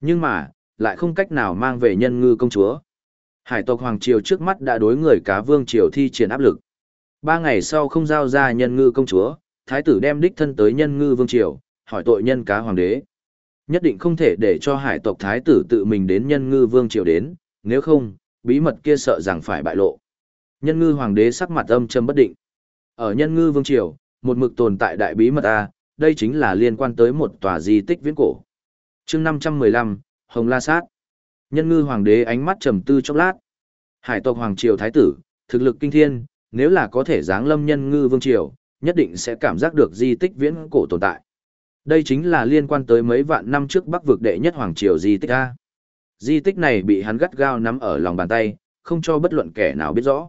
Nhưng mà, lại không cách nào mang về nhân ngư công chúa. Hải tộc Hoàng Triều trước mắt đã đối người cá vương triều thi triển áp lực. Ba ngày sau không giao ra nhân ngư công chúa, thái tử đem đích thân tới nhân ngư vương triều, hỏi tội nhân cá hoàng đế. Nhất định không thể để cho hải tộc thái tử tự mình đến nhân ngư vương triều đến, nếu không, bí mật kia sợ rằng phải bại lộ. Nhân ngư hoàng đế sắc mặt âm trầm bất định. Ở nhân ngư vương triều, một mực tồn tại đại bí mật A, đây chính là liên quan tới một tòa di tích viễn cổ chương 515, Hồng La Sát. Nhân ngư hoàng đế ánh mắt trầm tư chốc lát. Hải tộc hoàng triều thái tử, thực lực kinh thiên, nếu là có thể giáng lâm nhân ngư vương triều, nhất định sẽ cảm giác được di tích viễn cổ tồn tại. Đây chính là liên quan tới mấy vạn năm trước bắc vực đệ nhất hoàng triều di tích A. Di tích này bị hắn gắt gao nắm ở lòng bàn tay, không cho bất luận kẻ nào biết rõ.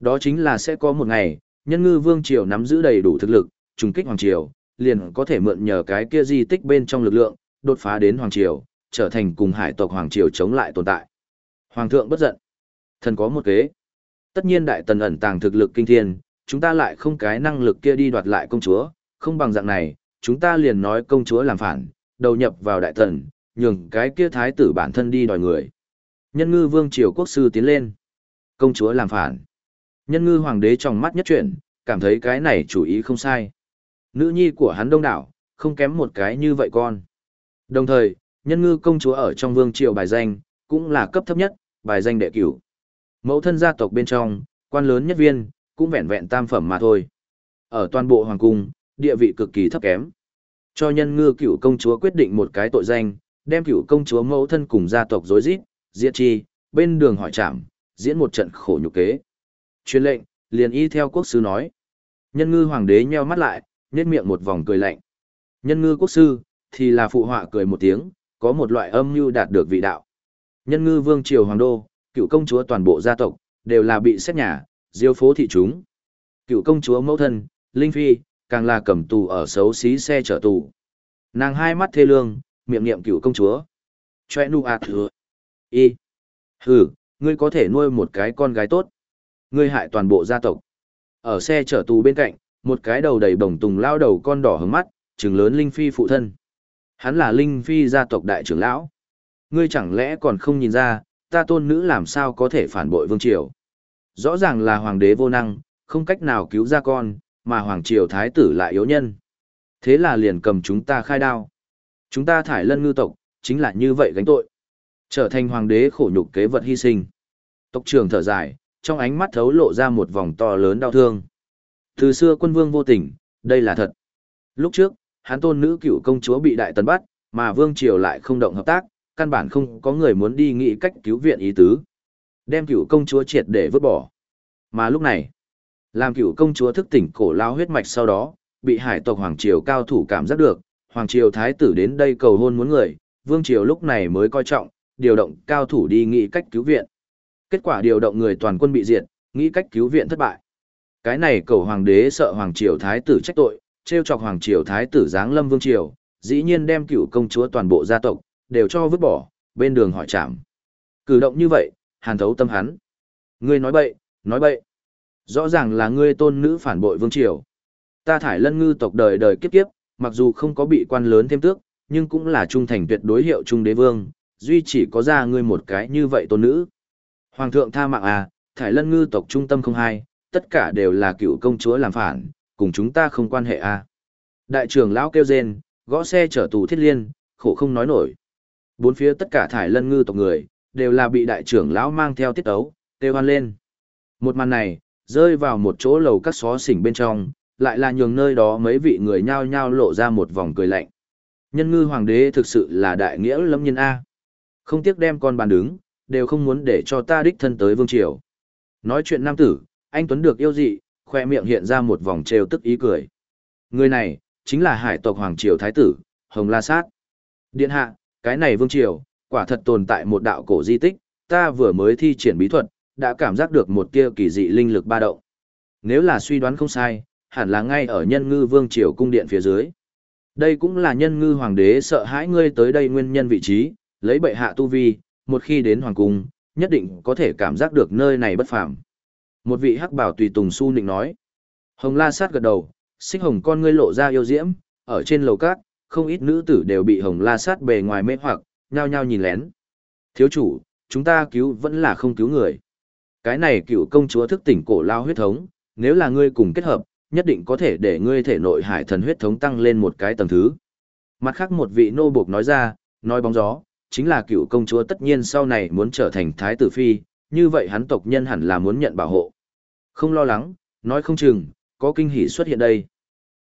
Đó chính là sẽ có một ngày, nhân ngư vương triều nắm giữ đầy đủ thực lực, trùng kích hoàng triều, liền có thể mượn nhờ cái kia di tích bên trong lực lượng, đột phá đến hoàng triều, trở thành cùng hải tộc hoàng triều chống lại tồn tại. Hoàng thượng bất giận. Thần có một kế. Tất nhiên đại tần ẩn tàng thực lực kinh thiên, chúng ta lại không cái năng lực kia đi đoạt lại công chúa, không bằng dạng này, chúng ta liền nói công chúa làm phản, đầu nhập vào đại tần, nhường cái kia thái tử bản thân đi đòi người. Nhân ngư vương triều quốc sư tiến lên. Công chúa làm phản. Nhân ngư hoàng đế trong mắt nhất chuyển, cảm thấy cái này chủ ý không sai. Nữ nhi của hắn đông đảo, không kém một cái như vậy con. Đồng thời, nhân ngư công chúa ở trong vương triều bài danh, cũng là cấp thấp nhất, bài danh đệ cửu. Mẫu thân gia tộc bên trong, quan lớn nhất viên, cũng vẹn vẹn tam phẩm mà thôi. Ở toàn bộ hoàng cung, địa vị cực kỳ thấp kém. Cho nhân ngư cửu công chúa quyết định một cái tội danh, đem cửu công chúa mẫu thân cùng gia tộc rối rít, diệt chi, bên đường hỏi trảm, diễn một trận khổ nhục kế. Truyền lệnh, liền y theo quốc sư nói. Nhân ngư hoàng đế nheo mắt lại, nhếch miệng một vòng cười lạnh. Nhân ngư quốc sư, thì là phụ họa cười một tiếng, có một loại âm mưu đạt được vị đạo. Nhân ngư vương triều hoàng đô, cựu công chúa toàn bộ gia tộc, đều là bị xét nhà, diêu phố thị chúng. Cựu công chúa mẫu thân, Linh Phi, càng là cầm tù ở xấu xí xe chở tù. Nàng hai mắt thê lương, miệng niệm cựu công chúa. Chòe nu ạt thừa. Y. Hừ, ngươi có thể nuôi một cái con gái tốt. Ngươi hại toàn bộ gia tộc. Ở xe chở tù bên cạnh, một cái đầu đầy bồng tùng lao đầu con đỏ hứng mắt, trừng lớn Linh Phi phụ thân. Hắn là Linh Phi gia tộc đại trưởng lão. Ngươi chẳng lẽ còn không nhìn ra, ta tôn nữ làm sao có thể phản bội vương triều. Rõ ràng là hoàng đế vô năng, không cách nào cứu ra con, mà hoàng triều thái tử lại yếu nhân. Thế là liền cầm chúng ta khai đao. Chúng ta thải lân ngư tộc, chính là như vậy gánh tội. Trở thành hoàng đế khổ nhục kế vật hy sinh. Tộc trưởng thở dài, trong ánh mắt thấu lộ ra một vòng to lớn đau thương. Từ xưa quân vương vô tình, đây là thật. Lúc trước, hán tôn nữ cựu công chúa bị đại tần bắt, mà vương triều lại không động hợp tác, căn bản không có người muốn đi nghĩ cách cứu viện ý tứ. Đem cựu công chúa triệt để vứt bỏ. Mà lúc này, làm cựu công chúa thức tỉnh cổ lao huyết mạch sau đó, bị hải tộc Hoàng Triều cao thủ cảm giác được, Hoàng Triều Thái tử đến đây cầu hôn muốn người, Vương Triều lúc này mới coi trọng, điều động cao thủ đi nghĩ cách cứu viện. Kết quả điều động người toàn quân bị diệt, nghĩ cách cứu viện thất bại. Cái này cầu Hoàng đế sợ Hoàng Triều Thái tử trách tội, trêu chọc Hoàng Triều Thái tử giáng lâm Vương Triều, dĩ nhiên đem cựu công chúa toàn bộ gia tộc, đều cho vứt bỏ, bên đường hỏi chạm. Cử động như vậy, hàn thấu tâm hắn. Ngươi nói bậy, nói bậy. Rõ ràng là ngươi tôn nữ phản bội vương triều. Ta thải lân ngư tộc đời đời kiếp kiếp, mặc dù không có bị quan lớn thêm tước, nhưng cũng là trung thành tuyệt đối hiệu trung đế vương, duy chỉ có ra ngươi một cái như vậy tôn nữ. Hoàng thượng tha mạng à, thải lân ngư tộc trung tâm không hai, tất cả đều là cựu công chúa làm phản, cùng chúng ta không quan hệ à. Đại trưởng lão kêu rên, gõ xe chở tù thiết liên, khổ không nói nổi. Bốn phía tất cả thải lân ngư tộc người, đều là bị đại trưởng lão mang theo tiết ấu, kêu hoan lên. Một màn này, rơi vào một chỗ lầu các xó xỉnh bên trong, lại là nhường nơi đó mấy vị người nhao nhao lộ ra một vòng cười lạnh. Nhân ngư hoàng đế thực sự là đại nghĩa lâm nhân A. Không tiếc đem con bàn đứng, đều không muốn để cho ta đích thân tới vương triều. Nói chuyện nam tử, anh Tuấn được yêu dị, khoe miệng hiện ra một vòng trêu tức ý cười. Người này, chính là hải tộc hoàng triều thái tử, Hồng La Sát. Điện hạ, cái này vương triều, quả thật tồn tại một đạo cổ di tích, ta vừa mới thi triển bí thuật, đã cảm giác được một tia kỳ dị linh lực ba động. Nếu là suy đoán không sai, hẳn là ngay ở nhân ngư vương triều cung điện phía dưới. Đây cũng là nhân ngư hoàng đế sợ hãi ngươi tới đây nguyên nhân vị trí, lấy bệ hạ tu vi, một khi đến hoàng cung, nhất định có thể cảm giác được nơi này bất phàm. Một vị hắc bảo tùy tùng su nịnh nói. Hồng la sát gật đầu, xích hồng con ngươi lộ ra yêu diễm, ở trên lầu cát, không ít nữ tử đều bị hồng la sát bề ngoài mê hoặc, nhao nhao nhìn lén. Thiếu chủ, chúng ta cứu vẫn là không cứu người. Cái này cựu công chúa thức tỉnh cổ lao huyết thống, nếu là ngươi cùng kết hợp, nhất định có thể để ngươi thể nội hải thần huyết thống tăng lên một cái tầng thứ. Mặt khác một vị nô buộc nói ra, nói bóng gió, chính là cựu công chúa tất nhiên sau này muốn trở thành thái tử phi, như vậy hắn tộc nhân hẳn là muốn nhận bảo hộ. Không lo lắng, nói không chừng, có kinh hỉ xuất hiện đây.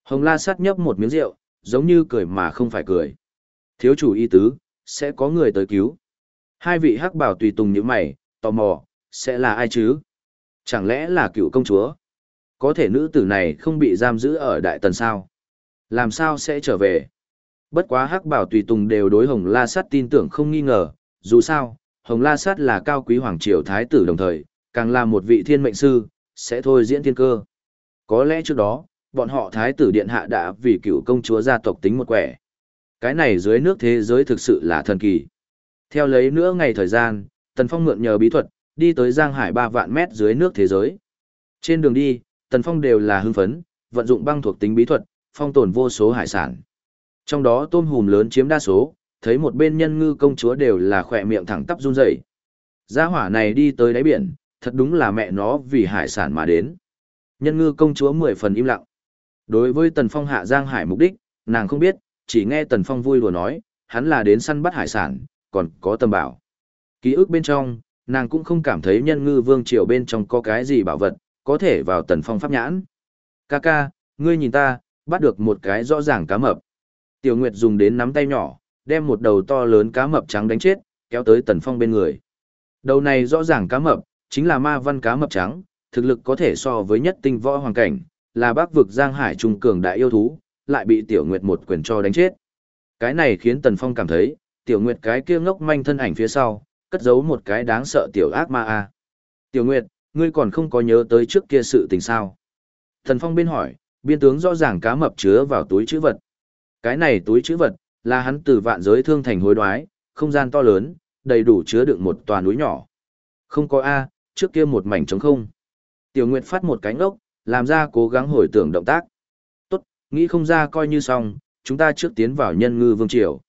Hồng La sát nhấp một miếng rượu, giống như cười mà không phải cười. Thiếu chủ y tứ, sẽ có người tới cứu. Hai vị hắc bảo tùy tùng như mày, tò mò, sẽ là ai chứ? Chẳng lẽ là cựu công chúa? Có thể nữ tử này không bị giam giữ ở đại tần sao? Làm sao sẽ trở về? Bất quá hắc bảo tùy tùng đều đối Hồng La Sát tin tưởng không nghi ngờ, dù sao, Hồng La Sát là cao quý hoàng triều thái tử đồng thời, càng là một vị thiên mệnh sư, sẽ thôi diễn thiên cơ. Có lẽ trước đó, bọn họ thái tử điện hạ đã vì cựu công chúa gia tộc tính một quẻ. Cái này dưới nước thế giới thực sự là thần kỳ. Theo lấy nữa ngày thời gian, Tần Phong mượn nhờ bí thuật, đi tới Giang Hải 3 vạn mét dưới nước thế giới. Trên đường đi, Tần Phong đều là hưng phấn, vận dụng băng thuộc tính bí thuật, phong tồn vô số hải sản. Trong đó tôm hùm lớn chiếm đa số, thấy một bên nhân ngư công chúa đều là khỏe miệng thẳng tắp run rẩy. Gia hỏa này đi tới đáy biển, thật đúng là mẹ nó vì hải sản mà đến. Nhân ngư công chúa mười phần im lặng. Đối với Tần Phong hạ Giang Hải mục đích, nàng không biết, chỉ nghe Tần Phong vui đùa nói, hắn là đến săn bắt hải sản, còn có tầm bảo. Ký ức bên trong, nàng cũng không cảm thấy nhân ngư vương triều bên trong có cái gì bảo vật, có thể vào Tần Phong pháp nhãn. Ca ca, ngươi nhìn ta, bắt được một cái rõ ràng cá mập. Tiểu Nguyệt dùng đến nắm tay nhỏ, đem một đầu to lớn cá mập trắng đánh chết, kéo tới Tần Phong bên người. Đầu này rõ ràng cá mập, chính là ma văn cá mập trắng, thực lực có thể so với nhất tinh võ hoàng cảnh, là bác vực Giang Hải trung cường đại yêu thú, lại bị Tiểu Nguyệt một quyền cho đánh chết. Cái này khiến Tần Phong cảm thấy, Tiểu Nguyệt cái kia ngốc manh thân ảnh phía sau, cất giấu một cái đáng sợ tiểu ác ma a. Tiểu Nguyệt, ngươi còn không có nhớ tới trước kia sự tình sao? Tần Phong bên hỏi, biên tướng rõ ràng cá mập chứa vào túi chữ vật. Cái này túi chữ vật, là hắn từ vạn giới thương thành hối đoái, không gian to lớn, đầy đủ chứa đựng một tòa núi nhỏ. Không có A, trước kia một mảnh trống không. Tiểu Nguyệt phát một cánh ốc, làm ra cố gắng hồi tưởng động tác. Tốt, nghĩ không ra coi như xong, chúng ta trước tiến vào nhân ngư vương triều.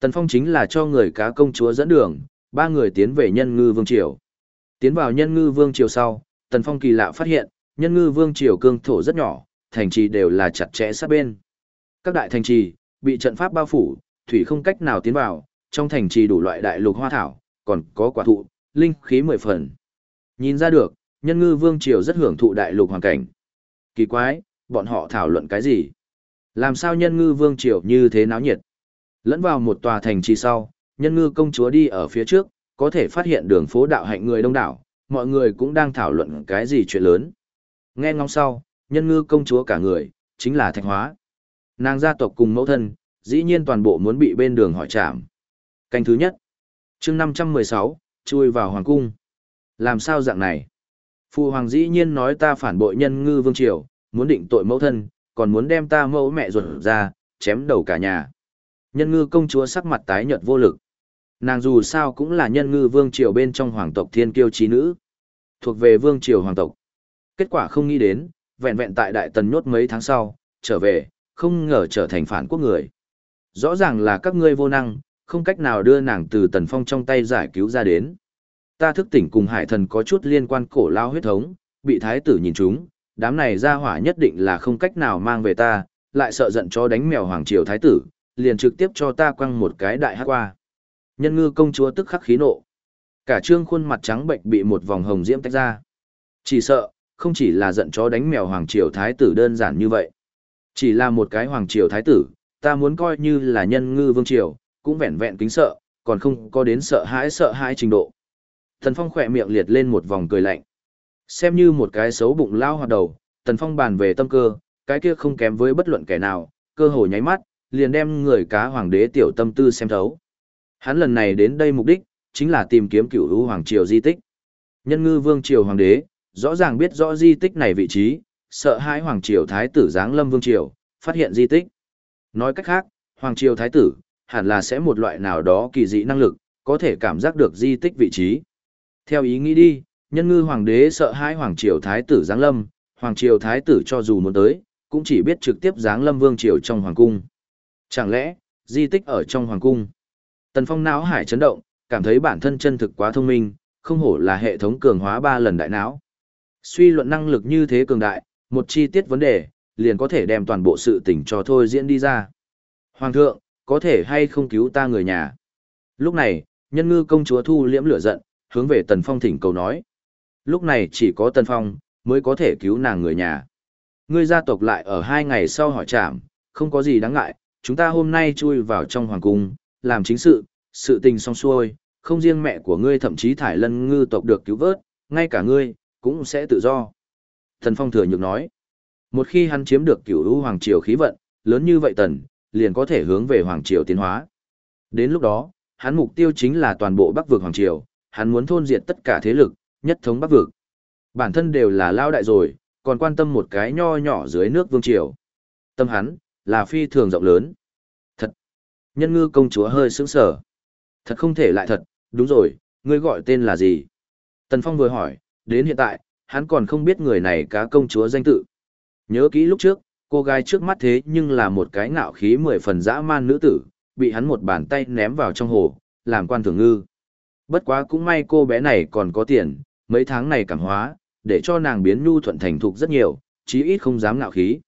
Tần Phong chính là cho người cá công chúa dẫn đường, ba người tiến về nhân ngư vương triều. Tiến vào nhân ngư vương triều sau, Tần Phong kỳ lạ phát hiện, nhân ngư vương triều cương thổ rất nhỏ, thành trì đều là chặt chẽ sát bên. Các đại thành trì, bị trận pháp bao phủ, thủy không cách nào tiến vào, trong thành trì đủ loại đại lục hoa thảo, còn có quả thụ, linh khí mười phần. Nhìn ra được, nhân ngư vương triều rất hưởng thụ đại lục hoàn cảnh. Kỳ quái, bọn họ thảo luận cái gì? Làm sao nhân ngư vương triều như thế náo nhiệt? Lẫn vào một tòa thành trì sau, nhân ngư công chúa đi ở phía trước, có thể phát hiện đường phố đạo hạnh người đông đảo, mọi người cũng đang thảo luận cái gì chuyện lớn. Nghe ngóng sau, nhân ngư công chúa cả người, chính là thạch hóa. Nàng gia tộc cùng mẫu thân, dĩ nhiên toàn bộ muốn bị bên đường hỏi trảm. Canh thứ nhất. chương 516, chui vào hoàng cung. Làm sao dạng này? Phụ hoàng dĩ nhiên nói ta phản bội nhân ngư vương triều, muốn định tội mẫu thân, còn muốn đem ta mẫu mẹ ruột ra, chém đầu cả nhà. Nhân ngư công chúa sắc mặt tái nhợt vô lực. Nàng dù sao cũng là nhân ngư vương triều bên trong hoàng tộc thiên kiêu trí nữ. Thuộc về vương triều hoàng tộc. Kết quả không nghĩ đến, vẹn vẹn tại đại tần nhốt mấy tháng sau, trở về, không ngờ trở thành phản quốc người. Rõ ràng là các ngươi vô năng, không cách nào đưa nàng từ tần phong trong tay giải cứu ra đến. Ta thức tỉnh cùng hải thần có chút liên quan cổ lao huyết thống, bị thái tử nhìn chúng, đám này ra hỏa nhất định là không cách nào mang về ta, lại sợ giận cho đánh mèo hoàng triều thái tử, liền trực tiếp cho ta quăng một cái đại hát qua. Nhân ngư công chúa tức khắc khí nộ. Cả trương khuôn mặt trắng bệnh bị một vòng hồng diễm tách ra. Chỉ sợ, không chỉ là giận chó đánh mèo hoàng triều thái tử đơn giản như vậy. Chỉ là một cái hoàng triều thái tử, ta muốn coi như là nhân ngư vương triều, cũng vẹn vẹn kính sợ, còn không có đến sợ hãi sợ hãi trình độ. Tần Phong khỏe miệng liệt lên một vòng cười lạnh. Xem như một cái xấu bụng lao hoạt đầu, Tần Phong bàn về tâm cơ, cái kia không kém với bất luận kẻ nào, cơ hồ nháy mắt, liền đem người cá hoàng đế tiểu tâm tư xem thấu. Hắn lần này đến đây mục đích, chính là tìm kiếm cửu hữu hoàng triều di tích. Nhân ngư vương triều hoàng đế, rõ ràng biết rõ di tích này vị trí, sợ hãi hoàng triều thái tử giáng lâm vương triều, phát hiện di tích. Nói cách khác, hoàng triều thái tử, hẳn là sẽ một loại nào đó kỳ dị năng lực, có thể cảm giác được di tích vị trí. Theo ý nghĩ đi, nhân ngư hoàng đế sợ hai hoàng triều thái tử giáng lâm, hoàng triều thái tử cho dù muốn tới, cũng chỉ biết trực tiếp giáng lâm vương triều trong hoàng cung. Chẳng lẽ, di tích ở trong hoàng cung? Tần Phong não hải chấn động, cảm thấy bản thân chân thực quá thông minh, không hổ là hệ thống cường hóa ba lần đại não. Suy luận năng lực như thế cường đại, một chi tiết vấn đề, liền có thể đem toàn bộ sự tình cho thôi diễn đi ra. Hoàng thượng, có thể hay không cứu ta người nhà? Lúc này, nhân ngư công chúa thu liễm lửa giận, hướng về Tần Phong thỉnh cầu nói. Lúc này chỉ có Tần Phong, mới có thể cứu nàng người nhà. Ngươi gia tộc lại ở hai ngày sau hỏi trảm, không có gì đáng ngại, chúng ta hôm nay chui vào trong hoàng cung, làm chính sự, sự tình xong xuôi, không riêng mẹ của ngươi thậm chí thải lân ngư tộc được cứu vớt, ngay cả ngươi, cũng sẽ tự do. Thần Phong thừa nhược nói, một khi hắn chiếm được cửu u hoàng triều khí vận, lớn như vậy tần, liền có thể hướng về hoàng triều tiến hóa. Đến lúc đó, hắn mục tiêu chính là toàn bộ bắc vực hoàng triều, hắn muốn thôn diệt tất cả thế lực, nhất thống bắc vực. Bản thân đều là lao đại rồi, còn quan tâm một cái nho nhỏ dưới nước vương triều. Tâm hắn, là phi thường rộng lớn. Thật! Nhân ngư công chúa hơi sững sở. Thật không thể lại thật, đúng rồi, ngươi gọi tên là gì? Tần Phong vừa hỏi, đến hiện tại, hắn còn không biết người này cá công chúa danh tự. Nhớ kỹ lúc trước, cô gái trước mắt thế nhưng là một cái ngạo khí mười phần dã man nữ tử, bị hắn một bàn tay ném vào trong hồ, làm quan thường ngư. Bất quá cũng may cô bé này còn có tiền, mấy tháng này cảm hóa, để cho nàng biến nhu thuận thành thục rất nhiều, chí ít không dám ngạo khí.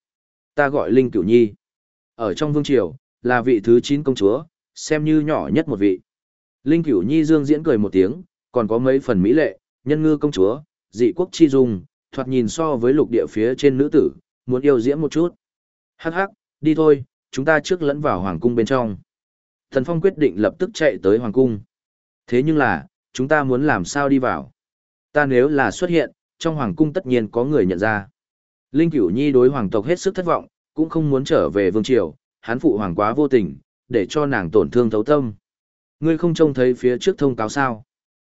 Ta gọi Linh Cửu Nhi. Ở trong vương triều, là vị thứ 9 công chúa, xem như nhỏ nhất một vị. Linh Cửu Nhi dương diễn cười một tiếng, còn có mấy phần mỹ lệ, nhân ngư công chúa, dị quốc chi dung, thoạt nhìn so với lục địa phía trên nữ tử, muốn yêu diễm một chút. Hắc hắc, đi thôi, chúng ta trước lẫn vào hoàng cung bên trong. Thần Phong quyết định lập tức chạy tới hoàng cung. Thế nhưng là, chúng ta muốn làm sao đi vào? Ta nếu là xuất hiện, trong hoàng cung tất nhiên có người nhận ra. Linh Cửu Nhi đối hoàng tộc hết sức thất vọng, cũng không muốn trở về vương triều, hắn phụ hoàng quá vô tình, để cho nàng tổn thương thấu tâm. Ngươi không trông thấy phía trước thông cáo sao?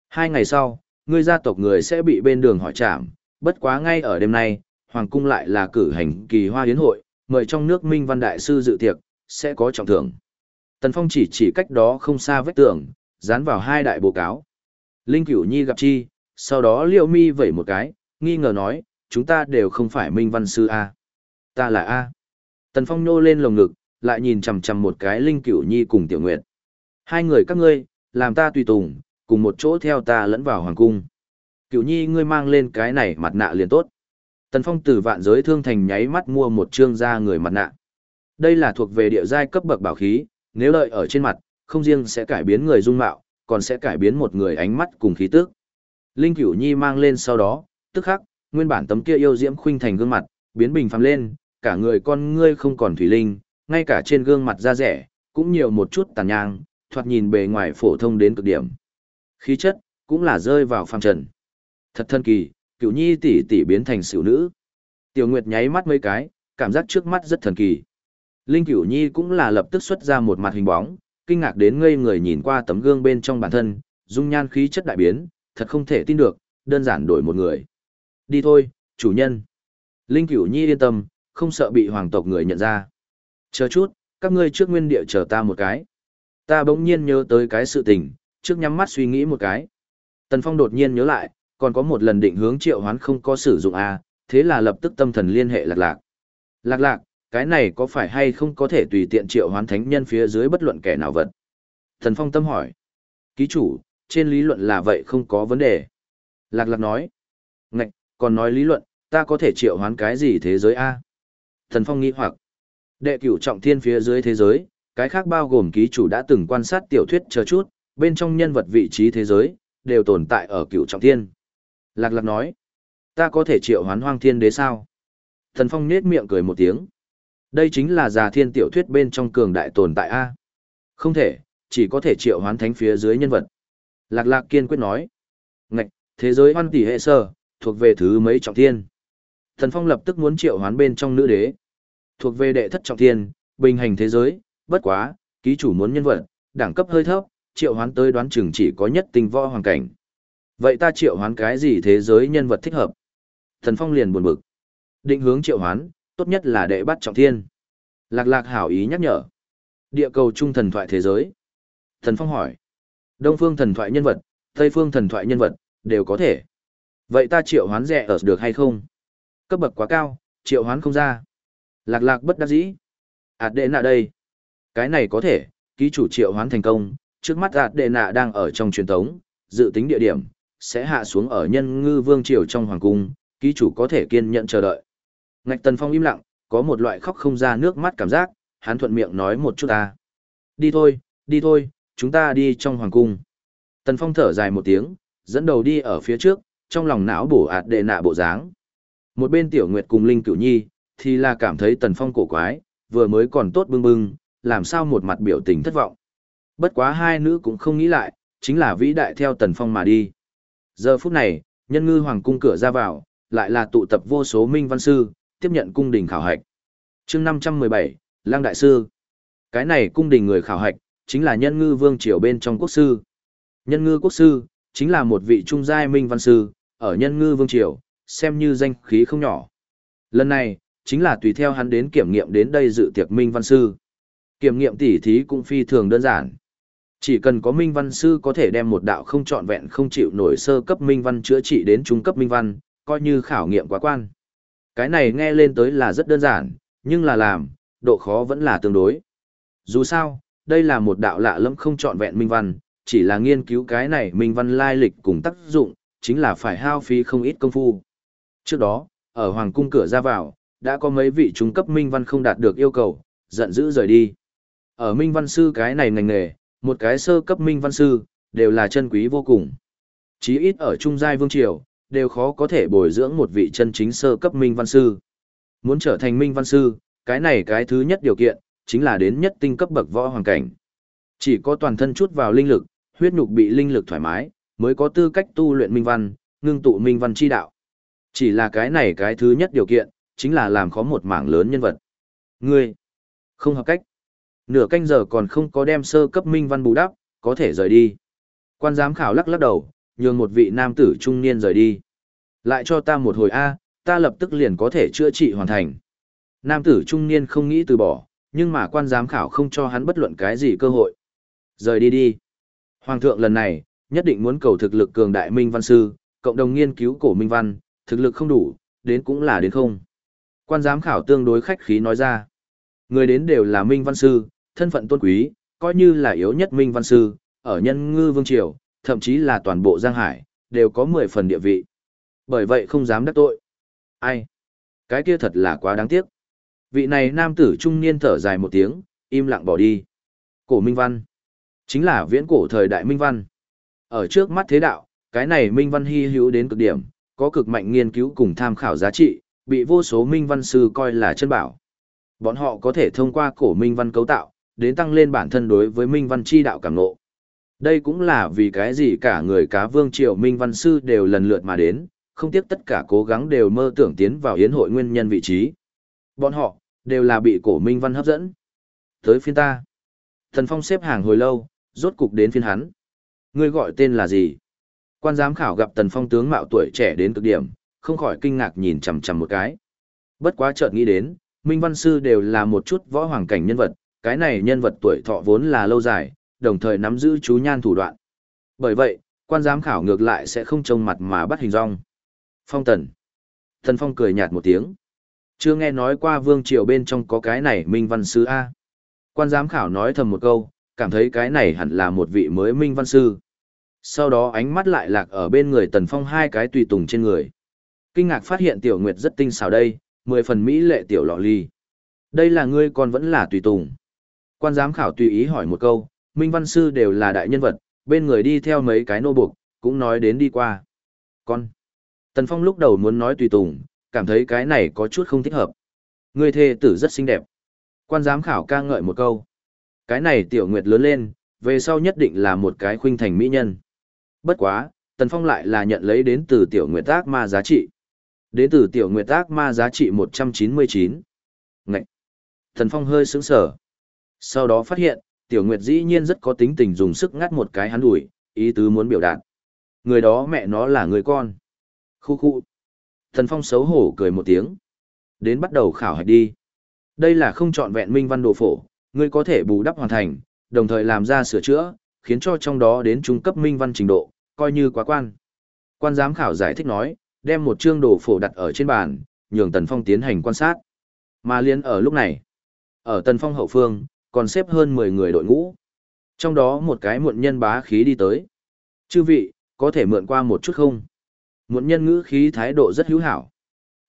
Hai ngày sau, ngươi gia tộc người sẽ bị bên đường hỏi trảm, bất quá ngay ở đêm nay, hoàng cung lại là cử hành kỳ hoa hiến hội, mời trong nước Minh Văn Đại Sư dự tiệc, sẽ có trọng thưởng. Tần Phong chỉ chỉ cách đó không xa vết tường, dán vào hai đại bố cáo. Linh Cửu Nhi gặp chi, sau đó Liễu Mi vẩy một cái, nghi ngờ nói, chúng ta đều không phải Minh Văn Sư A. Ta là A. Tần Phong nô lên lồng ngực, lại nhìn chằm chằm một cái Linh Cửu Nhi cùng Tiểu Nguyệt. Hai người các ngươi, làm ta tùy tùng, cùng một chỗ theo ta lẫn vào hoàng cung. Cửu Nhi ngươi mang lên cái này mặt nạ liền tốt. Tần Phong từ vạn giới thương thành nháy mắt mua một trương da người mặt nạ. Đây là thuộc về địa giai cấp bậc bảo khí, nếu lợi ở trên mặt, không riêng sẽ cải biến người dung mạo, còn sẽ cải biến một người ánh mắt cùng khí tức. Linh Cửu Nhi mang lên sau đó, tức khắc, nguyên bản tấm kia yêu diễm khuynh thành gương mặt, biến bình phàm lên, cả người con ngươi không còn thủy linh, ngay cả trên gương mặt da rẻ, cũng nhiều một chút tàn nhang, thoạt nhìn bề ngoài phổ thông đến cực điểm. Khí chất, cũng là rơi vào phàm trần. Thật thân kỳ, Cửu Nhi tỷ tỷ biến thành xỉu nữ. Tiểu Nguyệt nháy mắt mấy cái, cảm giác trước mắt rất thần kỳ. Linh Cửu Nhi cũng là lập tức xuất ra một mặt hình bóng, kinh ngạc đến ngây người nhìn qua tấm gương bên trong bản thân, dung nhan khí chất đại biến, thật không thể tin được, đơn giản đổi một người. Đi thôi, chủ nhân. Linh Cửu Nhi yên tâm, không sợ bị hoàng tộc người nhận ra. Chờ chút, các ngươi trước nguyên địa chờ ta một cái. Ta bỗng nhiên nhớ tới cái sự tình, trước nhắm mắt suy nghĩ một cái. Tần Phong đột nhiên nhớ lại, còn có một lần định hướng triệu hoán không có sử dụng A, thế là lập tức tâm thần liên hệ lạc lạc. Lạc lạc, cái này có phải hay không có thể tùy tiện triệu hoán thánh nhân phía dưới bất luận kẻ nào vật? Thần Phong tâm hỏi. Ký chủ, trên lý luận là vậy không có vấn đề. Lạc lạc nói. Ngạch, còn nói lý luận, ta có thể triệu hoán cái gì thế giới A? Thần Phong nghĩ hoặc. Đệ cửu trọng thiên phía dưới thế giới, cái khác bao gồm ký chủ đã từng quan sát tiểu thuyết chờ chút, bên trong nhân vật vị trí thế giới, đều tồn tại ở cửu trọng thiên. Lạc lạc nói. Ta có thể triệu hoán hoang thiên đế sao? Thần Phong nết miệng cười một tiếng. Đây chính là già thiên tiểu thuyết bên trong cường đại tồn tại A. Không thể, chỉ có thể triệu hoán thánh phía dưới nhân vật. Lạc lạc kiên quyết nói. Ngạch, thế giới hoan tỷ hệ sơ, thuộc về thứ mấy trọng thiên. Thần Phong lập tức muốn triệu hoán bên trong nữ đế. Thuộc về đệ thất trọng thiên, bình hành thế giới, bất quá, ký chủ muốn nhân vật, đẳng cấp hơi thấp, triệu hoán tới đoán chừng chỉ có nhất tinh võ hoàng cảnh. Vậy ta triệu hoán cái gì thế giới nhân vật thích hợp? Thần Phong liền buồn bực. Định hướng triệu hoán, tốt nhất là đệ bắt trọng thiên. Lạc lạc hảo ý nhắc nhở. Địa cầu trung thần thoại thế giới. Thần Phong hỏi. Đông phương thần thoại nhân vật, Tây phương thần thoại nhân vật, đều có thể. Vậy ta triệu hoán rẻ ở được hay không? Cấp bậc quá cao, triệu hoán không ra. Lạc lạc bất đắc dĩ. Ảt đệ nạ đây. Cái này có thể, ký chủ triệu hoán thành công, trước mắt ạt đệ nạ đang ở trong truyền thống, dự tính địa điểm, sẽ hạ xuống ở nhân ngư vương triều trong hoàng cung, ký chủ có thể kiên nhận chờ đợi. Ngạch Tần Phong im lặng, có một loại khóc không ra nước mắt cảm giác, hắn thuận miệng nói một chút ta. Đi thôi, đi thôi, chúng ta đi trong hoàng cung. Tần Phong thở dài một tiếng, dẫn đầu đi ở phía trước, trong lòng não bổ ạt đệ nạ bộ dáng. Một bên Tiểu Nguyệt cùng Linh Cửu Nhi, thì là cảm thấy Tần Phong cổ quái, vừa mới còn tốt bưng bưng, làm sao một mặt biểu tình thất vọng. Bất quá hai nữ cũng không nghĩ lại, chính là vĩ đại theo Tần Phong mà đi. Giờ phút này, nhân ngư hoàng cung cửa ra vào, lại là tụ tập vô số minh văn sư, tiếp nhận cung đình khảo hạch. chương 517, Lang Đại Sư. Cái này cung đình người khảo hạch, chính là nhân ngư vương triều bên trong quốc sư. Nhân ngư quốc sư, chính là một vị trung giai minh văn sư, ở nhân ngư vương triều, xem như danh khí không nhỏ. Lần này, chính là tùy theo hắn đến kiểm nghiệm đến đây dự tiệc minh văn sư. Kiểm nghiệm tỉ thí cũng phi thường đơn giản. Chỉ cần có minh văn sư có thể đem một đạo không trọn vẹn không chịu nổi sơ cấp minh văn chữa trị đến trung cấp minh văn, coi như khảo nghiệm quá quan. Cái này nghe lên tới là rất đơn giản, nhưng là làm, độ khó vẫn là tương đối. Dù sao, đây là một đạo lạ lẫm không trọn vẹn minh văn, chỉ là nghiên cứu cái này minh văn lai lịch cùng tác dụng, chính là phải hao phí không ít công phu. Trước đó, ở hoàng cung cửa ra vào, đã có mấy vị trung cấp minh văn không đạt được yêu cầu, giận dữ rời đi. Ở minh văn sư cái này ngành nghề, một cái sơ cấp minh văn sư, đều là chân quý vô cùng. Chí ít ở trung giai vương triều, đều khó có thể bồi dưỡng một vị chân chính sơ cấp minh văn sư. Muốn trở thành minh văn sư, cái này cái thứ nhất điều kiện, chính là đến nhất tinh cấp bậc võ hoàng cảnh. Chỉ có toàn thân chút vào linh lực, huyết nhục bị linh lực thoải mái, mới có tư cách tu luyện minh văn, ngưng tụ minh văn chi đạo. Chỉ là cái này cái thứ nhất điều kiện, chính là làm khó một mảng lớn nhân vật. Ngươi, không hợp cách. Nửa canh giờ còn không có đem sơ cấp minh văn bù đắp, có thể rời đi. Quan giám khảo lắc lắc đầu, nhường một vị nam tử trung niên rời đi. Lại cho ta một hồi A, ta lập tức liền có thể chữa trị hoàn thành. Nam tử trung niên không nghĩ từ bỏ, nhưng mà quan giám khảo không cho hắn bất luận cái gì cơ hội. Rời đi đi. Hoàng thượng lần này, nhất định muốn cầu thực lực cường đại minh văn sư, cộng đồng nghiên cứu cổ minh văn, thực lực không đủ, đến cũng là đến không. Quan giám khảo tương đối khách khí nói ra. Người đến đều là minh văn sư, thân phận tôn quý, coi như là yếu nhất minh văn sư, ở nhân ngư vương triều, thậm chí là toàn bộ Giang Hải, đều có 10 phần địa vị. Bởi vậy không dám đắc tội. Ai? Cái kia thật là quá đáng tiếc. Vị này nam tử trung niên thở dài một tiếng, im lặng bỏ đi. Cổ Minh Văn. Chính là viễn cổ thời đại Minh Văn. Ở trước mắt thế đạo, cái này Minh Văn hy hữu đến cực điểm, có cực mạnh nghiên cứu cùng tham khảo giá trị, bị vô số Minh Văn sư coi là chân bảo. Bọn họ có thể thông qua cổ Minh Văn cấu tạo, đến tăng lên bản thân đối với Minh Văn chi đạo cảm ngộ. Đây cũng là vì cái gì cả người cá vương triều Minh Văn Sư đều lần lượt mà đến, không tiếc tất cả cố gắng đều mơ tưởng tiến vào yến hội nguyên nhân vị trí. Bọn họ, đều là bị cổ Minh Văn hấp dẫn. Tới phiên ta. Thần Phong xếp hàng hồi lâu, rốt cục đến phiên hắn. Ngươi gọi tên là gì? Quan giám khảo gặp Tần Phong tướng mạo tuổi trẻ đến cực điểm, không khỏi kinh ngạc nhìn chằm chằm một cái. Bất quá chợt nghĩ đến, Minh Văn Sư đều là một chút võ hoàng cảnh nhân vật, cái này nhân vật tuổi thọ vốn là lâu dài, đồng thời nắm giữ chú nhan thủ đoạn. Bởi vậy, quan giám khảo ngược lại sẽ không trông mặt mà bắt hình rong. Phong Tần. Thần Phong cười nhạt một tiếng. Chưa nghe nói qua vương triều bên trong có cái này minh văn sư A. Quan giám khảo nói thầm một câu, cảm thấy cái này hẳn là một vị mới minh văn sư. Sau đó ánh mắt lại lạc ở bên người Tần Phong hai cái tùy tùng trên người. Kinh ngạc phát hiện Tiểu Nguyệt rất tinh xảo đây, mười phần mỹ lệ Tiểu Lọ Ly. Đây là ngươi còn vẫn là tùy tùng. Quan giám khảo tùy ý hỏi một câu, Minh Văn Sư đều là đại nhân vật, bên người đi theo mấy cái nô buộc, cũng nói đến đi qua. Con. Tần Phong lúc đầu muốn nói tùy tùng, cảm thấy cái này có chút không thích hợp. Người thê tử rất xinh đẹp. Quan giám khảo ca ngợi một câu. Cái này tiểu nguyệt lớn lên, về sau nhất định là một cái khuynh thành mỹ nhân. Bất quá, Tần Phong lại là nhận lấy đến từ tiểu nguyệt ác ma giá trị. Đến từ tiểu nguyệt ác ma giá trị 199. Ngậy! Tần Phong hơi sững sờ. Sau đó phát hiện, Tiểu Nguyệt dĩ nhiên rất có tính tình dùng sức ngắt một cái hắn đuổi, ý tứ muốn biểu đạt. Người đó mẹ nó là người con. Khu khu. Thần Phong xấu hổ cười một tiếng. Đến bắt đầu khảo hạch đi. Đây là không chọn vẹn minh văn đồ phổ, ngươi có thể bù đắp hoàn thành, đồng thời làm ra sửa chữa, khiến cho trong đó đến trung cấp minh văn trình độ, coi như quá quan. Quan giám khảo giải thích nói, đem một chương đồ phổ đặt ở trên bàn, nhường Tần Phong tiến hành quan sát. Mà liên ở lúc này, ở Tần Phong hậu phương, còn xếp hơn 10 người đội ngũ. Trong đó một cái muộn nhân bá khí đi tới. Chư vị, có thể mượn qua một chút không? Muộn nhân ngữ khí thái độ rất hữu hảo.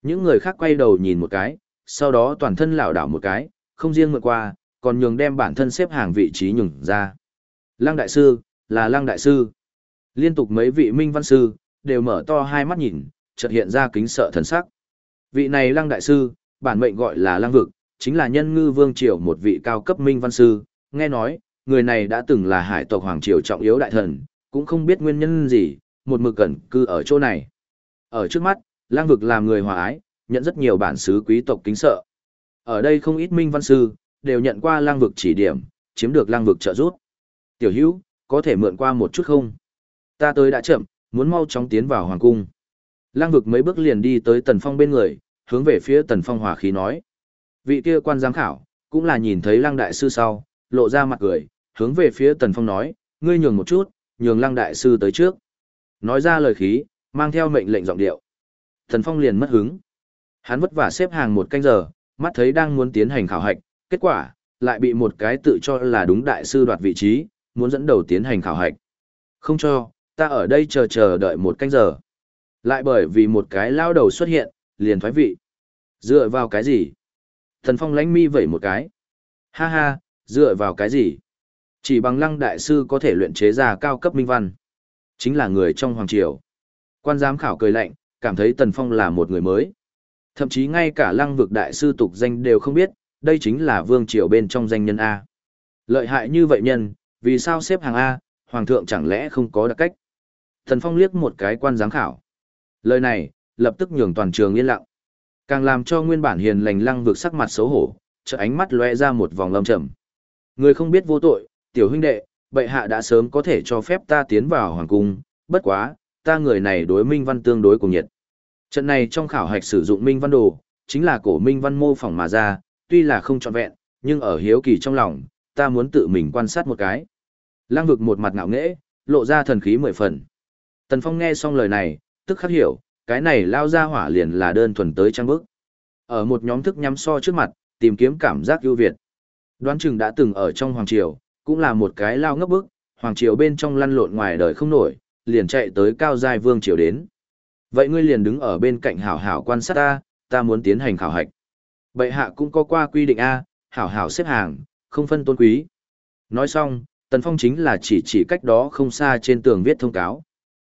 Những người khác quay đầu nhìn một cái, sau đó toàn thân lảo đảo một cái, không riêng mượn qua, còn nhường đem bản thân xếp hàng vị trí nhường ra. Lăng đại sư, là lăng đại sư. Liên tục mấy vị minh văn sư, đều mở to hai mắt nhìn, chợt hiện ra kính sợ thần sắc. Vị này lăng đại sư, bản mệnh gọi là lăng vực, chính là nhân ngư vương triều một vị cao cấp minh văn sư, nghe nói, người này đã từng là hải tộc hoàng triều trọng yếu đại thần, cũng không biết nguyên nhân gì, một mực cẩn cư ở chỗ này. Ở trước mắt, lang vực làm người hòa ái, nhận rất nhiều bản xứ quý tộc kính sợ. Ở đây không ít minh văn sư, đều nhận qua lang vực chỉ điểm, chiếm được lang vực trợ giúp. Tiểu hữu, có thể mượn qua một chút không? Ta tới đã chậm, muốn mau chóng tiến vào hoàng cung. Lang vực mấy bước liền đi tới tần phong bên người, hướng về phía tần phong hòa khí nói. Vị kia quan giám khảo, cũng là nhìn thấy lăng đại sư sau, lộ ra mặt cười, hướng về phía tần phong nói, ngươi nhường một chút, nhường lăng đại sư tới trước. Nói ra lời khí, mang theo mệnh lệnh giọng điệu. Tần phong liền mất hứng. Hắn vất vả xếp hàng một canh giờ, mắt thấy đang muốn tiến hành khảo hạch, kết quả, lại bị một cái tự cho là đúng đại sư đoạt vị trí, muốn dẫn đầu tiến hành khảo hạch. Không cho, ta ở đây chờ chờ đợi một canh giờ. Lại bởi vì một cái lao đầu xuất hiện, liền thoái vị. Dựa vào cái gì? Thần Phong lánh mi vẩy một cái. Ha ha, dựa vào cái gì? Chỉ bằng lăng đại sư có thể luyện chế ra cao cấp minh văn. Chính là người trong Hoàng Triều. Quan giám khảo cười lạnh, cảm thấy Tần Phong là một người mới. Thậm chí ngay cả lăng vực đại sư tục danh đều không biết, đây chính là vương triều bên trong danh nhân A. Lợi hại như vậy nhân, vì sao xếp hàng A, Hoàng thượng chẳng lẽ không có đặc cách? Thần Phong liếc một cái quan giám khảo. Lời này, lập tức nhường toàn trường yên lặng. Càng làm cho nguyên bản hiền lành lăng vực sắc mặt xấu hổ, trợ ánh mắt lóe ra một vòng lâm trầm. Người không biết vô tội, tiểu huynh đệ, bệ hạ đã sớm có thể cho phép ta tiến vào hoàng cung, bất quá, ta người này đối minh văn tương đối cùng nhiệt. Trận này trong khảo hạch sử dụng minh văn đồ, chính là cổ minh văn mô phỏng mà ra, tuy là không trọn vẹn, nhưng ở hiếu kỳ trong lòng, ta muốn tự mình quan sát một cái. Lăng vực một mặt ngạo nghễ, lộ ra thần khí mười phần. Tần Phong nghe xong lời này, tức khắc hiểu, cái này lao ra hỏa liền là đơn thuần tới trang bức. Ở một nhóm thức nhắm so trước mặt, tìm kiếm cảm giác ưu việt. Đoán chừng đã từng ở trong Hoàng Triều, cũng là một cái lao ngấp bức, Hoàng Triều bên trong lăn lộn ngoài đời không nổi, liền chạy tới cao giai vương triều đến. Vậy ngươi liền đứng ở bên cạnh hảo hảo quan sát ta, ta muốn tiến hành khảo hạch. Bệ hạ cũng có qua quy định A, hảo hảo xếp hàng, không phân tôn quý. Nói xong, Tần Phong chính là chỉ chỉ cách đó không xa trên tường viết thông cáo.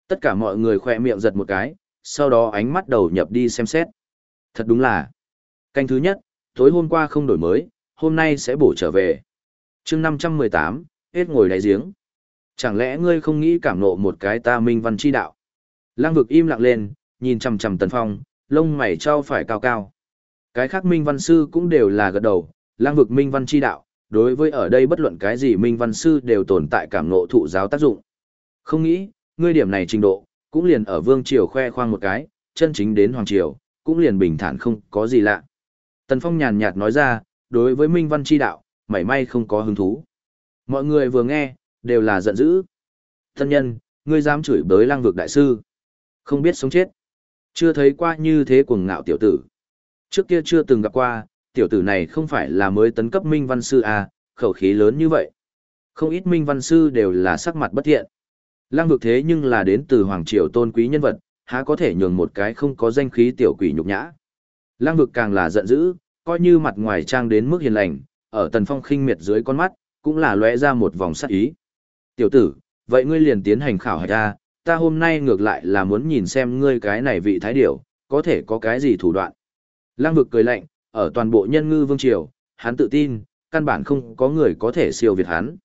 Tất cả mọi người khỏe miệng giật một cái, sau đó ánh mắt đầu nhập đi xem xét. Thật đúng là, canh thứ nhất, tối hôm qua không đổi mới, hôm nay sẽ bổ trở về. chương 518, hết ngồi đáy giếng. Chẳng lẽ ngươi không nghĩ cảm nộ một cái ta minh văn chi đạo? Lăng vực im lặng lên, nhìn chầm chầm tần phong, lông mày trao phải cao cao. Cái khác minh văn sư cũng đều là gật đầu, lăng vực minh văn chi đạo, đối với ở đây bất luận cái gì minh văn sư đều tồn tại cảm nộ thụ giáo tác dụng. Không nghĩ, ngươi điểm này trình độ, cũng liền ở vương triều khoe khoang một cái, chân chính đến hoàng triều, cũng liền bình thản không có gì lạ. Tần Phong nhàn nhạt nói ra, đối với Minh Văn chi đạo, mảy may không có hứng thú. Mọi người vừa nghe, đều là giận dữ. Thân nhân, ngươi dám chửi bới lang vực đại sư. Không biết sống chết. Chưa thấy qua như thế cuồng ngạo tiểu tử. Trước kia chưa từng gặp qua, tiểu tử này không phải là mới tấn cấp Minh Văn sư à, khẩu khí lớn như vậy. Không ít Minh Văn sư đều là sắc mặt bất thiện. Lăng vực thế nhưng là đến từ Hoàng Triều tôn quý nhân vật, há có thể nhường một cái không có danh khí tiểu quỷ nhục nhã. Lăng vực càng là giận dữ, coi như mặt ngoài trang đến mức hiền lành, ở tần phong khinh miệt dưới con mắt, cũng là lóe ra một vòng sắc ý. Tiểu tử, vậy ngươi liền tiến hành khảo hạch ra, ta hôm nay ngược lại là muốn nhìn xem ngươi cái này vị thái điểu, có thể có cái gì thủ đoạn. Lăng vực cười lạnh, ở toàn bộ nhân ngư vương triều, hắn tự tin, căn bản không có người có thể siêu việt hắn.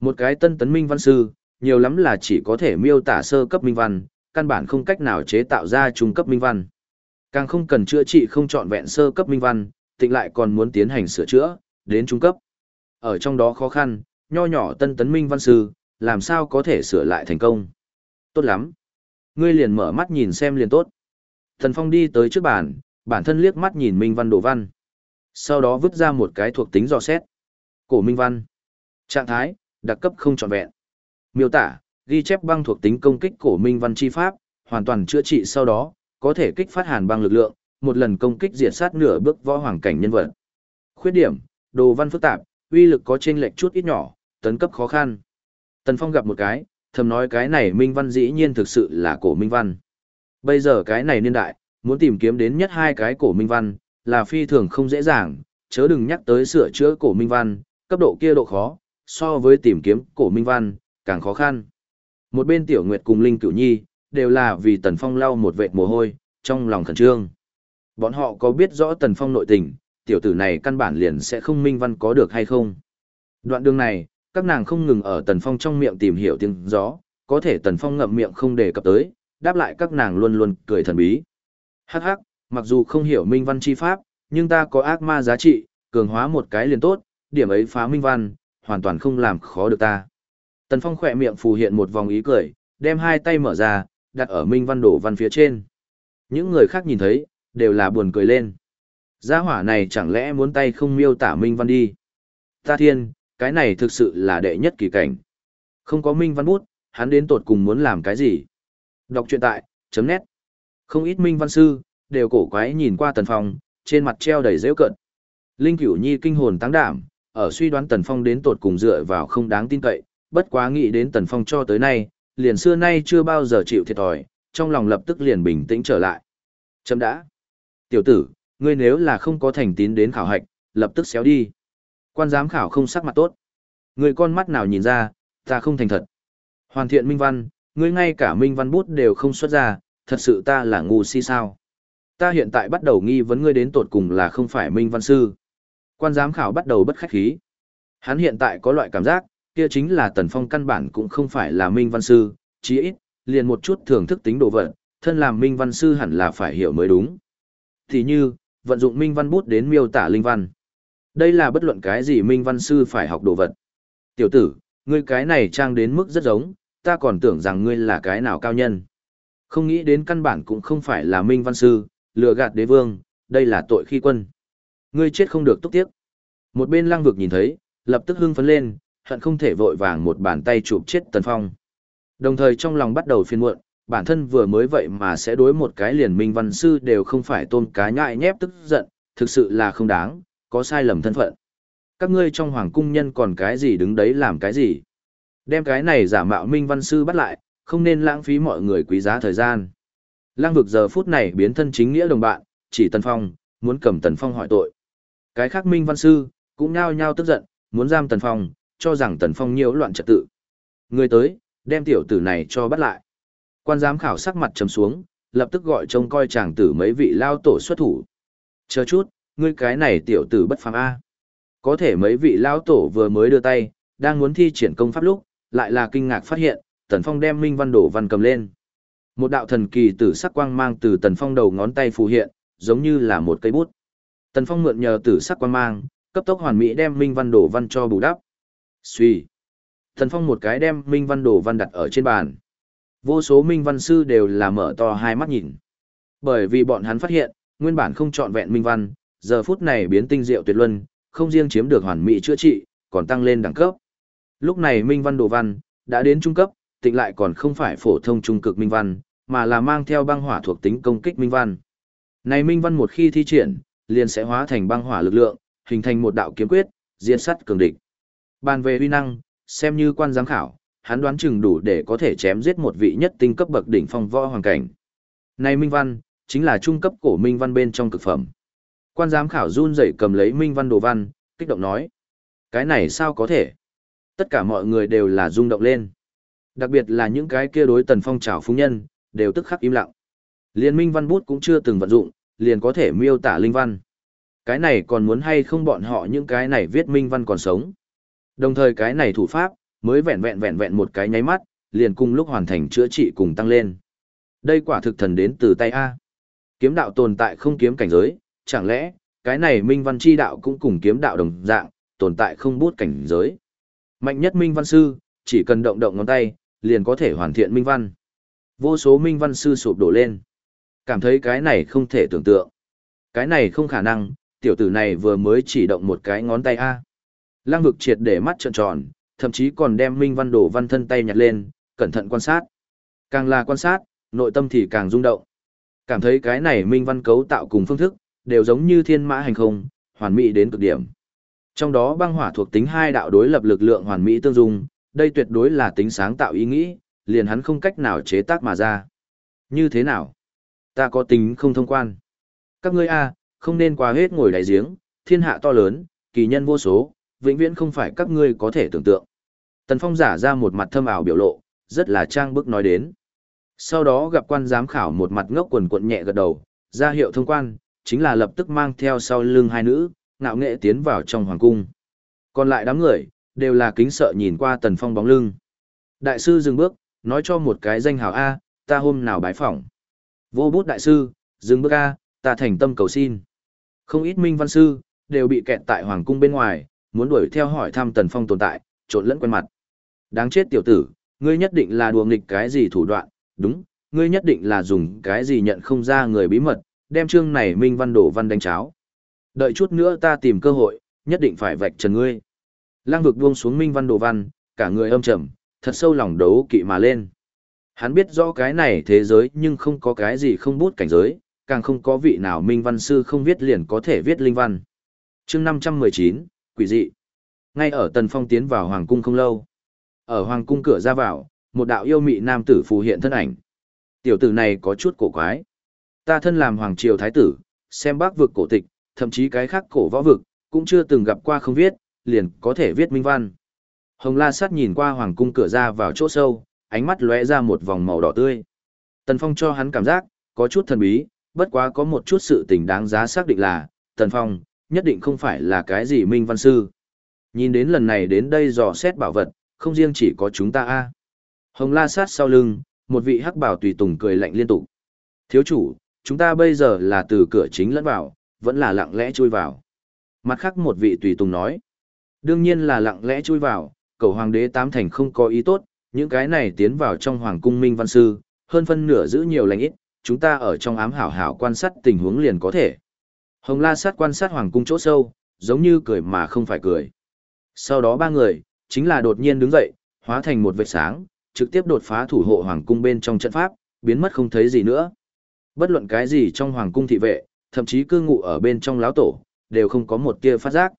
Một cái tân tấn minh văn sư, nhiều lắm là chỉ có thể miêu tả sơ cấp minh văn, căn bản không cách nào chế tạo ra trung cấp minh văn. Càng không cần chữa trị không trọn vẹn sơ cấp minh văn, tịnh lại còn muốn tiến hành sửa chữa, đến trung cấp. Ở trong đó khó khăn, nho nhỏ tân tấn minh văn sư, làm sao có thể sửa lại thành công. Tốt lắm. Ngươi liền mở mắt nhìn xem liền tốt. Thần Phong đi tới trước bàn, bản thân liếc mắt nhìn minh văn đồ văn. Sau đó vứt ra một cái thuộc tính dò xét. Cổ minh văn. Trạng thái, đặc cấp không trọn vẹn. Miêu tả, ghi chép băng thuộc tính công kích cổ minh văn chi pháp, hoàn toàn chữa trị sau đó, có thể kích phát hàn băng lực lượng, một lần công kích diệt sát nửa bước võ hoàng cảnh nhân vật. Khuyết điểm, đồ văn phức tạp, uy lực có chênh lệch chút ít nhỏ, tấn cấp khó khăn. Tần Phong gặp một cái, thầm nói cái này minh văn dĩ nhiên thực sự là cổ minh văn. Bây giờ cái này niên đại, muốn tìm kiếm đến nhất hai cái cổ minh văn, là phi thường không dễ dàng, chớ đừng nhắc tới sửa chữa cổ minh văn, cấp độ kia độ khó, so với tìm kiếm cổ minh văn, càng khó khăn. Một bên Tiểu Nguyệt cùng Linh Cửu Nhi, đều là vì Tần Phong lau một vệt mồ hôi, trong lòng khẩn trương. Bọn họ có biết rõ Tần Phong nội tình, tiểu tử này căn bản liền sẽ không minh văn có được hay không. Đoạn đường này, các nàng không ngừng ở Tần Phong trong miệng tìm hiểu tiếng gió, có thể Tần Phong ngậm miệng không đề cập tới, đáp lại các nàng luôn luôn cười thần bí. Hắc hắc, mặc dù không hiểu minh văn chi pháp, nhưng ta có ác ma giá trị, cường hóa một cái liền tốt, điểm ấy phá minh văn, hoàn toàn không làm khó được ta. Tần Phong khỏe miệng phù hiện một vòng ý cười, đem hai tay mở ra, đặt ở minh văn đổ văn phía trên. Những người khác nhìn thấy, đều là buồn cười lên. Gia hỏa này chẳng lẽ muốn tay không miêu tả minh văn đi. Ta thiên, cái này thực sự là đệ nhất kỳ cảnh. Không có minh văn bút, hắn đến tột cùng muốn làm cái gì? Đọc truyện tại, chấm nét. Không ít minh văn sư, đều cổ quái nhìn qua tần phong, trên mặt treo đầy rêu cận. Linh cửu nhi kinh hồn tăng đảm, ở suy đoán tần phong đến tột cùng dựa vào không đáng tin cậy, bất quá nghĩ đến tần phong cho tới nay, liền xưa nay chưa bao giờ chịu thiệt thòi, trong lòng lập tức liền bình tĩnh trở lại. Chấm đã. Tiểu tử, ngươi nếu là không có thành tín đến khảo hạch, lập tức xéo đi. Quan giám khảo không sắc mặt tốt. người con mắt nào nhìn ra, ta không thành thật. Hoàn thiện minh văn, ngươi ngay cả minh văn bút đều không xuất ra, thật sự ta là ngu si sao. Ta hiện tại bắt đầu nghi vấn ngươi đến tột cùng là không phải minh văn sư. Quan giám khảo bắt đầu bất khách khí. Hắn hiện tại có loại cảm giác, kia chính là tần phong căn bản cũng không phải là minh văn sư, chí ít, liền một chút thưởng thức tính đồ vật, thân làm minh văn sư hẳn là phải hiểu mới đúng. Thì như, vận dụng minh văn bút đến miêu tả linh văn. Đây là bất luận cái gì minh văn sư phải học đồ vật. Tiểu tử, ngươi cái này trang đến mức rất giống, ta còn tưởng rằng ngươi là cái nào cao nhân. Không nghĩ đến căn bản cũng không phải là minh văn sư, lừa gạt đế vương, đây là tội khi quân. Ngươi chết không được túc tiếc. Một bên lăng vực nhìn thấy, lập tức hưng phấn lên, hận không thể vội vàng một bàn tay chụp chết Tần Phong. Đồng thời trong lòng bắt đầu phiền muộn, bản thân vừa mới vậy mà sẽ đối một cái liền minh văn sư đều không phải tôn cá nhại nhép tức giận, thực sự là không đáng, có sai lầm thân phận. Các ngươi trong hoàng cung nhân còn cái gì đứng đấy làm cái gì? Đem cái này giả mạo minh văn sư bắt lại, không nên lãng phí mọi người quý giá thời gian. lang vực giờ phút này biến thân chính nghĩa đồng bạn, chỉ Tần Phong, muốn cầm Tần Phong hỏi tội. Cái khác minh văn sư, cũng nhao nhao tức giận, muốn giam Tần Phong, cho rằng Tần Phong nhiễu loạn trật tự. Người tới, đem tiểu tử này cho bắt lại. Quan giám khảo sắc mặt trầm xuống, lập tức gọi trông coi chàng tử mấy vị lao tổ xuất thủ. Chờ chút, ngươi cái này tiểu tử bất phàm A. Có thể mấy vị lao tổ vừa mới đưa tay, đang muốn thi triển công pháp lúc, lại là kinh ngạc phát hiện, Tần Phong đem Minh Văn Đổ Văn cầm lên. Một đạo thần kỳ tử sắc quang mang từ Tần Phong đầu ngón tay phù hiện, giống như là một cây bút. Tần Phong mượn nhờ tử sắc quang mang, cấp tốc hoàn mỹ đem Minh Văn Đổ Văn cho bù đắp. Suy. thần Phong một cái đem Minh Văn đồ Văn đặt ở trên bàn. Vô số Minh Văn sư đều là mở to hai mắt nhìn. Bởi vì bọn hắn phát hiện, nguyên bản không trọn vẹn Minh Văn, giờ phút này biến tinh diệu tuyệt luân, không riêng chiếm được hoàn mỹ chữa trị, còn tăng lên đẳng cấp. Lúc này Minh Văn Đồ Văn đã đến trung cấp, tịnh lại còn không phải phổ thông trung cực Minh Văn, mà là mang theo băng hỏa thuộc tính công kích Minh Văn. Này Minh Văn một khi thi triển, liền sẽ hóa thành băng hỏa lực lượng, hình thành một đạo kiếm quyết, diệt sắt cường địch. Bàn về uy năng, xem như quan giám khảo, hắn đoán chừng đủ để có thể chém giết một vị nhất tinh cấp bậc đỉnh phong võ hoàng cảnh. Này Minh Văn, chính là trung cấp cổ Minh Văn bên trong cực phẩm. Quan giám khảo run rẩy cầm lấy Minh Văn đồ văn, kích động nói. Cái này sao có thể? Tất cả mọi người đều là rung động lên. Đặc biệt là những cái kia đối tần phong trào phúng nhân, đều tức khắc im lặng. Liên minh văn bút cũng chưa từng vận dụng, liền có thể miêu tả linh văn. Cái này còn muốn hay không bọn họ những cái này viết minh văn còn sống. Đồng thời cái này thủ pháp, mới vẹn vẹn vẹn vẹn một cái nháy mắt, liền cùng lúc hoàn thành chữa trị cùng tăng lên. Đây quả thực thần đến từ tay A. Kiếm đạo tồn tại không kiếm cảnh giới, chẳng lẽ, cái này minh văn chi đạo cũng cùng kiếm đạo đồng dạng, tồn tại không bút cảnh giới. Mạnh nhất minh văn sư, chỉ cần động động ngón tay, liền có thể hoàn thiện minh văn. Vô số minh văn sư sụp đổ lên. Cảm thấy cái này không thể tưởng tượng. Cái này không khả năng, tiểu tử này vừa mới chỉ động một cái ngón tay A. Lăng vực triệt để mắt trợn tròn, thậm chí còn đem minh văn đổ văn thân tay nhặt lên, cẩn thận quan sát. Càng là quan sát, nội tâm thì càng rung động. Cảm thấy cái này minh văn cấu tạo cùng phương thức, đều giống như thiên mã hành không, hoàn mỹ đến cực điểm. Trong đó băng hỏa thuộc tính hai đạo đối lập lực lượng hoàn mỹ tương dung, đây tuyệt đối là tính sáng tạo ý nghĩ, liền hắn không cách nào chế tác mà ra. Như thế nào? Ta có tính không thông quan. Các ngươi a, không nên quá hết ngồi đáy giếng, thiên hạ to lớn, kỳ nhân vô số, vĩnh viễn không phải các ngươi có thể tưởng tượng. Tần Phong giả ra một mặt thâm ảo biểu lộ, rất là trang bức nói đến. Sau đó gặp quan giám khảo một mặt ngốc quần quận nhẹ gật đầu, ra hiệu thông quan, chính là lập tức mang theo sau lưng hai nữ, ngạo nghệ tiến vào trong hoàng cung. Còn lại đám người, đều là kính sợ nhìn qua Tần Phong bóng lưng. Đại sư dừng bước, nói cho một cái danh hào A, ta hôm nào bái phỏng. Vô bút đại sư, dừng bước A, ta thành tâm cầu xin. Không ít minh văn sư, đều bị kẹt tại hoàng cung bên ngoài, muốn đuổi theo hỏi thăm Tần Phong tồn tại, trộn lẫn quen mặt. Đáng chết tiểu tử, ngươi nhất định là đùa nghịch cái gì thủ đoạn, đúng, ngươi nhất định là dùng cái gì nhận không ra người bí mật, đem chương này minh văn đổ văn đánh cháo. Đợi chút nữa ta tìm cơ hội, nhất định phải vạch trần ngươi. lang vực buông xuống minh văn đồ văn, cả người âm trầm, thật sâu lòng đấu kỵ mà lên. Hắn biết rõ cái này thế giới nhưng không có cái gì không bút cảnh giới, càng không có vị nào minh văn sư không viết liền có thể viết linh văn. chương 519, quỷ dị. Ngay ở tần phong tiến vào hoàng cung không lâu. Ở hoàng cung cửa ra vào, một đạo yêu mị nam tử phù hiện thân ảnh. Tiểu tử này có chút cổ quái. Ta thân làm hoàng triều thái tử, xem bác vực cổ tịch, thậm chí cái khác cổ võ vực, cũng chưa từng gặp qua không viết, liền có thể viết minh văn. Hồng La Sát nhìn qua hoàng cung cửa ra vào chỗ sâu, ánh mắt lóe ra một vòng màu đỏ tươi. Tần Phong cho hắn cảm giác, có chút thần bí, bất quá có một chút sự tình đáng giá xác định là, Tần Phong, nhất định không phải là cái gì minh văn sư. Nhìn đến lần này đến đây dò xét bảo vật, không riêng chỉ có chúng ta a. Hồng La Sát sau lưng, một vị hắc bảo tùy tùng cười lạnh liên tục. Thiếu chủ, chúng ta bây giờ là từ cửa chính lẫn vào, vẫn là lặng lẽ chui vào. Mặt khác một vị tùy tùng nói. Đương nhiên là lặng lẽ chui vào, cầu hoàng đế tám thành không có ý tốt, những cái này tiến vào trong hoàng cung minh văn sư, hơn phân nửa giữ nhiều lành ít, chúng ta ở trong ám hảo hảo quan sát tình huống liền có thể. Hồng La sát quan sát hoàng cung chỗ sâu, giống như cười mà không phải cười. Sau đó ba người, chính là đột nhiên đứng dậy, hóa thành một vệt sáng, trực tiếp đột phá thủ hộ hoàng cung bên trong trận pháp, biến mất không thấy gì nữa. Bất luận cái gì trong hoàng cung thị vệ, thậm chí cư ngụ ở bên trong lão tổ, đều không có một tia phát giác.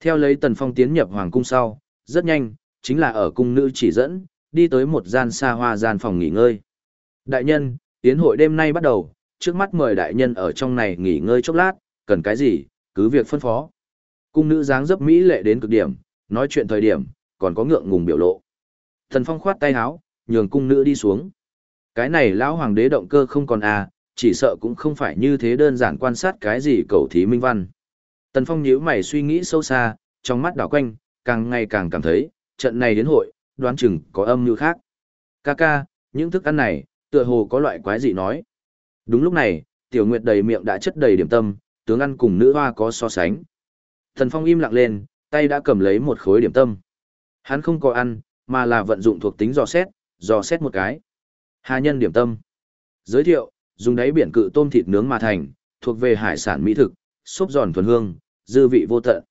Theo lấy Tần Phong tiến nhập hoàng cung sau, rất nhanh, chính là ở cung nữ chỉ dẫn, đi tới một gian xa hoa gian phòng nghỉ ngơi. Đại nhân, tiến hội đêm nay bắt đầu, trước mắt mời đại nhân ở trong này nghỉ ngơi chốc lát, cần cái gì, cứ việc phân phó. Cung nữ dáng dấp mỹ lệ đến cực điểm, nói chuyện thời điểm, còn có ngượng ngùng biểu lộ. Thần Phong khoát tay áo, nhường cung nữ đi xuống. Cái này lão hoàng đế động cơ không còn à, chỉ sợ cũng không phải như thế đơn giản quan sát cái gì cầu thí minh văn. Tần Phong nhíu mày suy nghĩ sâu xa, trong mắt đảo quanh, càng ngày càng cảm thấy, trận này đến hội, đoán chừng có âm mưu khác. Ca ca, những thức ăn này, tựa hồ có loại quái gì nói. Đúng lúc này, Tiểu Nguyệt đầy miệng đã chất đầy điểm tâm, tướng ăn cùng nữ hoa có so sánh. thần Phong im lặng lên, tay đã cầm lấy một khối điểm tâm. Hắn không có ăn, mà là vận dụng thuộc tính dò xét, dò xét một cái. Hà nhân điểm tâm. Giới thiệu, dùng đáy biển cự tôm thịt nướng mà thành, thuộc về hải sản mỹ thực, xốp giòn thuần hương, dư vị vô tận.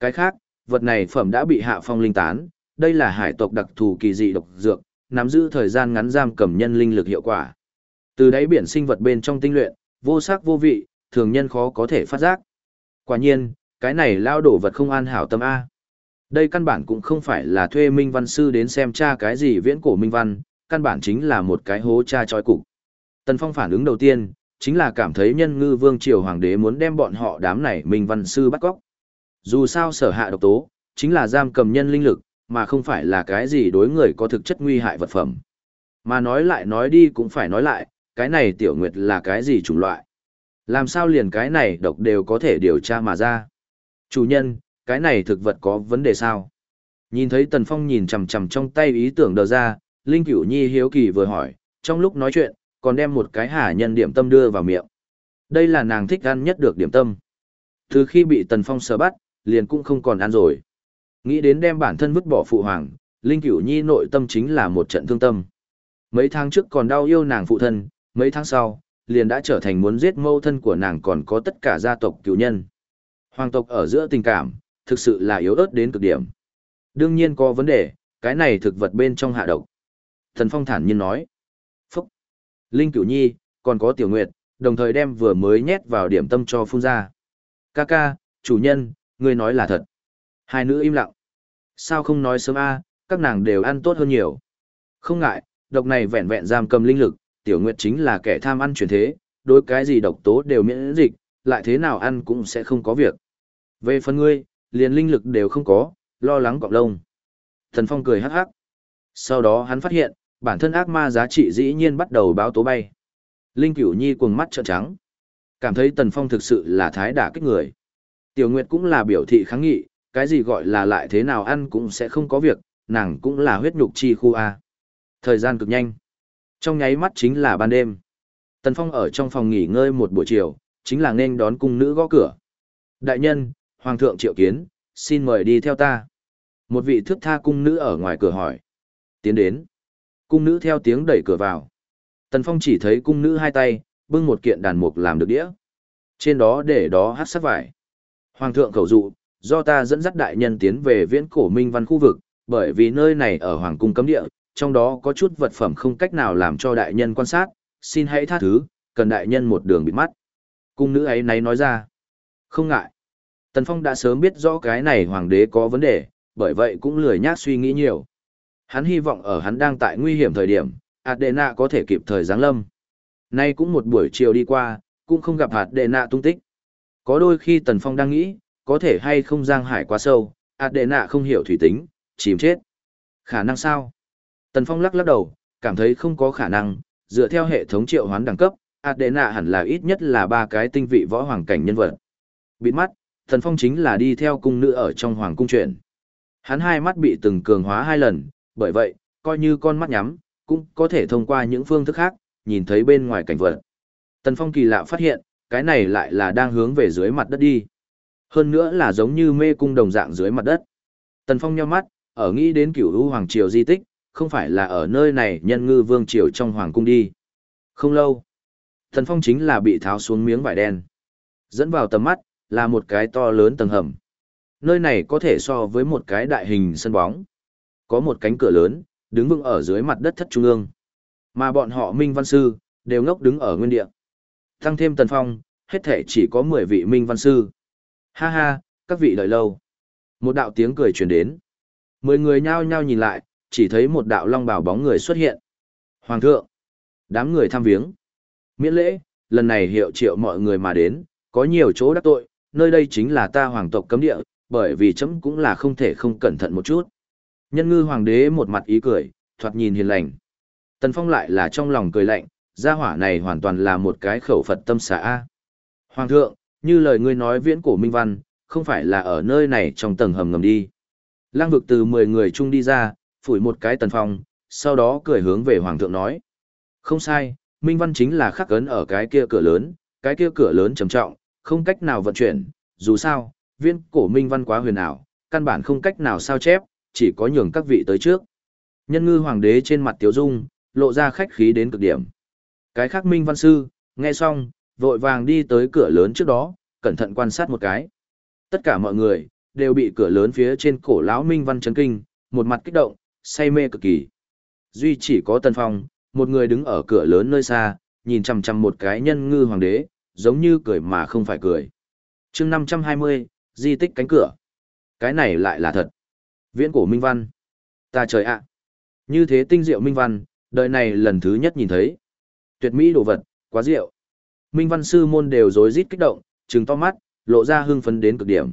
Cái khác, vật này phẩm đã bị hạ phong linh tán, đây là hải tộc đặc thù kỳ dị độc dược, nắm giữ thời gian ngắn giam cầm nhân linh lực hiệu quả. Từ đáy biển sinh vật bên trong tinh luyện, vô sắc vô vị, thường nhân khó có thể phát giác. Quả nhiên, cái này lao đổ vật không an hảo tâm A. Đây căn bản cũng không phải là thuê minh văn sư đến xem cha cái gì viễn cổ minh văn, căn bản chính là một cái hố cha trói cục. Tần Phong phản ứng đầu tiên, chính là cảm thấy nhân ngư vương triều hoàng đế muốn đem bọn họ đám này minh văn sư bắt cóc. Dù sao sở hạ độc tố, chính là giam cầm nhân linh lực, mà không phải là cái gì đối người có thực chất nguy hại vật phẩm. Mà nói lại nói đi cũng phải nói lại, cái này tiểu nguyệt là cái gì chủng loại. Làm sao liền cái này độc đều có thể điều tra mà ra. Chủ nhân, cái này thực vật có vấn đề sao? Nhìn thấy Tần Phong nhìn chằm chằm trong tay ý tưởng đờ ra, Linh Cửu Nhi hiếu kỳ vừa hỏi, trong lúc nói chuyện, còn đem một cái hà nhân điểm tâm đưa vào miệng. Đây là nàng thích ăn nhất được điểm tâm. Từ khi bị Tần Phong sờ bắt, liền cũng không còn ăn rồi. Nghĩ đến đem bản thân vứt bỏ phụ hoàng, Linh Cửu Nhi nội tâm chính là một trận thương tâm. Mấy tháng trước còn đau yêu nàng phụ thân, mấy tháng sau, liền đã trở thành muốn giết mâu thân của nàng còn có tất cả gia tộc cựu nhân. Hoàng tộc ở giữa tình cảm, thực sự là yếu ớt đến cực điểm. Đương nhiên có vấn đề, cái này thực vật bên trong hạ độc. Thần Phong thản nhiên nói. Phúc! Linh Cửu Nhi, còn có Tiểu Nguyệt, đồng thời đem vừa mới nhét vào điểm tâm cho phun ra. Ca ca, chủ nhân, ngươi nói là thật. Hai nữ im lặng. Sao không nói sớm a, các nàng đều ăn tốt hơn nhiều. Không ngại, độc này vẹn vẹn giam cầm linh lực, tiểu nguyệt chính là kẻ tham ăn chuyển thế, đối cái gì độc tố đều miễn dịch, lại thế nào ăn cũng sẽ không có việc. Về phần ngươi, liền linh lực đều không có, lo lắng cọng lông. Thần Phong cười hắc hắc. Sau đó hắn phát hiện, bản thân ác ma giá trị dĩ nhiên bắt đầu báo tố bay. Linh Cửu Nhi cuồng mắt trợn trắng. Cảm thấy Tần Phong thực sự là thái đả kích người. Tiểu Nguyệt cũng là biểu thị kháng nghị, cái gì gọi là lại thế nào ăn cũng sẽ không có việc, nàng cũng là huyết nhục chi khu A. Thời gian cực nhanh. Trong nháy mắt chính là ban đêm. Tần Phong ở trong phòng nghỉ ngơi một buổi chiều, chính là nên đón cung nữ gõ cửa. Đại nhân, Hoàng thượng triệu kiến, xin mời đi theo ta. Một vị thước tha cung nữ ở ngoài cửa hỏi. Tiến đến. Cung nữ theo tiếng đẩy cửa vào. Tần Phong chỉ thấy cung nữ hai tay, bưng một kiện đàn mục làm được đĩa. Trên đó để đó hát sắc vải. Hoàng thượng khẩu dụ, do ta dẫn dắt đại nhân tiến về viễn cổ minh văn khu vực, bởi vì nơi này ở Hoàng cung cấm địa, trong đó có chút vật phẩm không cách nào làm cho đại nhân quan sát, xin hãy tha thứ, cần đại nhân một đường bị mắt. Cung nữ ấy nấy nói ra. Không ngại. Tần Phong đã sớm biết rõ cái này hoàng đế có vấn đề, bởi vậy cũng lười nhác suy nghĩ nhiều. Hắn hy vọng ở hắn đang tại nguy hiểm thời điểm, Adena có thể kịp thời giáng lâm. Nay cũng một buổi chiều đi qua, cũng không gặp Adena tung tích. Có đôi khi Tần Phong đang nghĩ, có thể hay không giang hải quá sâu, Adena không hiểu thủy tính, chìm chết. Khả năng sao? Tần Phong lắc lắc đầu, cảm thấy không có khả năng, dựa theo hệ thống triệu hoán đẳng cấp, Adena hẳn là ít nhất là ba cái tinh vị võ hoàng cảnh nhân vật. Bịt mắt, Tần Phong chính là đi theo cung nữ ở trong hoàng cung chuyện. Hắn hai mắt bị từng cường hóa hai lần, bởi vậy, coi như con mắt nhắm, cũng có thể thông qua những phương thức khác, nhìn thấy bên ngoài cảnh vật. Tần Phong kỳ lạ phát hiện, cái này lại là đang hướng về dưới mặt đất đi. Hơn nữa là giống như mê cung đồng dạng dưới mặt đất. Tần Phong nheo mắt, ở nghĩ đến cửu u hoàng triều di tích, không phải là ở nơi này nhân ngư vương triều trong hoàng cung đi. Không lâu, thần Phong chính là bị tháo xuống miếng vải đen. Dẫn vào tầm mắt, là một cái to lớn tầng hầm. Nơi này có thể so với một cái đại hình sân bóng. Có một cánh cửa lớn, đứng vững ở dưới mặt đất thất trung ương. Mà bọn họ Minh Văn Sư, đều ngốc đứng ở nguyên địa. Tăng thêm Tần Phong, hết thể chỉ có 10 vị Minh Văn Sư. Ha ha, các vị đợi lâu. Một đạo tiếng cười truyền đến. Mười người nhao nhao nhìn lại, chỉ thấy một đạo long bào bóng người xuất hiện. Hoàng thượng, đám người tham viếng. Miễn lễ, lần này hiệu triệu mọi người mà đến, có nhiều chỗ đắc tội, nơi đây chính là ta hoàng tộc cấm địa, bởi vì chấm cũng là không thể không cẩn thận một chút. Nhân ngư hoàng đế một mặt ý cười, thoạt nhìn hiền lành. Tần Phong lại là trong lòng cười lạnh, gia hỏa này hoàn toàn là một cái khẩu Phật tâm xả. Hoàng thượng, như lời ngươi nói viễn cổ minh văn, không phải là ở nơi này trong tầng hầm ngầm đi. Lang vực từ 10 người chung đi ra, phủi một cái Tần Phong, sau đó cười hướng về Hoàng thượng nói. Không sai, minh văn chính là khắc ấn ở cái kia cửa lớn, cái kia cửa lớn trầm trọng, không cách nào vận chuyển, dù sao, viên cổ minh văn quá huyền ảo, căn bản không cách nào sao chép, chỉ có nhường các vị tới trước. Nhân ngư hoàng đế trên mặt tiếu dung, lộ ra khách khí đến cực điểm. Cái khác minh văn sư, nghe xong, vội vàng đi tới cửa lớn trước đó, cẩn thận quan sát một cái. Tất cả mọi người, đều bị cửa lớn phía trên cổ lão minh văn chấn kinh, một mặt kích động, say mê cực kỳ. Duy chỉ có Tần Phong, một người đứng ở cửa lớn nơi xa, nhìn chằm chằm một cái nhân ngư hoàng đế, giống như cười mà không phải cười. chương 520, di tích cánh cửa. Cái này lại là thật. Viễn cổ minh văn. Ta trời ạ. Như thế tinh diệu minh văn, đời này lần thứ nhất nhìn thấy. Tuyệt mỹ đồ vật, quá diệu. Minh văn sư môn đều rối rít kích động, trừng to mắt, lộ ra hưng phấn đến cực điểm.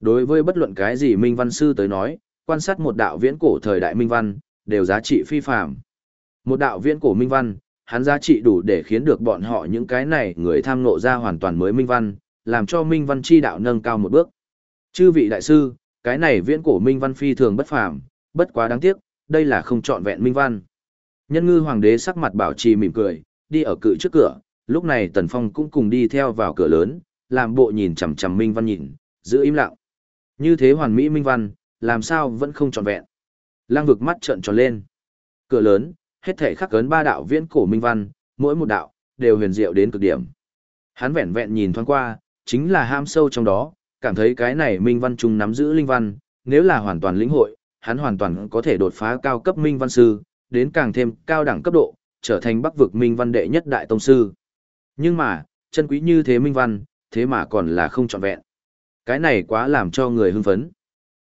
Đối với bất luận cái gì minh văn sư tới nói, quan sát một đạo viễn cổ thời đại minh văn, đều giá trị phi phàm. Một đạo viễn cổ minh văn, hắn giá trị đủ để khiến được bọn họ những cái này người tham ngộ ra hoàn toàn mới minh văn, làm cho minh văn chi đạo nâng cao một bước. Chư vị đại sư, cái này viễn cổ minh văn phi thường bất phàm, bất quá đáng tiếc, đây là không trọn vẹn minh văn. Nhân ngư hoàng đế sắc mặt bảo trì mỉm cười, đi ở cự trước cửa, lúc này Tần Phong cũng cùng đi theo vào cửa lớn, làm bộ nhìn chằm chằm minh văn nhìn, giữ im lặng. Như thế hoàn mỹ minh văn, làm sao vẫn không trọn vẹn. Lang vực mắt trợn tròn lên. Cửa lớn, hết thể khắc cấn ba đạo viễn cổ minh văn, mỗi một đạo, đều huyền diệu đến cực điểm. Hắn vẹn vẹn nhìn thoáng qua, chính là ham sâu trong đó, cảm thấy cái này minh văn trung nắm giữ linh văn, nếu là hoàn toàn lĩnh hội, hắn hoàn toàn có thể đột phá cao cấp minh văn sư, đến càng thêm cao đẳng cấp độ, trở thành bắc vực minh văn đệ nhất đại tông sư. Nhưng mà, chân quý như thế minh văn, thế mà còn là không trọn vẹn. Cái này quá làm cho người hưng phấn.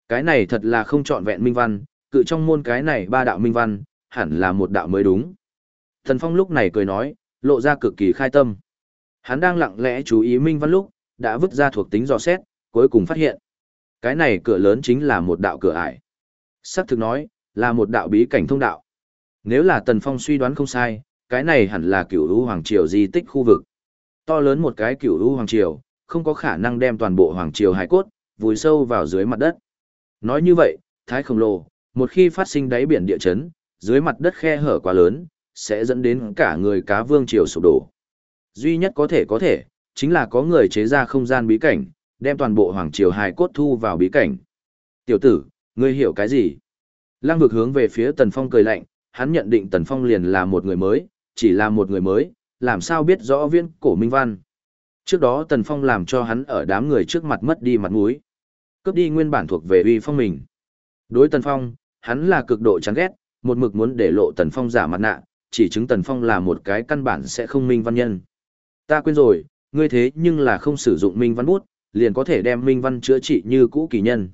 Cái này thật là không trọn vẹn minh văn, cự trong môn cái này ba đạo minh văn, hẳn là một đạo mới đúng. Thần Phong lúc này cười nói, lộ ra cực kỳ khai tâm. Hắn đang lặng lẽ chú ý minh văn lúc, đã vứt ra thuộc tính dò xét, cuối cùng phát hiện. Cái này cửa lớn chính là một đạo cửa ải. Sắc thực nói, là một đạo bí cảnh thông đạo. Nếu là Tần Phong suy đoán không sai, cái này hẳn là cửu lũ hoàng triều di tích khu vực. To lớn một cái cửu lũ hoàng triều, không có khả năng đem toàn bộ hoàng triều hải cốt, vùi sâu vào dưới mặt đất. Nói như vậy, thái khổng lồ, một khi phát sinh đáy biển địa chấn, dưới mặt đất khe hở quá lớn, sẽ dẫn đến cả người cá vương triều sụp đổ. Duy nhất có thể có thể, chính là có người chế ra không gian bí cảnh, đem toàn bộ hoàng triều hài cốt thu vào bí cảnh. Tiểu tử, ngươi hiểu cái gì? Lăng vực hướng về phía Tần Phong cười lạnh, hắn nhận định Tần Phong liền là một người mới, chỉ là một người mới, làm sao biết rõ viên cổ minh văn. Trước đó Tần Phong làm cho hắn ở đám người trước mặt mất đi mặt mũi. Cướp đi nguyên bản thuộc về uy phong mình. Đối Tần Phong, hắn là cực độ chán ghét, một mực muốn để lộ Tần Phong giả mặt nạ, chỉ chứng Tần Phong là một cái căn bản sẽ không minh văn nhân. Ta quên rồi, ngươi thế nhưng là không sử dụng minh văn bút, liền có thể đem minh văn chữa trị như cũ kỳ nhân.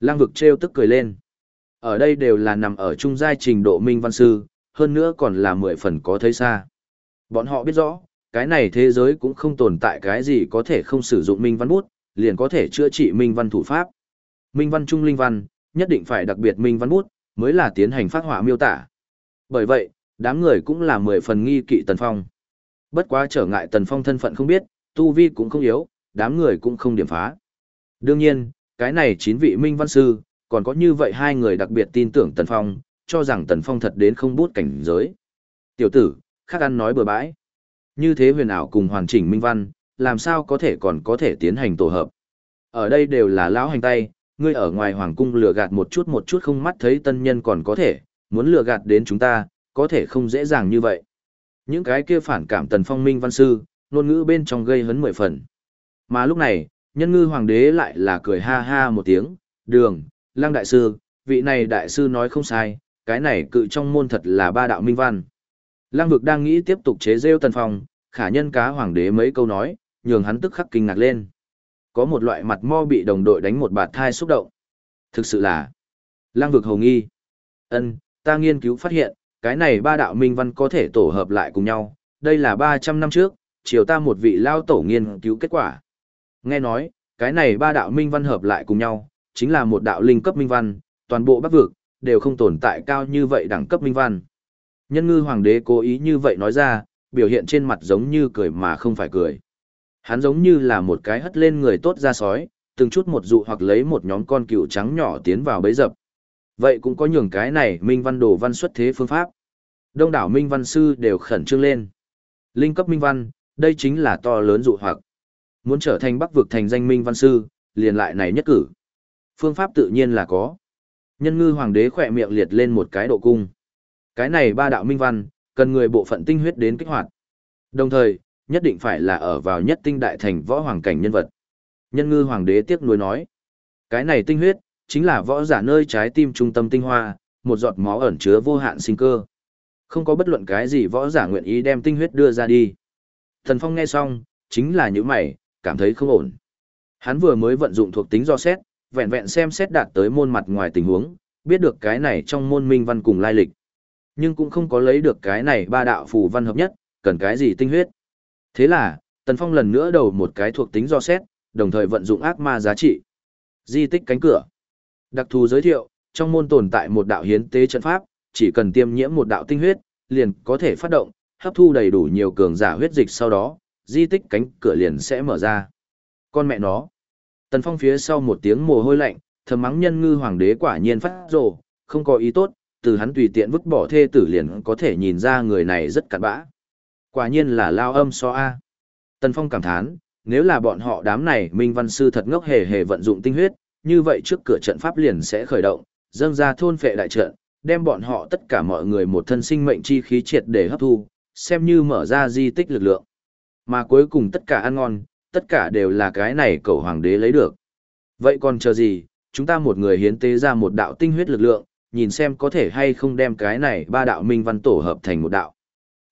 Lăng vực trêu tức cười lên. Ở đây đều là nằm ở trung giai trình độ minh văn sư, hơn nữa còn là mười phần có thấy xa. Bọn họ biết rõ, cái này thế giới cũng không tồn tại cái gì có thể không sử dụng minh văn bút, liền có thể chữa trị minh văn thủ pháp. Minh văn trung linh văn, nhất định phải đặc biệt minh văn bút, mới là tiến hành phát họa miêu tả. Bởi vậy, đám người cũng là mười phần nghi kỵ Tần Phong. Bất quá trở ngại Tần Phong thân phận không biết, tu vi cũng không yếu, đám người cũng không điểm phá. Đương nhiên, cái này chín vị minh văn sư, còn có như vậy hai người đặc biệt tin tưởng Tần Phong, cho rằng Tần Phong thật đến không bút cảnh giới. Tiểu tử, khác ăn nói bừa bãi. Như thế huyền ảo cùng hoàn chỉnh minh văn, làm sao có thể còn có thể tiến hành tổ hợp. Ở đây đều là lão hành tay, ngươi ở ngoài hoàng cung lừa gạt một chút một chút không mắt thấy tân nhân còn có thể, muốn lừa gạt đến chúng ta, có thể không dễ dàng như vậy. Những cái kia phản cảm tần phong minh văn sư, ngôn ngữ bên trong gây hấn mười phần. Mà lúc này, nhân ngư hoàng đế lại là cười ha ha một tiếng, đường, lang đại sư, vị này đại sư nói không sai, cái này cự trong môn thật là ba đạo minh văn. Lăng vực đang nghĩ tiếp tục chế rêu tần phong, khả nhân cá hoàng đế mấy câu nói, nhường hắn tức khắc kinh ngạc lên. Có một loại mặt mo bị đồng đội đánh một bạt thai xúc động. Thực sự là, lăng vực hồng nghi. ân ta nghiên cứu phát hiện, cái này ba đạo minh văn có thể tổ hợp lại cùng nhau, đây là 300 năm trước, chiều ta một vị lao tổ nghiên cứu kết quả. Nghe nói, cái này ba đạo minh văn hợp lại cùng nhau, chính là một đạo linh cấp minh văn, toàn bộ bắc vực, đều không tồn tại cao như vậy đẳng cấp minh văn. Nhân ngư hoàng đế cố ý như vậy nói ra, biểu hiện trên mặt giống như cười mà không phải cười. Hắn giống như là một cái hất lên người tốt ra sói, từng chút một dụ hoặc lấy một nhóm con cựu trắng nhỏ tiến vào bấy dập. Vậy cũng có nhường cái này minh văn đồ văn xuất thế phương pháp. Đông đảo minh văn sư đều khẩn trương lên. Linh cấp minh văn, đây chính là to lớn dụ hoặc. Muốn trở thành bắc vực thành danh minh văn sư, liền lại này nhất cử. Phương pháp tự nhiên là có. Nhân ngư hoàng đế khỏe miệng liệt lên một cái độ cung. Cái này ba đạo minh văn, cần người bộ phận tinh huyết đến kích hoạt. Đồng thời, nhất định phải là ở vào nhất tinh đại thành võ hoàng cảnh nhân vật. Nhân ngư hoàng đế tiếc nuối nói. Cái này tinh huyết, chính là võ giả nơi trái tim trung tâm tinh hoa, một giọt máu ẩn chứa vô hạn sinh cơ. Không có bất luận cái gì võ giả nguyện ý đem tinh huyết đưa ra đi. Thần Phong nghe xong, chính là những mày, cảm thấy không ổn. Hắn vừa mới vận dụng thuộc tính do xét, vẹn vẹn xem xét đạt tới môn mặt ngoài tình huống, biết được cái này trong môn minh văn cùng lai lịch. Nhưng cũng không có lấy được cái này ba đạo phù văn hợp nhất, cần cái gì tinh huyết. Thế là, Tần Phong lần nữa đầu một cái thuộc tính do xét, đồng thời vận dụng ác ma giá trị. Di tích cánh cửa. Đặc thù giới thiệu, trong môn tồn tại một đạo hiến tế trận pháp, chỉ cần tiêm nhiễm một đạo tinh huyết, liền có thể phát động, hấp thu đầy đủ nhiều cường giả huyết dịch sau đó, di tích cánh cửa liền sẽ mở ra. Con mẹ nó. Tần Phong phía sau một tiếng mồ hôi lạnh, thầm mắng nhân ngư hoàng đế quả nhiên phát rồ, không có ý tốt, từ hắn tùy tiện vứt bỏ thê tử liền có thể nhìn ra người này rất cặn bã. Quả nhiên là lao âm so A. Tần Phong cảm thán, nếu là bọn họ đám này Minh Văn Sư thật ngốc hề hề vận dụng tinh huyết, như vậy trước cửa trận pháp liền sẽ khởi động, dâng ra thôn phệ đại trận, đem bọn họ tất cả mọi người một thân sinh mệnh chi khí triệt để hấp thu, xem như mở ra di tích lực lượng. Mà cuối cùng tất cả ăn ngon, tất cả đều là cái này cầu hoàng đế lấy được. Vậy còn chờ gì, chúng ta một người hiến tế ra một đạo tinh huyết lực lượng, nhìn xem có thể hay không đem cái này ba đạo minh văn tổ hợp thành một đạo.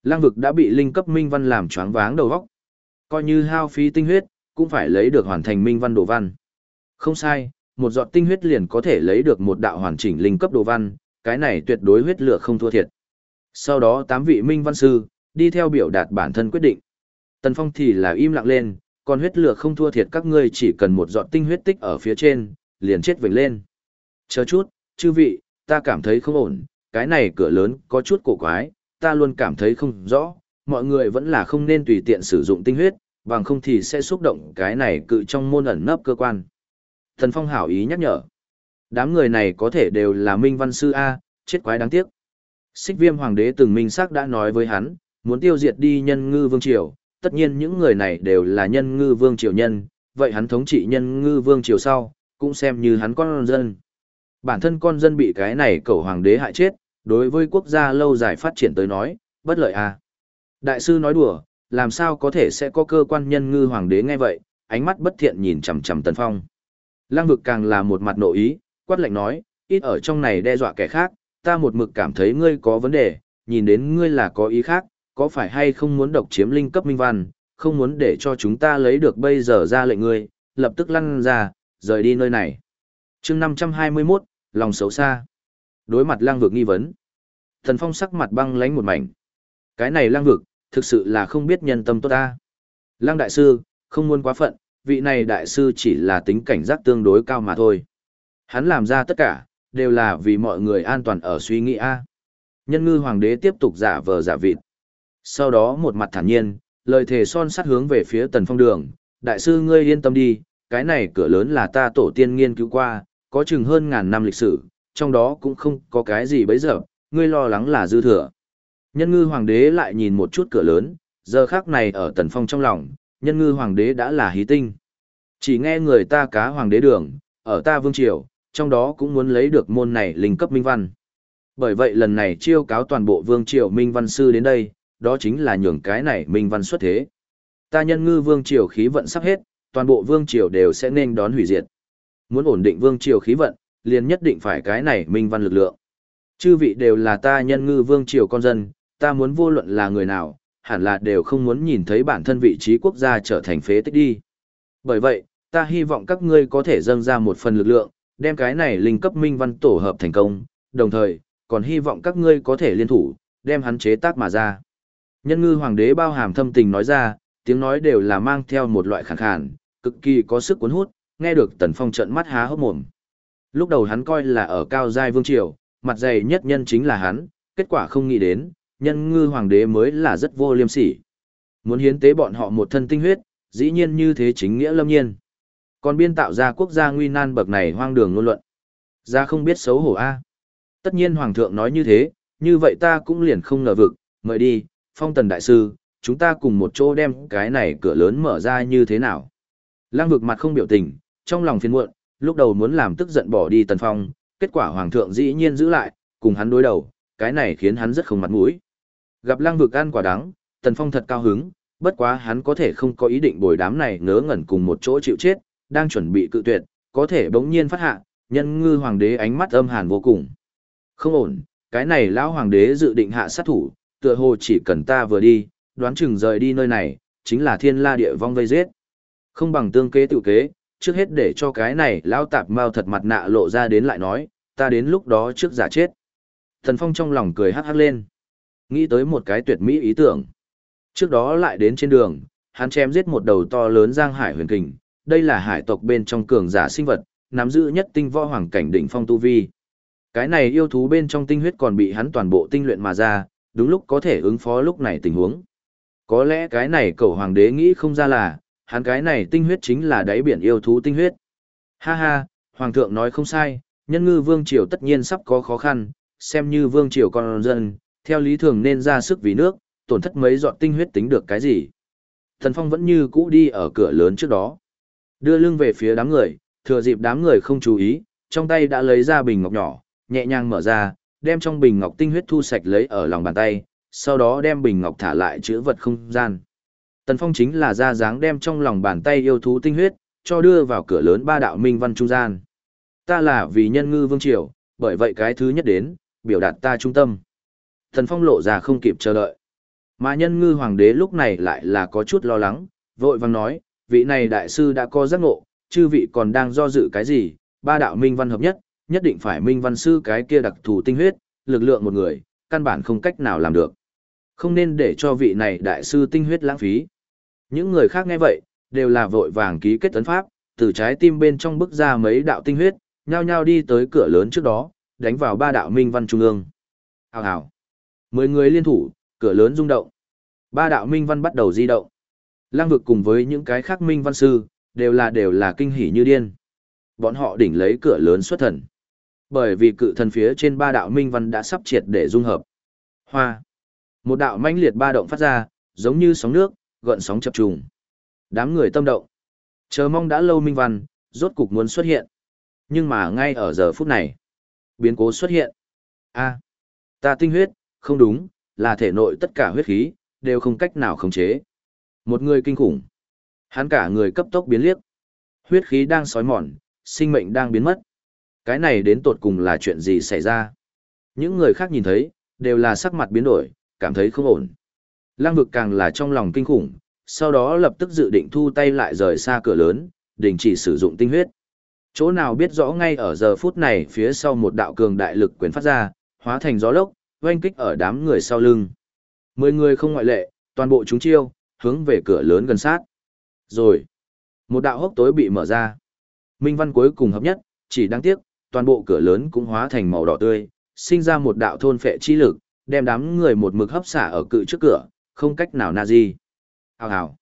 Lang vực đã bị linh cấp minh văn làm choáng váng đầu óc. Coi như hao phí tinh huyết, cũng phải lấy được hoàn thành minh văn đồ văn. Không sai, một giọt tinh huyết liền có thể lấy được một đạo hoàn chỉnh linh cấp đồ văn, cái này tuyệt đối huyết lửa không thua thiệt. Sau đó tám vị minh văn sư, đi theo biểu đạt bản thân quyết định. Tần Phong thì là im lặng lên, còn huyết lửa không thua thiệt các ngươi chỉ cần một giọt tinh huyết tích ở phía trên, liền chết vệnh lên. Chờ chút, chư vị, ta cảm thấy không ổn, cái này cửa lớn có chút cổ quái, ta luôn cảm thấy không rõ, mọi người vẫn là không nên tùy tiện sử dụng tinh huyết, bằng không thì sẽ xúc động cái này cự trong môn ẩn nấp cơ quan. Thần Phong hảo ý nhắc nhở. Đám người này có thể đều là Minh Văn Sư A, chết quái đáng tiếc. Xích viêm hoàng đế từng minh xác đã nói với hắn, muốn tiêu diệt đi nhân ngư vương triều, tất nhiên những người này đều là nhân ngư vương triều nhân, vậy hắn thống trị nhân ngư vương triều sau, cũng xem như hắn con dân. Bản thân con dân bị cái này cầu hoàng đế hại chết, đối với quốc gia lâu dài phát triển tới nói, bất lợi à. Đại sư nói đùa, làm sao có thể sẽ có cơ quan nhân ngư hoàng đế nghe vậy, ánh mắt bất thiện nhìn chằm chằm Tần Phong. Lăng vực càng là một mặt nội ý, quát lạnh nói, ít ở trong này đe dọa kẻ khác, ta một mực cảm thấy ngươi có vấn đề, nhìn đến ngươi là có ý khác, có phải hay không muốn độc chiếm linh cấp minh văn, không muốn để cho chúng ta lấy được bây giờ ra lệnh ngươi, lập tức lăn ra, rời đi nơi này. chương 521, lòng xấu xa. Đối mặt lang vực nghi vấn. Thần phong sắc mặt băng lánh một mảnh. Cái này lang vực, thực sự là không biết nhân tâm tốt ta. Lang đại sư, không muốn quá phận, vị này đại sư chỉ là tính cảnh giác tương đối cao mà thôi. Hắn làm ra tất cả, đều là vì mọi người an toàn ở suy nghĩ a. Nhân ngư hoàng đế tiếp tục giả vờ giả vịt. Sau đó một mặt thản nhiên, lời thề son sắt hướng về phía tần phong đường, đại sư ngươi yên tâm đi, cái này cửa lớn là ta tổ tiên nghiên cứu qua, có chừng hơn ngàn năm lịch sử, trong đó cũng không có cái gì bấy giờ, ngươi lo lắng là dư thừa. Nhân ngư hoàng đế lại nhìn một chút cửa lớn, giờ khác này ở tần phong trong lòng, nhân ngư hoàng đế đã là hí tinh. Chỉ nghe người ta cá hoàng đế đường, ở ta vương triều, trong đó cũng muốn lấy được môn này linh cấp minh văn. Bởi vậy lần này chiêu cáo toàn bộ vương triều minh văn sư đến đây, đó chính là nhường cái này minh văn xuất thế. Ta nhân ngư vương triều khí vận sắp hết, toàn bộ vương triều đều sẽ nên đón hủy diệt. Muốn ổn định vương triều khí vận, liền nhất định phải cái này minh văn lực lượng. Chư vị đều là ta nhân ngư vương triều con dân, ta muốn vô luận là người nào, hẳn là đều không muốn nhìn thấy bản thân vị trí quốc gia trở thành phế tích đi. Bởi vậy, ta hy vọng các ngươi có thể dâng ra một phần lực lượng, đem cái này linh cấp minh văn tổ hợp thành công, đồng thời, còn hy vọng các ngươi có thể liên thủ, đem hắn chế tác mà ra. Nhân ngư hoàng đế bao hàm thâm tình nói ra, tiếng nói đều là mang theo một loại khẳng khàn, cực kỳ có sức cuốn hút, nghe được tần phong trận mắt há hốc mồm. Lúc đầu hắn coi là ở cao giai vương triều, mặt dày nhất nhân chính là hắn, kết quả không nghĩ đến, nhân ngư hoàng đế mới là rất vô liêm sỉ. Muốn hiến tế bọn họ một thân tinh huyết, dĩ nhiên như thế chính nghĩa lâm nhiên. Còn biên tạo ra quốc gia nguy nan bậc này hoang đường ngôn luận. Ra không biết xấu hổ a. Tất nhiên hoàng thượng nói như thế, như vậy ta cũng liền không ngờ vực, mời đi, phong tần đại sư, chúng ta cùng một chỗ đem cái này cửa lớn mở ra như thế nào. Lăng vực mặt không biểu tình, trong lòng phiền muộn, lúc đầu muốn làm tức giận bỏ đi tần phong, kết quả hoàng thượng dĩ nhiên giữ lại, cùng hắn đối đầu, cái này khiến hắn rất không mặt mũi. Gặp lăng vực ăn quả đắng, tần phong thật cao hứng, bất quá hắn có thể không có ý định bồi đám này ngớ ngẩn cùng một chỗ chịu chết, đang chuẩn bị cự tuyệt, có thể bỗng nhiên phát hạ, nhân ngư hoàng đế ánh mắt âm hàn vô cùng. Không ổn, cái này lão hoàng đế dự định hạ sát thủ, tựa hồ chỉ cần ta vừa đi, đoán chừng rời đi nơi này, chính là thiên la địa vong vây giết. Không bằng tương kế tự kế, trước hết để cho cái này lão tạp mau thật mặt nạ lộ ra đến lại nói, ta đến lúc đó trước giả chết. Thần Phong trong lòng cười hắc hắc lên. Nghĩ tới một cái tuyệt mỹ ý tưởng. Trước đó lại đến trên đường, hắn chém giết một đầu to lớn giang hải huyền kình, đây là hải tộc bên trong cường giả sinh vật, nắm giữ nhất tinh võ hoàng cảnh đỉnh phong tu vi. Cái này yêu thú bên trong tinh huyết còn bị hắn toàn bộ tinh luyện mà ra, đúng lúc có thể ứng phó lúc này tình huống. Có lẽ cái này cầu hoàng đế nghĩ không ra là, hắn cái này tinh huyết chính là đáy biển yêu thú tinh huyết. Ha ha, hoàng thượng nói không sai, nhân ngư vương triều tất nhiên sắp có khó khăn, xem như vương triều con dân, theo lý thường nên ra sức vì nước, tổn thất mấy giọt tinh huyết tính được cái gì. Thần Phong vẫn như cũ đi ở cửa lớn trước đó. Đưa lưng về phía đám người, thừa dịp đám người không chú ý, trong tay đã lấy ra bình ngọc nhỏ, nhẹ nhàng mở ra, đem trong bình ngọc tinh huyết thu sạch lấy ở lòng bàn tay, sau đó đem bình ngọc thả lại chữ vật không gian. Tần Phong chính là ra dáng đem trong lòng bàn tay yêu thú tinh huyết, cho đưa vào cửa lớn ba đạo minh văn trung gian. Ta là vì nhân ngư vương triều, bởi vậy cái thứ nhất đến, biểu đạt ta trung tâm. Tần Phong lộ ra không kịp chờ đợi. Mà nhân ngư hoàng đế lúc này lại là có chút lo lắng, vội vàng nói, vị này đại sư đã có giác ngộ, chư vị còn đang do dự cái gì, ba đạo minh văn hợp nhất, nhất định phải minh văn sư cái kia đặc thù tinh huyết, lực lượng một người, căn bản không cách nào làm được. Không nên để cho vị này đại sư tinh huyết lãng phí. Những người khác nghe vậy, đều là vội vàng ký kết tấn pháp, từ trái tim bên trong bức ra mấy đạo tinh huyết, nhao nhao đi tới cửa lớn trước đó, đánh vào ba đạo minh văn trung ương. Hào hào. Mười người liên thủ, cửa lớn rung động. Ba đạo minh văn bắt đầu di động. Lăng vực cùng với những cái khác minh văn sư, đều là đều là kinh hỉ như điên. Bọn họ đỉnh lấy cửa lớn xuất thần. Bởi vì cự thần phía trên ba đạo minh văn đã sắp triệt để dung hợp. Hoa. Một đạo mãnh liệt ba động phát ra, giống như sóng nước, gợn sóng chập trùng. Đám người tâm động. Chờ mong đã lâu minh văn, rốt cục muốn xuất hiện. Nhưng mà ngay ở giờ phút này, biến cố xuất hiện. A, ta tinh huyết, không đúng, là thể nội tất cả huyết khí, đều không cách nào khống chế. Một người kinh khủng. Hắn cả người cấp tốc biến liếc. Huyết khí đang sói mòn, sinh mệnh đang biến mất. Cái này đến tột cùng là chuyện gì xảy ra? Những người khác nhìn thấy, đều là sắc mặt biến đổi, cảm thấy không ổn. Lăng vực càng là trong lòng kinh khủng, sau đó lập tức dự định thu tay lại rời xa cửa lớn, đình chỉ sử dụng tinh huyết. Chỗ nào biết rõ ngay ở giờ phút này phía sau một đạo cường đại lực quyền phát ra, hóa thành gió lốc, oanh kích ở đám người sau lưng. Mười người không ngoại lệ, toàn bộ chúng chiêu, hướng về cửa lớn gần sát. Rồi, một đạo hốc tối bị mở ra. Minh văn cuối cùng hợp nhất, chỉ đáng tiếc, toàn bộ cửa lớn cũng hóa thành màu đỏ tươi, sinh ra một đạo thôn phệ chi lực, đem đám người một mực hấp xả ở cự trước cửa, không cách nào na di. Hào hào.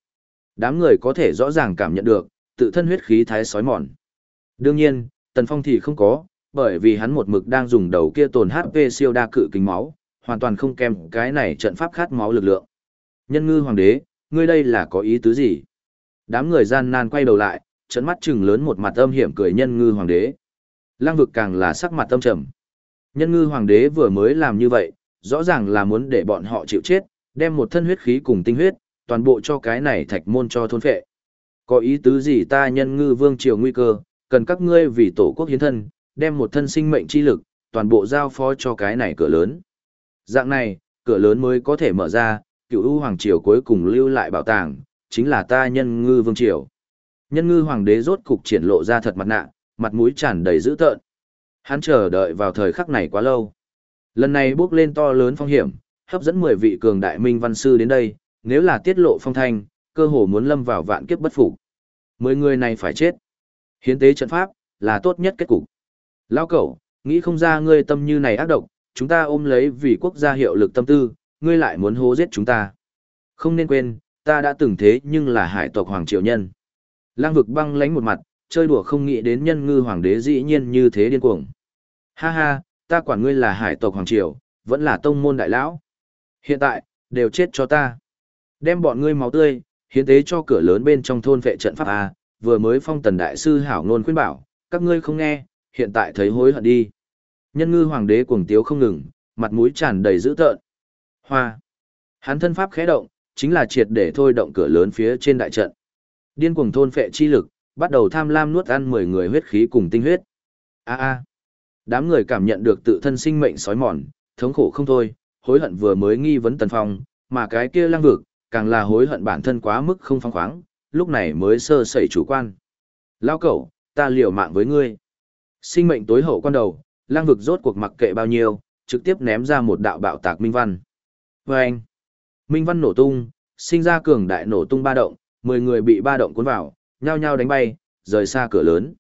Đám người có thể rõ ràng cảm nhận được, tự thân huyết khí thái sói mòn. Đương nhiên, Tần Phong thì không có, bởi vì hắn một mực đang dùng đầu kia tồn HP siêu đa cự kính máu, hoàn toàn không kèm cái này trận pháp khát máu lực lượng. Nhân ngư hoàng đế, ngươi đây là có ý tứ gì? Đám người gian nan quay đầu lại, trận mắt trừng lớn một mặt âm hiểm cười nhân ngư hoàng đế. lang vực càng là sắc mặt âm trầm. Nhân ngư hoàng đế vừa mới làm như vậy, rõ ràng là muốn để bọn họ chịu chết, đem một thân huyết khí cùng tinh huyết, toàn bộ cho cái này thạch môn cho thôn phệ. Có ý tứ gì ta nhân ngư vương triều nguy cơ, cần các ngươi vì tổ quốc hiến thân, đem một thân sinh mệnh chi lực, toàn bộ giao phó cho cái này cửa lớn. Dạng này, cửa lớn mới có thể mở ra, cựu u hoàng triều cuối cùng lưu lại bảo tàng, chính là ta nhân ngư vương triều. Nhân ngư hoàng đế rốt cục triển lộ ra thật mặt nạ, mặt mũi tràn đầy dữ tợn. Hắn chờ đợi vào thời khắc này quá lâu. Lần này bước lên to lớn phong hiểm, hấp dẫn 10 vị cường đại minh văn sư đến đây, nếu là tiết lộ phong thanh, cơ hồ muốn lâm vào vạn kiếp bất phục. Mười người này phải chết. Hiến tế trận pháp, là tốt nhất kết cục. lão cẩu, nghĩ không ra ngươi tâm như này ác độc, chúng ta ôm lấy vì quốc gia hiệu lực tâm tư, ngươi lại muốn hố giết chúng ta. Không nên quên, ta đã từng thế nhưng là hải tộc hoàng triều nhân. Lang vực băng lánh một mặt, chơi đùa không nghĩ đến nhân ngư hoàng đế dĩ nhiên như thế điên cuồng. Ha ha, ta quản ngươi là hải tộc hoàng triều, vẫn là tông môn đại lão. Hiện tại, đều chết cho ta. Đem bọn ngươi máu tươi, hiến tế cho cửa lớn bên trong thôn vệ trận pháp A, vừa mới phong tần đại sư hảo ngôn khuyên bảo, các ngươi không nghe, hiện tại thấy hối hận đi. Nhân ngư hoàng đế cuồng tiếu không ngừng, mặt mũi tràn đầy dữ tợn. Hoa. Hắn thân pháp khẽ động, chính là triệt để thôi động cửa lớn phía trên đại trận. Điên cuồng thôn phệ chi lực, bắt đầu tham lam nuốt ăn 10 người huyết khí cùng tinh huyết. A a. Đám người cảm nhận được tự thân sinh mệnh sói mòn, thống khổ không thôi, hối hận vừa mới nghi vấn Tần Phong, mà cái kia lăng vực, càng là hối hận bản thân quá mức không phong khoáng, lúc này mới sơ sẩy chủ quan. Lao cẩu, ta liều mạng với ngươi. Sinh mệnh tối hậu quan đầu, lang vực rốt cuộc mặc kệ bao nhiêu, trực tiếp ném ra một đạo bạo tạc minh văn. Và anh, minh văn nổ tung, sinh ra cường đại nổ tung ba động, 10 người bị ba động cuốn vào, nhao nhao đánh bay, rời xa cửa lớn.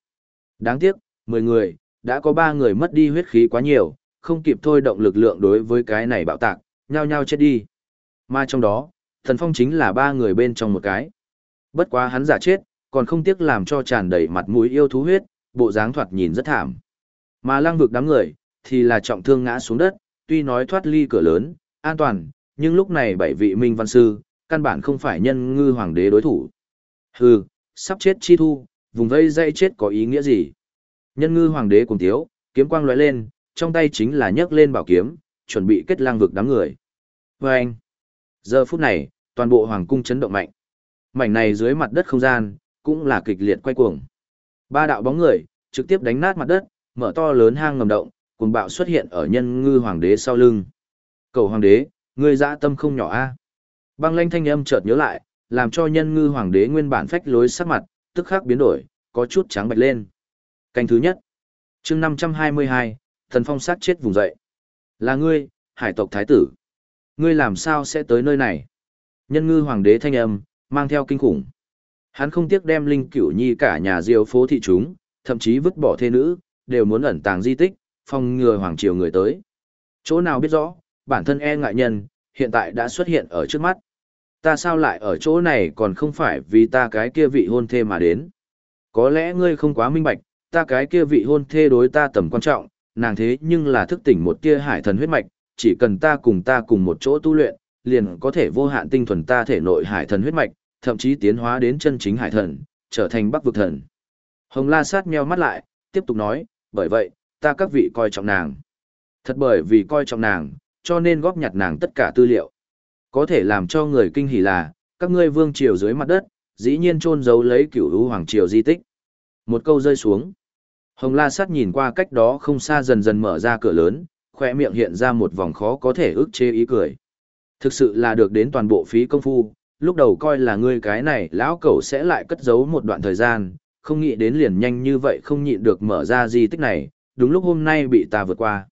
Đáng tiếc, 10 người, đã có 3 người mất đi huyết khí quá nhiều, không kịp thôi động lực lượng đối với cái này bạo tạc, nhao nhao chết đi. Mà trong đó, thần phong chính là ba người bên trong một cái. Bất quá hắn giả chết, còn không tiếc làm cho tràn đầy mặt mũi yêu thú huyết, bộ dáng thoạt nhìn rất thảm. Mà lăng vực đám người, thì là trọng thương ngã xuống đất, tuy nói thoát ly cửa lớn, an toàn, nhưng lúc này bảy vị minh văn sư, căn bản không phải nhân ngư hoàng đế đối thủ. Hừ, sắp chết chi thu, vùng vây dây chết có ý nghĩa gì? Nhân ngư hoàng đế cùng tiếu, kiếm quang lóe lên, trong tay chính là nhấc lên bảo kiếm, chuẩn bị kết lang vực đám người. Và anh, giờ phút này, toàn bộ hoàng cung chấn động mạnh. Mảnh này dưới mặt đất không gian, cũng là kịch liệt quay cuồng. Ba đạo bóng người, trực tiếp đánh nát mặt đất, mở to lớn hang ngầm động, cùng bạo xuất hiện ở nhân ngư hoàng đế sau lưng. Cầu hoàng đế, ngươi dã tâm không nhỏ a. Băng lanh thanh âm chợt nhớ lại, làm cho nhân ngư hoàng đế nguyên bản phách lối sắc mặt, tức khắc biến đổi, có chút trắng bạch lên. Canh thứ nhất. chương 522, thần phong sát chết vùng dậy. Là ngươi, hải tộc thái tử. Ngươi làm sao sẽ tới nơi này? Nhân ngư hoàng đế thanh âm, mang theo kinh khủng. Hắn không tiếc đem linh cửu nhi cả nhà diêu phố thị chúng, thậm chí vứt bỏ thê nữ, đều muốn ẩn tàng di tích, phòng ngừa hoàng triều người tới. Chỗ nào biết rõ, bản thân e ngại nhân, hiện tại đã xuất hiện ở trước mắt. Ta sao lại ở chỗ này còn không phải vì ta cái kia vị hôn thê mà đến. Có lẽ ngươi không quá minh bạch, ta cái kia vị hôn thê đối ta tầm quan trọng, nàng thế nhưng là thức tỉnh một tia hải thần huyết mạch, chỉ cần ta cùng ta cùng một chỗ tu luyện, liền có thể vô hạn tinh thuần ta thể nội hải thần huyết mạch, thậm chí tiến hóa đến chân chính hải thần, trở thành bắc vực thần. Hồng La Sát meo mắt lại, tiếp tục nói, bởi vậy, ta các vị coi trọng nàng. Thật bởi vì coi trọng nàng, cho nên góp nhặt nàng tất cả tư liệu. Có thể làm cho người kinh hỉ là, các ngươi vương triều dưới mặt đất, dĩ nhiên trôn giấu lấy cửu lũ hoàng triều di tích. Một câu rơi xuống. Hồng La Sát nhìn qua cách đó không xa dần dần mở ra cửa lớn, khỏe miệng hiện ra một vòng khó có thể ức chế ý cười. Thực sự là được đến toàn bộ phí công phu, lúc đầu coi là ngươi cái này lão cẩu sẽ lại cất giấu một đoạn thời gian, không nghĩ đến liền nhanh như vậy không nhịn được mở ra di tích này, đúng lúc hôm nay bị ta vượt qua.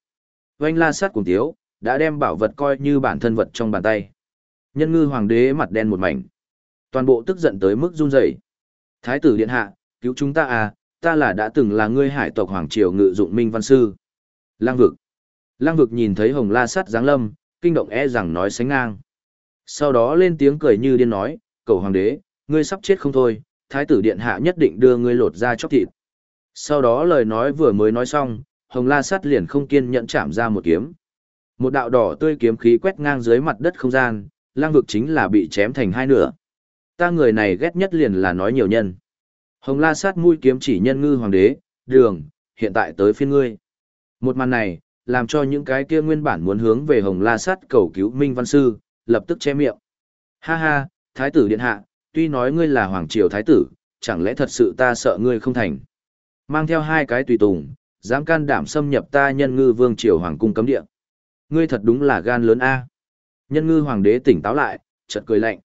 Vành la sát cùng thiếu đã đem bảo vật coi như bản thân vật trong bàn tay. Nhân ngư hoàng đế mặt đen một mảnh. Toàn bộ tức giận tới mức run rẩy. Thái tử điện hạ, cứu chúng ta à, ta là đã từng là ngươi hải tộc hoàng triều ngự dụng minh văn sư. Lang vực. Lang vực nhìn thấy hồng la Sắt giáng lâm, kinh động e rằng nói sánh ngang. Sau đó lên tiếng cười như điên nói, cầu hoàng đế, ngươi sắp chết không thôi, thái tử điện hạ nhất định đưa ngươi lột ra chóc thịt. Sau đó lời nói vừa mới nói xong, hồng la Sắt liền không kiên nhẫn chạm ra một kiếm. Một đạo đỏ tươi kiếm khí quét ngang dưới mặt đất không gian, lang vực chính là bị chém thành hai nửa. Ta người này ghét nhất liền là nói nhiều nhân. Hồng la sát mũi kiếm chỉ nhân ngư hoàng đế, đường, hiện tại tới phiên ngươi. Một màn này, làm cho những cái kia nguyên bản muốn hướng về hồng la sát cầu cứu Minh Văn Sư, lập tức che miệng. Ha ha, thái tử điện hạ, tuy nói ngươi là hoàng triều thái tử, chẳng lẽ thật sự ta sợ ngươi không thành. Mang theo hai cái tùy tùng, dám can đảm xâm nhập ta nhân ngư vương triều hoàng cung cấm địa. Ngươi thật đúng là gan lớn a. Nhân ngư hoàng đế tỉnh táo lại, chợt cười lạnh.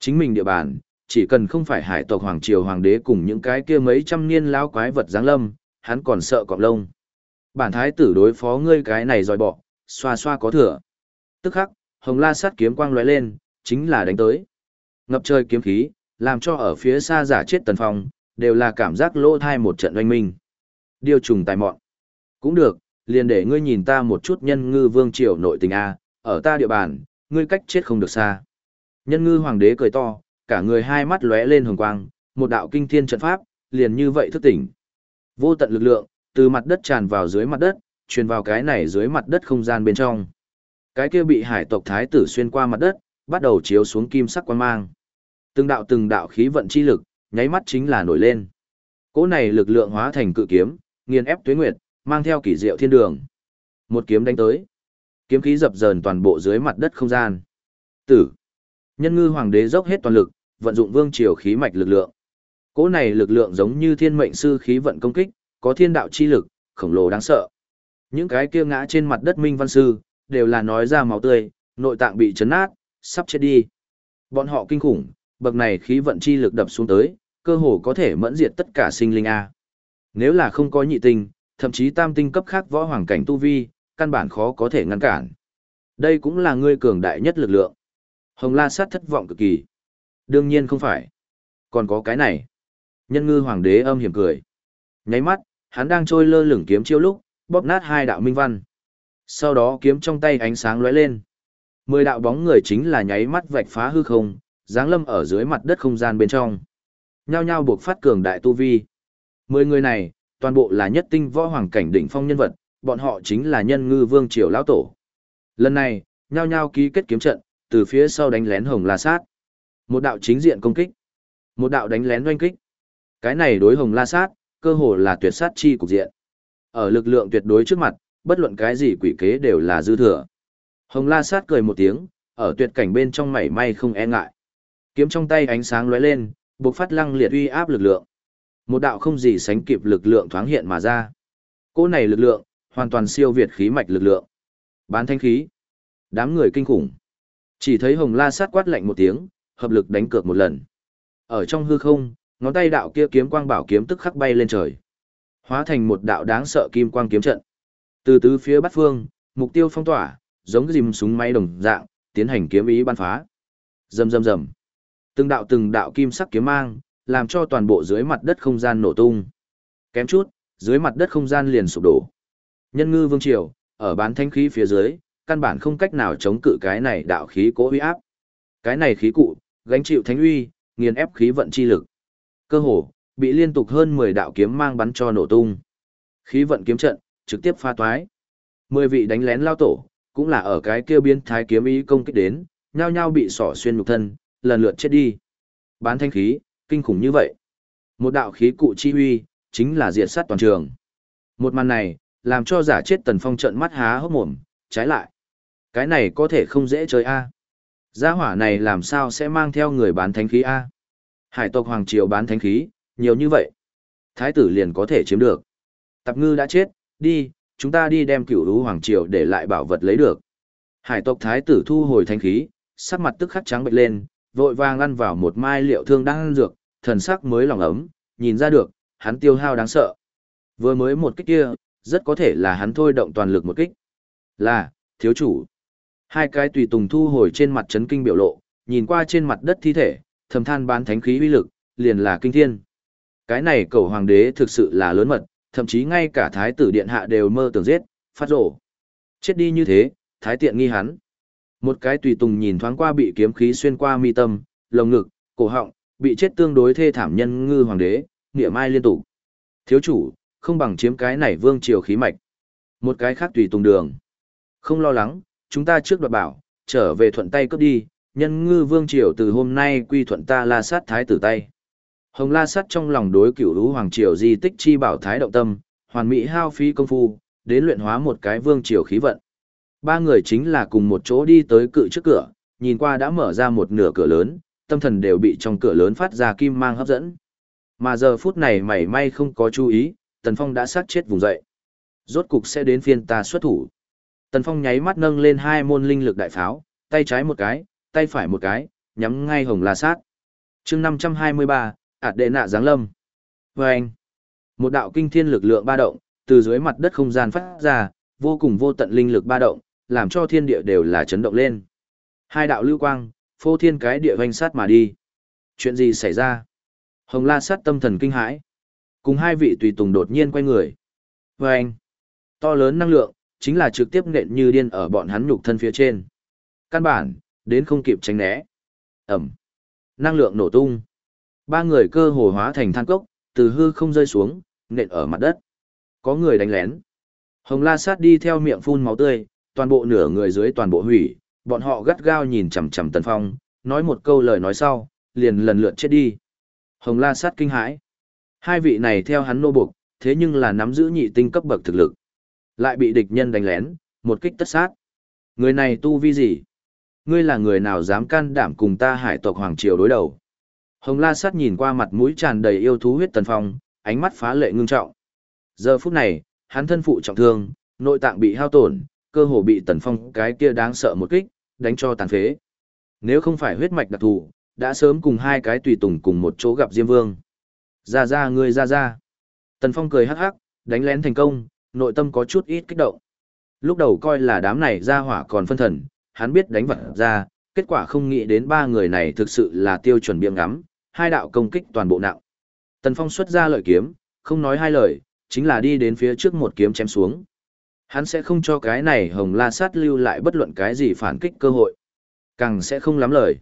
Chính mình địa bàn, chỉ cần không phải hải tộc hoàng triều hoàng đế cùng những cái kia mấy trăm niên lão quái vật giáng lâm, hắn còn sợ cọp lông. Bản thái tử đối phó ngươi cái này giỏi bỏ, xoa xoa có thừa. Tức khắc, hồng la sát kiếm quang lóe lên, chính là đánh tới. Ngập trời kiếm khí, làm cho ở phía xa giả chết tần phong, đều là cảm giác lỗ thai một trận oanh minh. Điều trùng tài mọn. Cũng được, liền để ngươi nhìn ta một chút nhân ngư vương triều nội tình A, ở ta địa bàn, ngươi cách chết không được xa. Nhân ngư hoàng đế cười to, cả người hai mắt lóe lên hồng quang, một đạo kinh thiên trận pháp, liền như vậy thức tỉnh. Vô tận lực lượng, từ mặt đất tràn vào dưới mặt đất, truyền vào cái này dưới mặt đất không gian bên trong. Cái kia bị hải tộc thái tử xuyên qua mặt đất, bắt đầu chiếu xuống kim sắc quan mang. Từng đạo từng đạo khí vận chi lực, nháy mắt chính là nổi lên. Cỗ này lực lượng hóa thành cự kiếm, nghiền ép tuế nguyệt, mang theo kỳ diệu thiên đường. Một kiếm đánh tới. Kiếm khí dập dờn toàn bộ dưới mặt đất không gian. Tử. Nhân ngư hoàng đế dốc hết toàn lực, vận dụng vương triều khí mạch lực lượng. Cỗ này lực lượng giống như thiên mệnh sư khí vận công kích, có thiên đạo chi lực, khổng lồ đáng sợ. Những cái kia ngã trên mặt đất minh văn sư, đều là nói ra máu tươi, nội tạng bị chấn nát, sắp chết đi. Bọn họ kinh khủng, bậc này khí vận chi lực đập xuống tới, cơ hồ có thể mẫn diệt tất cả sinh linh A. Nếu là không có nhị tinh, thậm chí tam tinh cấp khác võ hoàng cảnh tu vi, căn bản khó có thể ngăn cản. Đây cũng là ngươi cường đại nhất lực lượng. Hồng La sát thất vọng cực kỳ. Đương nhiên không phải. Còn có cái này. Nhân ngư hoàng đế âm hiểm cười. Nháy mắt, hắn đang trôi lơ lửng kiếm chiêu lúc, bóp nát hai đạo minh văn. Sau đó kiếm trong tay ánh sáng lóe lên. Mười đạo bóng người chính là nháy mắt vạch phá hư không, giáng lâm ở dưới mặt đất không gian bên trong. Nhao nhao buộc phát cường đại tu vi. Mười người này, toàn bộ là nhất tinh võ hoàng cảnh đỉnh phong nhân vật, bọn họ chính là nhân ngư vương triều lão tổ. Lần này, nhao nhao ký kết kiếm trận, từ phía sau đánh lén hồng la sát. Một đạo chính diện công kích, một đạo đánh lén doanh kích. Cái này đối hồng la sát, cơ hồ là tuyệt sát chi cục diện. Ở lực lượng tuyệt đối trước mặt, bất luận cái gì quỷ kế đều là dư thừa. Hồng la sát cười một tiếng, ở tuyệt cảnh bên trong mảy may không e ngại. Kiếm trong tay ánh sáng lóe lên, bộc phát lăng liệt uy áp lực lượng. Một đạo không gì sánh kịp lực lượng thoáng hiện mà ra. cỗ này lực lượng, hoàn toàn siêu việt khí mạch lực lượng. Bán thanh khí. Đám người kinh khủng. Chỉ thấy hồng la sát quát lạnh một tiếng, hợp lực đánh cược một lần. Ở trong hư không, ngón tay đạo kia kiếm quang bảo kiếm tức khắc bay lên trời. Hóa thành một đạo đáng sợ kim quang kiếm trận. Từ tứ phía bát phương, mục tiêu phong tỏa, giống dìm súng máy đồng dạng, tiến hành kiếm ý ban phá. Rầm rầm rầm. Từng đạo từng đạo kim sắc kiếm mang, làm cho toàn bộ dưới mặt đất không gian nổ tung. Kém chút, dưới mặt đất không gian liền sụp đổ. Nhân ngư vương triều, ở bán thanh khí phía dưới, căn bản không cách nào chống cự cái này đạo khí cố uy áp. Cái này khí cụ, gánh chịu thánh uy, nghiền ép khí vận chi lực. Cơ hồ, bị liên tục hơn 10 đạo kiếm mang bắn cho nổ tung. Khí vận kiếm trận, trực tiếp pha toái. 10 vị đánh lén lao tổ, cũng là ở cái kia biến thái kiếm ý công kích đến, nhao nhao bị sỏ xuyên nhục thân, lần lượt chết đi. Bán thanh khí, kinh khủng như vậy. Một đạo khí cụ chi uy chính là diệt sát toàn trường. Một màn này, làm cho giả chết tần phong trận mắt há hốc mồm, trái lại. Cái này có thể không dễ chơi a. Gia hỏa này làm sao sẽ mang theo người bán thánh khí a? Hải tộc hoàng triều bán thánh khí, nhiều như vậy. Thái tử liền có thể chiếm được. Tạp ngư đã chết, đi, chúng ta đi đem cửu lũ hoàng triều để lại bảo vật lấy được. Hải tộc thái tử thu hồi thánh khí, sắc mặt tức khắc trắng bệch lên, vội vàng ăn vào một mai liệu thương đang ăn dược, thần sắc mới lòng ấm, nhìn ra được, hắn tiêu hao đáng sợ. Vừa mới một kích kia, rất có thể là hắn thôi động toàn lực một kích. Là, thiếu chủ. Hai cái tùy tùng thu hồi trên mặt chấn kinh biểu lộ, nhìn qua trên mặt đất thi thể, thầm than bán thánh khí uy lực, liền là kinh thiên. Cái này cầu hoàng đế thực sự là lớn mật, thậm chí ngay cả thái tử điện hạ đều mơ tưởng giết, phát rổ. Chết đi như thế, thái tiện nghi hắn. Một cái tùy tùng nhìn thoáng qua bị kiếm khí xuyên qua mi tâm, lồng ngực, cổ họng, bị chết tương đối thê thảm nhân ngư hoàng đế, nghĩa mai liên tục. Thiếu chủ, không bằng chiếm cái này vương triều khí mạch. Một cái khác tùy tùng đường. Không lo lắng, chúng ta trước đoạt bảo, trở về thuận tay cướp đi, nhân ngư vương triều từ hôm nay quy thuận ta la sát thái tử tay. Hồng la sát trong lòng đối cửu lũ hoàng triều di tích chi bảo thái động tâm, hoàn mỹ hao phí công phu, đến luyện hóa một cái vương triều khí vận. Ba người chính là cùng một chỗ đi tới cự trước cửa, nhìn qua đã mở ra một nửa cửa lớn, tâm thần đều bị trong cửa lớn phát ra kim mang hấp dẫn. Mà giờ phút này mảy may không có chú ý, Tần Phong đã sát chết vùng dậy. Rốt cục sẽ đến phiên ta xuất thủ. Tần Phong nháy mắt nâng lên hai môn linh lực đại pháo, tay trái một cái, tay phải một cái, nhắm ngay Hồng La Sát. Chương 523, ạt đệ nạ giáng lâm. Và anh, một đạo kinh thiên lực lượng ba động, từ dưới mặt đất không gian phát ra, vô cùng vô tận linh lực ba động, làm cho thiên địa đều là chấn động lên. Hai đạo lưu quang, phô thiên cái địa vành sát mà đi. Chuyện gì xảy ra? Hồng La sát tâm thần kinh hãi. Cùng hai vị tùy tùng đột nhiên quay người. Và anh, to lớn năng lượng, chính là trực tiếp nện như điên ở bọn hắn nhục thân phía trên. Căn bản, đến không kịp tránh né. Ẩm. Năng lượng nổ tung. Ba người cơ hồ hóa thành than cốc, từ hư không rơi xuống, nện ở mặt đất. Có người đánh lén. Hồng La Sát đi theo miệng phun máu tươi, toàn bộ nửa người dưới toàn bộ hủy, bọn họ gắt gao nhìn chằm chằm Tần Phong, nói một câu lời nói sau, liền lần lượt chết đi. Hồng La Sát kinh hãi. Hai vị này theo hắn nô buộc, thế nhưng là nắm giữ nhị tinh cấp bậc thực lực. Lại bị địch nhân đánh lén, một kích tất sát. Người này tu vi gì? Ngươi là người nào dám can đảm cùng ta hải tộc Hoàng Triều đối đầu? Hồng La Sát nhìn qua mặt mũi tràn đầy yêu thú huyết tần phong, ánh mắt phá lệ ngưng trọng. Giờ phút này, hắn thân phụ trọng thương, nội tạng bị hao tổn, cơ hồ bị tần phong cái kia đáng sợ một kích, đánh cho tàn phế. Nếu không phải huyết mạch đặc thù, đã sớm cùng hai cái tùy tùng cùng một chỗ gặp Diêm Vương. Ra ra ngươi ra ra. Tần Phong cười hắc hắc, đánh lén thành công, nội tâm có chút ít kích động. Lúc đầu coi là đám này ra hỏa còn phân thần, hắn biết đánh vật ra, kết quả không nghĩ đến ba người này thực sự là tiêu chuẩn biếng ngắm, hai đạo công kích toàn bộ nặng. Tần Phong xuất ra lợi kiếm, không nói hai lời, chính là đi đến phía trước một kiếm chém xuống. Hắn sẽ không cho cái này hồng la sát lưu lại bất luận cái gì phản kích cơ hội. Càng sẽ không lắm lời.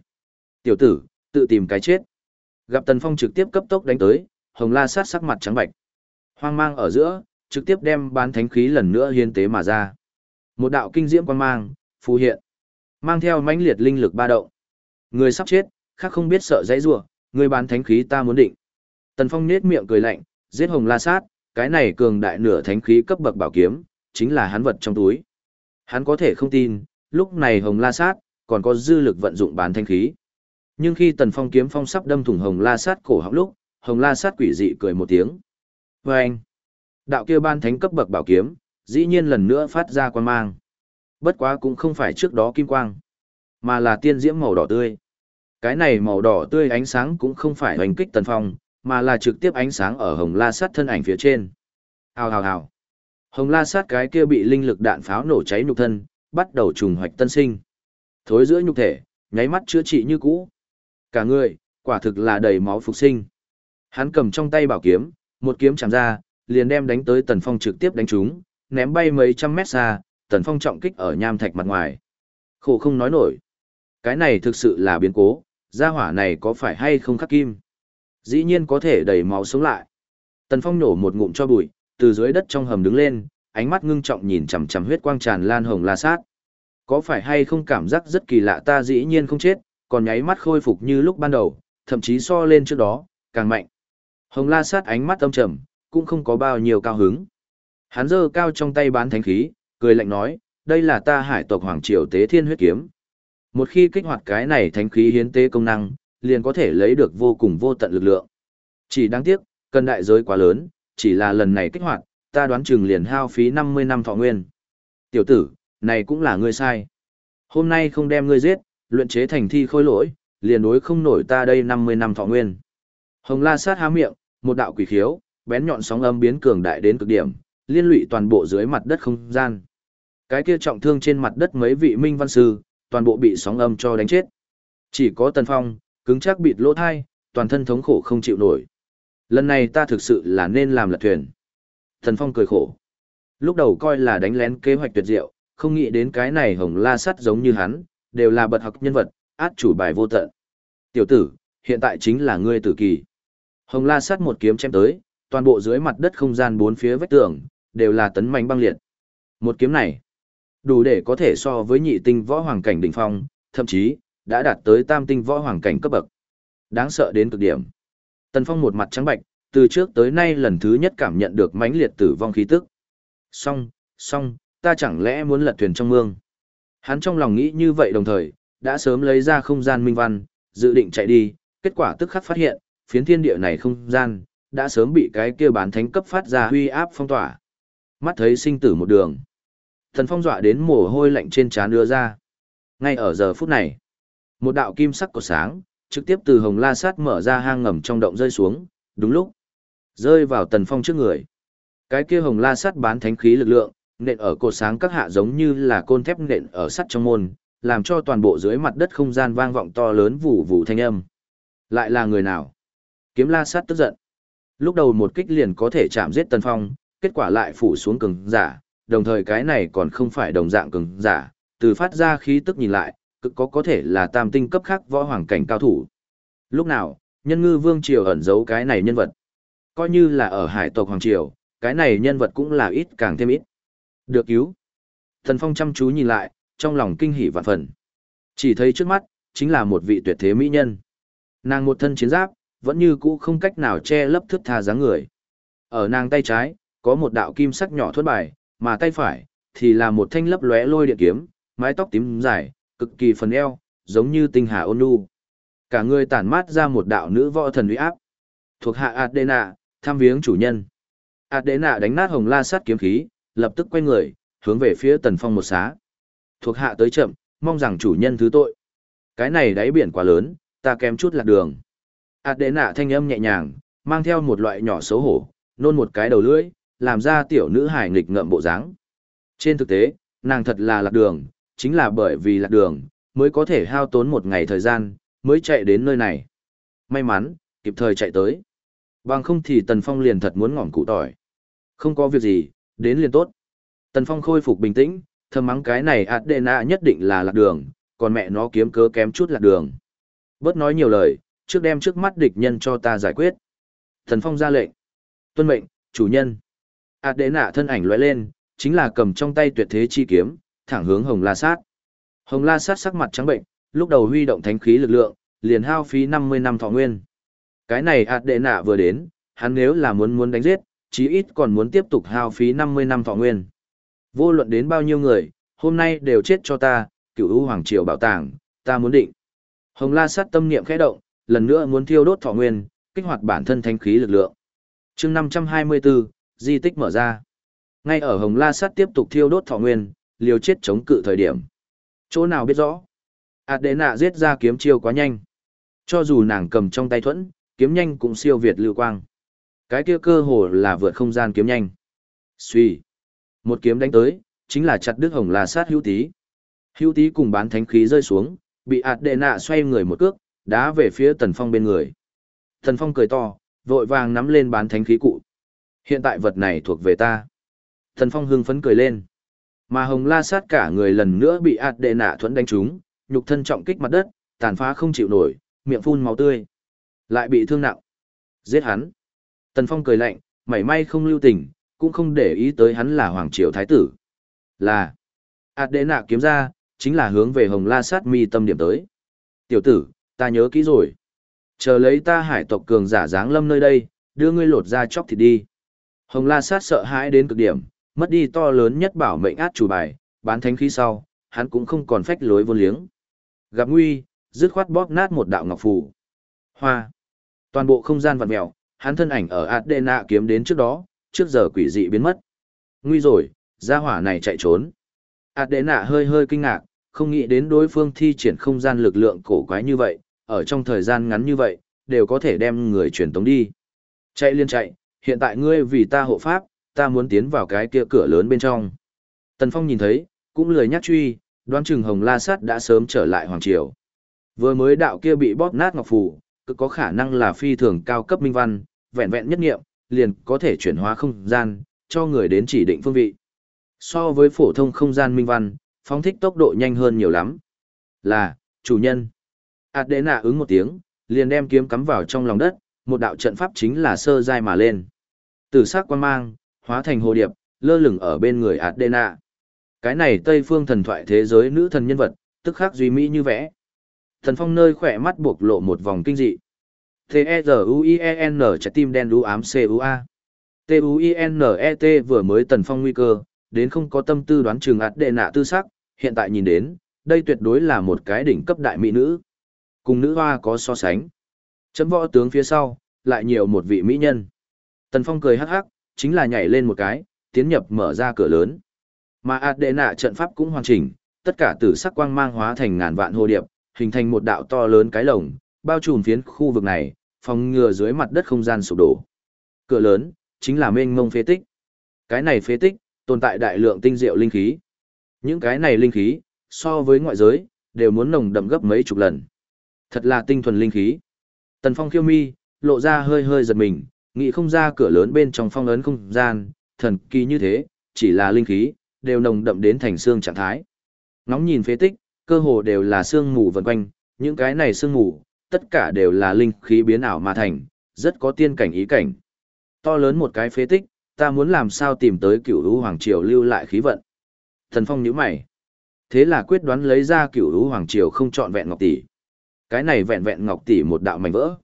Tiểu tử, tự tìm cái chết. Gặp Tần Phong trực tiếp cấp tốc đánh tới, hồng la sát sắc mặt trắng bạch. Hoang mang ở giữa, trực tiếp đem bán thánh khí lần nữa hiến tế mà ra. Một đạo kinh diễm quan mang, phù hiện. Mang theo mãnh liệt linh lực ba động. Người sắp chết, khác không biết sợ dãy rủa, người bán thánh khí ta muốn định. Tần Phong nết miệng cười lạnh, giết hồng la sát, cái này cường đại nửa thánh khí cấp bậc bảo kiếm, chính là hắn vật trong túi. Hắn có thể không tin, lúc này hồng la sát, còn có dư lực vận dụng bán thánh khí. Nhưng khi Tần Phong kiếm phong sắp đâm thủng hồng la sát cổ họng lúc, hồng la sát quỷ dị cười một tiếng. Và anh, đạo kia ban thánh cấp bậc bảo kiếm, dĩ nhiên lần nữa phát ra quan mang. Bất quá cũng không phải trước đó kim quang, mà là tiên diễm màu đỏ tươi. Cái này màu đỏ tươi ánh sáng cũng không phải hành kích tần phong, mà là trực tiếp ánh sáng ở hồng la sát thân ảnh phía trên. Hào hào hào. Hồng la sát cái kia bị linh lực đạn pháo nổ cháy nhục thân, bắt đầu trùng hoạch tân sinh. Thối giữa nhục thể, nháy mắt chữa trị như cũ. Cả người, quả thực là đầy máu phục sinh. Hắn cầm trong tay bảo kiếm, một kiếm chạm ra, liền đem đánh tới Tần Phong trực tiếp đánh trúng, ném bay mấy trăm mét xa, Tần Phong trọng kích ở nham thạch mặt ngoài. Khổ không nói nổi. Cái này thực sự là biến cố, gia hỏa này có phải hay không khắc kim? Dĩ nhiên có thể đẩy máu sống lại. Tần Phong nổ một ngụm cho bụi, từ dưới đất trong hầm đứng lên, ánh mắt ngưng trọng nhìn chằm chằm huyết quang tràn lan hồng la sát. Có phải hay không cảm giác rất kỳ lạ ta dĩ nhiên không chết, còn nháy mắt khôi phục như lúc ban đầu, thậm chí so lên trước đó, càng mạnh. Hồng la sát ánh mắt âm trầm, cũng không có bao nhiêu cao hứng. Hắn giơ cao trong tay bán thánh khí, cười lạnh nói, đây là ta hải tộc hoàng triều tế thiên huyết kiếm. Một khi kích hoạt cái này thánh khí hiến tế công năng, liền có thể lấy được vô cùng vô tận lực lượng. Chỉ đáng tiếc, cần đại giới quá lớn, chỉ là lần này kích hoạt, ta đoán chừng liền hao phí 50 năm thọ nguyên. Tiểu tử, này cũng là ngươi sai. Hôm nay không đem ngươi giết, luyện chế thành thi khôi lỗi, liền đối không nổi ta đây 50 năm thọ nguyên. Hồng La sát há miệng, một đạo quỷ khiếu, bén nhọn sóng âm biến cường đại đến cực điểm, liên lụy toàn bộ dưới mặt đất không gian. Cái kia trọng thương trên mặt đất mấy vị minh văn sư, toàn bộ bị sóng âm cho đánh chết. Chỉ có Tần Phong, cứng chắc bịt lỗ thai, toàn thân thống khổ không chịu nổi. Lần này ta thực sự là nên làm lật thuyền. Tần Phong cười khổ. Lúc đầu coi là đánh lén kế hoạch tuyệt diệu, không nghĩ đến cái này hồng la sắt giống như hắn, đều là bật học nhân vật, át chủ bài vô tận. Tiểu tử, hiện tại chính là ngươi tử kỳ. Hồng la sắt một kiếm chém tới, toàn bộ dưới mặt đất không gian bốn phía vách tường, đều là tấn mạnh băng liệt. Một kiếm này, đủ để có thể so với nhị tinh võ hoàng cảnh đỉnh phong, thậm chí, đã đạt tới tam tinh võ hoàng cảnh cấp bậc. Đáng sợ đến cực điểm. Tần Phong một mặt trắng bạch, từ trước tới nay lần thứ nhất cảm nhận được mãnh liệt tử vong khí tức. Song, song, ta chẳng lẽ muốn lật thuyền trong mương. Hắn trong lòng nghĩ như vậy đồng thời, đã sớm lấy ra không gian minh văn, dự định chạy đi, kết quả tức khắc phát hiện, phiến thiên địa này không gian, đã sớm bị cái kia bán thánh cấp phát ra huy áp phong tỏa. Mắt thấy sinh tử một đường. Thần phong dọa đến mồ hôi lạnh trên trán đưa ra. Ngay ở giờ phút này, một đạo kim sắc của sáng, trực tiếp từ hồng la sát mở ra hang ngầm trong động rơi xuống, đúng lúc. Rơi vào tần phong trước người. Cái kia hồng la sát bán thánh khí lực lượng, nện ở cột sáng các hạ giống như là côn thép nện ở sắt trong môn, làm cho toàn bộ dưới mặt đất không gian vang vọng to lớn vù vù thanh âm. Lại là người nào? Kiếm la sát tức giận. Lúc đầu một kích liền có thể chạm giết Tần Phong, kết quả lại phủ xuống cường giả, đồng thời cái này còn không phải đồng dạng cường giả, từ phát ra khí tức nhìn lại, cực có có thể là tam tinh cấp khác võ hoàng cảnh cao thủ. Lúc nào, nhân ngư vương triều ẩn giấu cái này nhân vật. Coi như là ở hải tộc hoàng triều, cái này nhân vật cũng là ít càng thêm ít. Được cứu. Thần Phong chăm chú nhìn lại, trong lòng kinh hỉ vạn phần. Chỉ thấy trước mắt, chính là một vị tuyệt thế mỹ nhân. Nàng một thân chiến giáp, vẫn như cũ không cách nào che lấp thước tha dáng người. Ở nàng tay trái, có một đạo kim sắc nhỏ thuất bài, mà tay phải, thì là một thanh lấp lóe lôi điện kiếm, mái tóc tím dài, cực kỳ phần eo, giống như tinh hà ôn nhu. Cả người tản mát ra một đạo nữ võ thần uy áp. Thuộc hạ Adena, tham viếng chủ nhân. Adena đánh nát hồng la sát kiếm khí, lập tức quay người, hướng về phía tần phong một xá. Thuộc hạ tới chậm, mong rằng chủ nhân thứ tội. Cái này đáy biển quá lớn, ta kém chút lạc đường ạt đệ nạ thanh âm nhẹ nhàng, mang theo một loại nhỏ xấu hổ, nôn một cái đầu lưỡi, làm ra tiểu nữ hài nghịch ngợm bộ dáng. Trên thực tế, nàng thật là lạc đường, chính là bởi vì lạc đường, mới có thể hao tốn một ngày thời gian, mới chạy đến nơi này. May mắn, kịp thời chạy tới. Bằng không thì Tần Phong liền thật muốn ngỏm cụ tỏi. Không có việc gì, đến liền tốt. Tần Phong khôi phục bình tĩnh, thầm mắng cái này Adena nhất định là lạc đường, còn mẹ nó kiếm cớ kém chút lạc đường. Bớt nói nhiều lời, trước đem trước mắt địch nhân cho ta giải quyết. Thần Phong ra lệnh. Tuân mệnh, chủ nhân. Ảt đế nạ thân ảnh lóe lên, chính là cầm trong tay tuyệt thế chi kiếm, thẳng hướng Hồng La Sát. Hồng La Sát sắc mặt trắng bệnh, lúc đầu huy động thánh khí lực lượng, liền hao phí 50 năm thọ nguyên. Cái này Adena vừa đến, hắn nếu là muốn muốn đánh giết, chí ít còn muốn tiếp tục hao phí 50 năm thọ nguyên. Vô luận đến bao nhiêu người, hôm nay đều chết cho ta, cựu ưu hoàng triều bảo tàng, ta muốn định. Hồng La sát tâm niệm khẽ động, lần nữa muốn thiêu đốt thọ nguyên, kích hoạt bản thân thanh khí lực lượng. Chương 524, di tích mở ra. Ngay ở Hồng La sát tiếp tục thiêu đốt thọ nguyên, liều chết chống cự thời điểm. Chỗ nào biết rõ? Adena giết ra kiếm chiêu quá nhanh. Cho dù nàng cầm trong tay thuẫn, kiếm nhanh cũng siêu việt lưu quang. Cái kia cơ hồ là vượt không gian kiếm nhanh. Suy. Một kiếm đánh tới, chính là chặt đứt hồng la sát hữu tí. Hữu tí cùng bán thánh khí rơi xuống, bị ạt đệ nạ xoay người một cước, đá về phía tần phong bên người. Tần phong cười to, vội vàng nắm lên bán thánh khí cụ. Hiện tại vật này thuộc về ta. Tần phong hưng phấn cười lên. Mà hồng la sát cả người lần nữa bị ạt đệ nạ thuẫn đánh trúng, nhục thân trọng kích mặt đất, tàn phá không chịu nổi, miệng phun máu tươi. Lại bị thương nặng. Giết hắn. Tần phong cười lạnh, mảy may không lưu tình, cũng không để ý tới hắn là hoàng triều thái tử. Là. ạt đệ nạ kiếm ra, chính là hướng về hồng la sát mi tâm điểm tới. Tiểu tử, ta nhớ kỹ rồi. Chờ lấy ta hải tộc cường giả dáng lâm nơi đây, đưa ngươi lột ra chóc thịt đi. Hồng la sát sợ hãi đến cực điểm, mất đi to lớn nhất bảo mệnh át chủ bài, bán thánh khí sau, hắn cũng không còn phách lối vô liếng. Gặp nguy, dứt khoát bóp nát một đạo ngọc phù. Hoa. Toàn bộ không gian vặn mèo, hắn thân ảnh ở Adena kiếm đến trước đó, trước giờ quỷ dị biến mất. Nguy rồi, gia hỏa này chạy trốn. Adena hơi hơi kinh ngạc, không nghĩ đến đối phương thi triển không gian lực lượng cổ quái như vậy, ở trong thời gian ngắn như vậy, đều có thể đem người truyền tống đi. Chạy liên chạy, hiện tại ngươi vì ta hộ pháp, ta muốn tiến vào cái kia cửa lớn bên trong. Tần Phong nhìn thấy, cũng lười nhắc truy, đoán chừng Hồng La Sát đã sớm trở lại Hoàng Triều. Vừa mới đạo kia bị bóp nát ngọc phù, cực có khả năng là phi thường cao cấp minh văn, vẹn vẹn nhất nghiệm, liền có thể chuyển hóa không gian, cho người đến chỉ định phương vị. So với phổ thông không gian minh văn, phóng thích tốc độ nhanh hơn nhiều lắm. Là, chủ nhân. Adena ứng một tiếng, liền đem kiếm cắm vào trong lòng đất, một đạo trận pháp chính là sơ dai mà lên. Từ sắc quan mang, hóa thành hồ điệp, lơ lửng ở bên người Adena. Cái này Tây phương thần thoại thế giới nữ thần nhân vật, tức khắc duy mỹ như vẽ. Thần phong nơi khỏe mắt buộc lộ một vòng kinh dị. T-E-Z-U-I-E-N trái tim đen đu ám C-U-A. T-U-I-N-E-T vừa mới tần phong nguy cơ, đến không có tâm tư đoán trường ạt đệ nạ tư sắc, hiện tại nhìn đến, đây tuyệt đối là một cái đỉnh cấp đại mỹ nữ. Cùng nữ hoa có so sánh. Chấm võ tướng phía sau, lại nhiều một vị mỹ nhân. Tần Phong cười hắc hắc, chính là nhảy lên một cái, tiến nhập mở ra cửa lớn. Mà ạt đệ nạ trận pháp cũng hoàn chỉnh, tất cả tử sắc quang mang hóa thành ngàn vạn hồ điệp, hình thành một đạo to lớn cái lồng, bao trùm phiến khu vực này, phòng ngừa dưới mặt đất không gian sụp đổ. Cửa lớn, chính là mênh mông phế tích. Cái này phế tích, tồn tại đại lượng tinh diệu linh khí. Những cái này linh khí, so với ngoại giới, đều muốn nồng đậm gấp mấy chục lần. Thật là tinh thuần linh khí. Tần Phong khiêu mi, lộ ra hơi hơi giật mình, nghĩ không ra cửa lớn bên trong phong ấn không gian, thần kỳ như thế, chỉ là linh khí, đều nồng đậm đến thành xương trạng thái. Ngóng nhìn phế tích, cơ hồ đều là xương mù vần quanh, những cái này xương mù, tất cả đều là linh khí biến ảo mà thành, rất có tiên cảnh ý cảnh. To lớn một cái phế tích, ta muốn làm sao tìm tới cửu lũ hoàng triều lưu lại khí vận. Thần Phong nhíu mày. Thế là quyết đoán lấy ra cửu lũ hoàng triều không chọn vẹn ngọc tỷ. Cái này vẹn vẹn ngọc tỷ một đạo mảnh vỡ,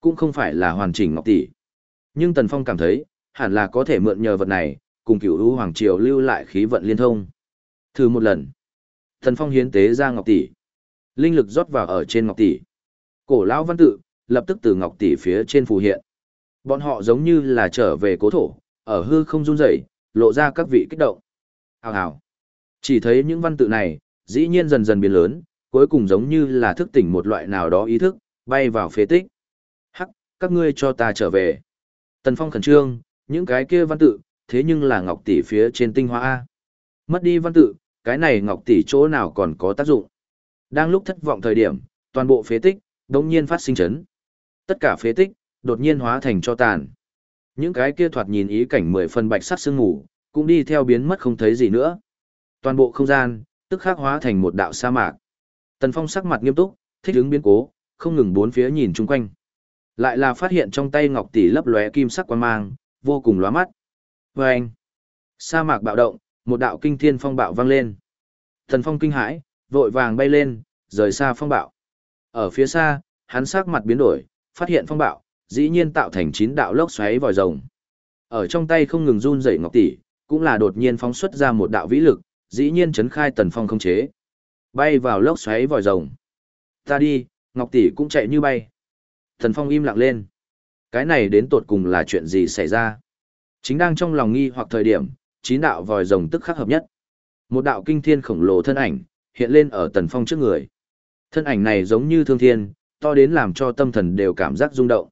cũng không phải là hoàn chỉnh ngọc tỷ. Nhưng Tần Phong cảm thấy, hẳn là có thể mượn nhờ vật này, cùng cửu u hoàng triều lưu lại khí vận liên thông. Thử một lần. Tần Phong hiến tế ra ngọc tỷ. Linh lực rót vào ở trên ngọc tỷ. Cổ lão văn tự, lập tức từ ngọc tỷ phía trên phù hiện. Bọn họ giống như là trở về cố thổ, ở hư không run rẩy, lộ ra các vị kích động. Hào hào. Chỉ thấy những văn tự này, dĩ nhiên dần dần biến lớn, cuối cùng giống như là thức tỉnh một loại nào đó ý thức, bay vào phế tích. Hắc, các ngươi cho ta trở về. Tần Phong khẩn trương, những cái kia văn tự, thế nhưng là ngọc tỷ phía trên tinh hoa A. Mất đi văn tự, cái này ngọc tỷ chỗ nào còn có tác dụng. Đang lúc thất vọng thời điểm, toàn bộ phế tích, đống nhiên phát sinh chấn. Tất cả phế tích, đột nhiên hóa thành cho tàn. Những cái kia thoạt nhìn ý cảnh mười phần bạch sắc sương ngủ, cũng đi theo biến mất không thấy gì nữa. Toàn bộ không gian, tức khắc hóa thành một đạo sa mạc. Tần Phong sắc mặt nghiêm túc, thích ứng biến cố, không ngừng bốn phía nhìn chung quanh. Lại là phát hiện trong tay ngọc tỷ lấp lóe kim sắc quan mang, vô cùng lóa mắt. Và anh, sa mạc bạo động, một đạo kinh thiên phong bạo vang lên. Tần Phong kinh hãi, vội vàng bay lên, rời xa phong bạo. Ở phía xa, hắn sắc mặt biến đổi, phát hiện phong bạo, dĩ nhiên tạo thành chín đạo lốc xoáy vòi rồng. Ở trong tay không ngừng run rẩy ngọc tỷ, cũng là đột nhiên phóng xuất ra một đạo vĩ lực, dĩ nhiên chấn khai tần phong không chế. Bay vào lốc xoáy vòi rồng. Ta đi, ngọc tỷ cũng chạy như bay. thần phong im lặng lên. Cái này đến tột cùng là chuyện gì xảy ra? Chính đang trong lòng nghi hoặc thời điểm, chín đạo vòi rồng tức khắc hợp nhất. Một đạo kinh thiên khổng lồ thân ảnh, hiện lên ở tần phong trước người. Thân ảnh này giống như thương thiên, to đến làm cho tâm thần đều cảm giác rung động.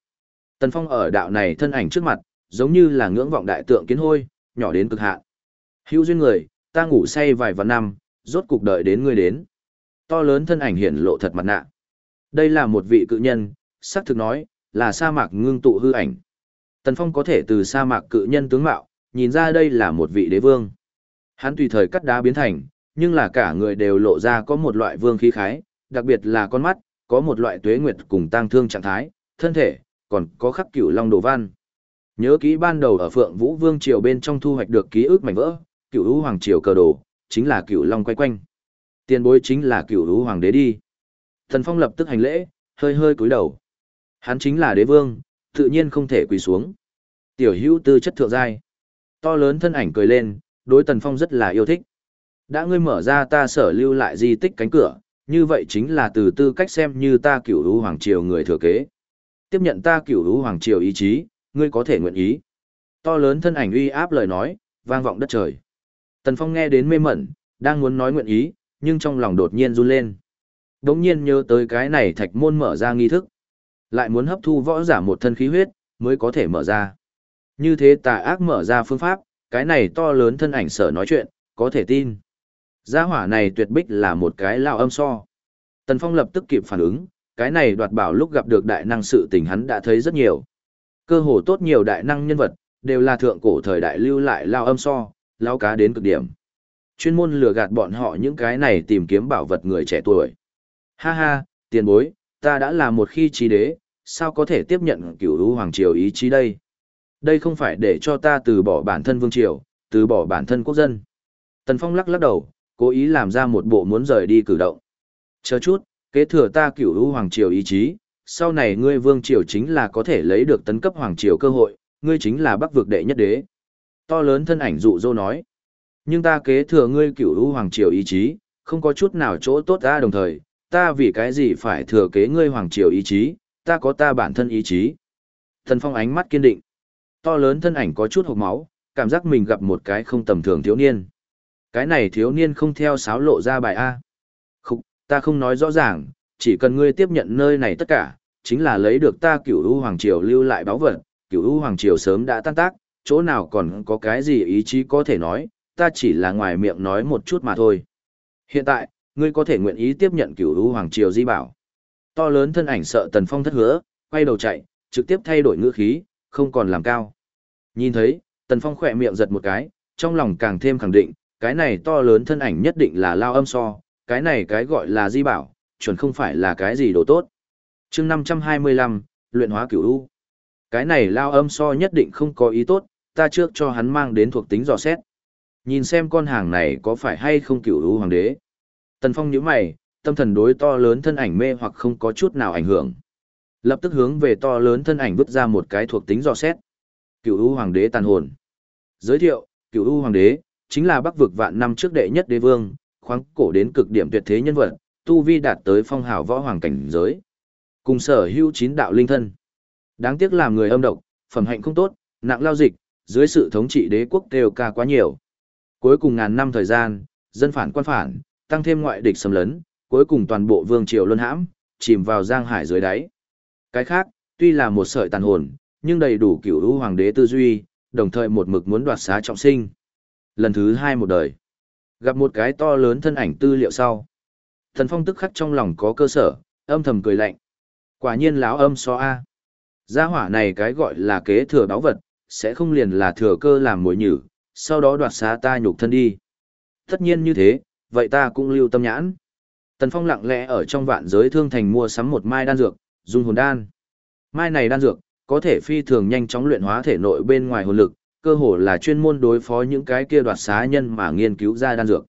Tần Phong ở đạo này thân ảnh trước mặt, giống như là ngưỡng vọng đại tượng kiến hôi, nhỏ đến cực hạn. Hữu duyên người, ta ngủ say vài vạn năm, rốt cục đợi đến ngươi đến. To lớn thân ảnh hiển lộ thật mặt nạ. Đây là một vị cự nhân, sắc thực nói, là sa mạc ngưng tụ hư ảnh. Tần Phong có thể từ sa mạc cự nhân tướng mạo, nhìn ra đây là một vị đế vương. Hắn tùy thời cắt đá biến thành, nhưng là cả người đều lộ ra có một loại vương khí khái, đặc biệt là con mắt, có một loại tuế nguyệt cùng tang thương trạng thái, thân thể, còn có khắc cửu long đồ văn. Nhớ kỹ ban đầu ở Phượng Vũ Vương triều bên trong thu hoạch được ký ức mảnh vỡ, cửu lũ hoàng triều cờ đồ, chính là cửu long quay quanh. Tiền bối chính là cửu lũ hoàng đế đi. Thần Phong lập tức hành lễ, hơi hơi cúi đầu. Hắn chính là đế vương, tự nhiên không thể quỳ xuống. Tiểu hữu tư chất thượng giai. To lớn thân ảnh cười lên, đối Tần Phong rất là yêu thích. Đã ngươi mở ra ta sở lưu lại di tích cánh cửa, như vậy chính là từ tư cách xem như ta cửu lũ hoàng triều người thừa kế. Tiếp nhận ta cửu lũ hoàng triều ý chí, ngươi có thể nguyện ý. To lớn thân ảnh uy áp lời nói, vang vọng đất trời. Tần Phong nghe đến mê mẩn, đang muốn nói nguyện ý, nhưng trong lòng đột nhiên run lên. Đống nhiên nhớ tới cái này thạch môn mở ra nghi thức. Lại muốn hấp thu võ giả một thân khí huyết, mới có thể mở ra. Như thế tà ác mở ra phương pháp, cái này to lớn thân ảnh sở nói chuyện, có thể tin. Gia hỏa này tuyệt bích là một cái lao âm so. Tần Phong lập tức kịp phản ứng, cái này đoạt bảo lúc gặp được đại năng sự tình hắn đã thấy rất nhiều. Cơ hồ tốt nhiều đại năng nhân vật, đều là thượng cổ thời đại lưu lại lao âm so, lao cá đến cực điểm. Chuyên môn lừa gạt bọn họ những cái này tìm kiếm bảo vật người trẻ tuổi. Ha ha, tiền bối, ta đã là một khi trí đế, sao có thể tiếp nhận cửu lũ hoàng triều ý chí đây? Đây không phải để cho ta từ bỏ bản thân vương triều, từ bỏ bản thân quốc dân. Tần Phong lắc lắc đầu, cố ý làm ra một bộ muốn rời đi cử động. Chờ chút, kế thừa ta cửu lũ hoàng triều ý chí, sau này ngươi vương triều chính là có thể lấy được tấn cấp hoàng triều cơ hội, ngươi chính là bắc vực đệ nhất đế. To lớn thân ảnh dụ dỗ nói. Nhưng ta kế thừa ngươi cửu u hoàng triều ý chí, không có chút nào chỗ tốt ta đồng thời, ta vì cái gì phải thừa kế ngươi hoàng triều ý chí, ta có ta bản thân ý chí. Thần phong ánh mắt kiên định. To lớn thân ảnh có chút hộp máu, cảm giác mình gặp một cái không tầm thường thiếu niên. Cái này thiếu niên không theo sáo lộ ra bài A. Không, ta không nói rõ ràng, chỉ cần ngươi tiếp nhận nơi này tất cả, chính là lấy được ta cửu u hoàng triều lưu lại báu vật, cửu u hoàng triều sớm đã tan tác, chỗ nào còn có cái gì ý chí có thể nói, ta chỉ là ngoài miệng nói một chút mà thôi. Hiện tại, ngươi có thể nguyện ý tiếp nhận cửu u hoàng triều di bảo. To lớn thân ảnh sợ tần phong thất hứa, quay đầu chạy, trực tiếp thay đổi ngữ khí, không còn làm cao. Nhìn thấy, tần phong khỏe miệng giật một cái, trong lòng càng thêm khẳng định, cái này to lớn thân ảnh nhất định là lao âm so, cái này cái gọi là di bảo, chuẩn không phải là cái gì đồ tốt. chương 525, luyện hóa cửu u. Cái này lao âm so nhất định không có ý tốt, ta trước cho hắn mang đến thuộc tính dò xét. Nhìn xem con hàng này có phải hay không cựu u hoàng đế. Tần Phong nhíu mày, tâm thần đối to lớn thân ảnh mê hoặc không có chút nào ảnh hưởng. Lập tức hướng về to lớn thân ảnh vứt ra một cái thuộc tính dò xét. Cựu u hoàng đế tàn hồn. Giới thiệu, cựu u hoàng đế, chính là bắc vực vạn năm trước đệ nhất đế vương, khoáng cổ đến cực điểm tuyệt thế nhân vật, tu vi đạt tới phong hào võ hoàng cảnh giới. Cùng sở hữu chín đạo linh thân. Đáng tiếc làm người âm độc, phẩm hạnh không tốt, nặng lao dịch, dưới sự thống trị đế quốc đều ca quá nhiều. Cuối cùng ngàn năm thời gian, dân phản quan phản, tăng thêm ngoại địch xâm lấn, cuối cùng toàn bộ vương triều luân hãm, chìm vào giang hải dưới đáy. Cái khác, tuy là một sợi tàn hồn, nhưng đầy đủ cửu lũ hoàng đế tư duy, đồng thời một mực muốn đoạt xá trọng sinh. Lần thứ hai một đời, gặp một cái to lớn thân ảnh tư liệu sau. Thần Phong tức khắc trong lòng có cơ sở, âm thầm cười lạnh. Quả nhiên láo âm so A. Gia hỏa này cái gọi là kế thừa báo vật, sẽ không liền là thừa cơ làm mồi nhử, sau đó đoạt xá ta nhục thân đi. Tất nhiên như thế, vậy ta cũng lưu tâm nhãn. Tần Phong lặng lẽ ở trong vạn giới thương thành mua sắm một mai đan dược, dung hồn đan. Mai này đan dược, có thể phi thường nhanh chóng luyện hóa thể nội bên ngoài hồn lực, cơ hồ là chuyên môn đối phó những cái kia đoạt xá nhân mà nghiên cứu ra đan dược.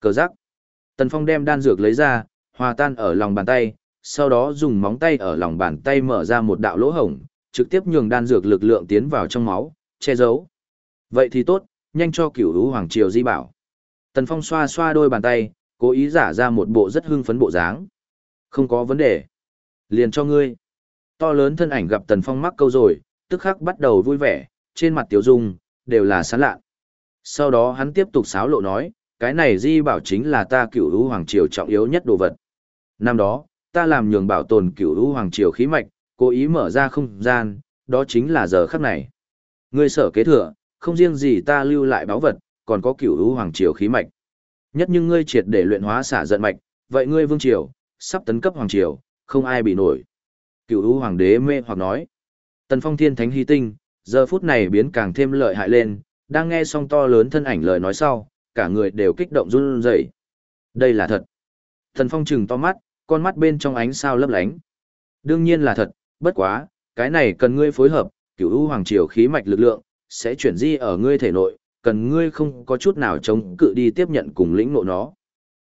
Cờ giác. Tần Phong đem đan dược lấy ra, hòa tan ở lòng bàn tay, sau đó dùng móng tay ở lòng bàn tay mở ra một đạo lỗ hổng, trực tiếp nhường đan dược lực lượng tiến vào trong máu, che giấu. Vậy thì tốt, nhanh cho cửu lũ hoàng triều di bảo. Tần Phong xoa xoa đôi bàn tay, cố ý giả ra một bộ rất hưng phấn bộ dáng. Không có vấn đề. Liền cho ngươi. To lớn thân ảnh gặp Tần Phong mắc câu rồi, tức khắc bắt đầu vui vẻ, trên mặt tiểu dung, đều là sán lạ. Sau đó hắn tiếp tục sáo lộ nói, cái này di bảo chính là ta cửu lũ hoàng triều trọng yếu nhất đồ vật. Năm đó, ta làm nhường bảo tồn cửu lũ hoàng triều khí mạch, cố ý mở ra không gian, đó chính là giờ khắc này. Ngươi sở kế thừa, không riêng gì ta lưu lại báu vật, còn có cửu u hoàng triều khí mạch. Nhất nhưng ngươi triệt để luyện hóa xả giận mạch, vậy ngươi vương triều, sắp tấn cấp hoàng triều, không ai bị nổi. Cửu u hoàng đế mê hoặc nói. Tần phong thiên thánh hy tinh, giờ phút này biến càng thêm lợi hại lên, đang nghe xong to lớn thân ảnh lời nói sau, cả người đều kích động run rẩy. Đây là thật. Tần phong trừng to mắt, con mắt bên trong ánh sao lấp lánh. Đương nhiên là thật, bất quá, cái này cần ngươi phối hợp, cửu u hoàng triều khí mạch lực lượng, sẽ chuyển di ở ngươi thể nội, cần ngươi không có chút nào chống cự đi tiếp nhận cùng lĩnh ngộ nó.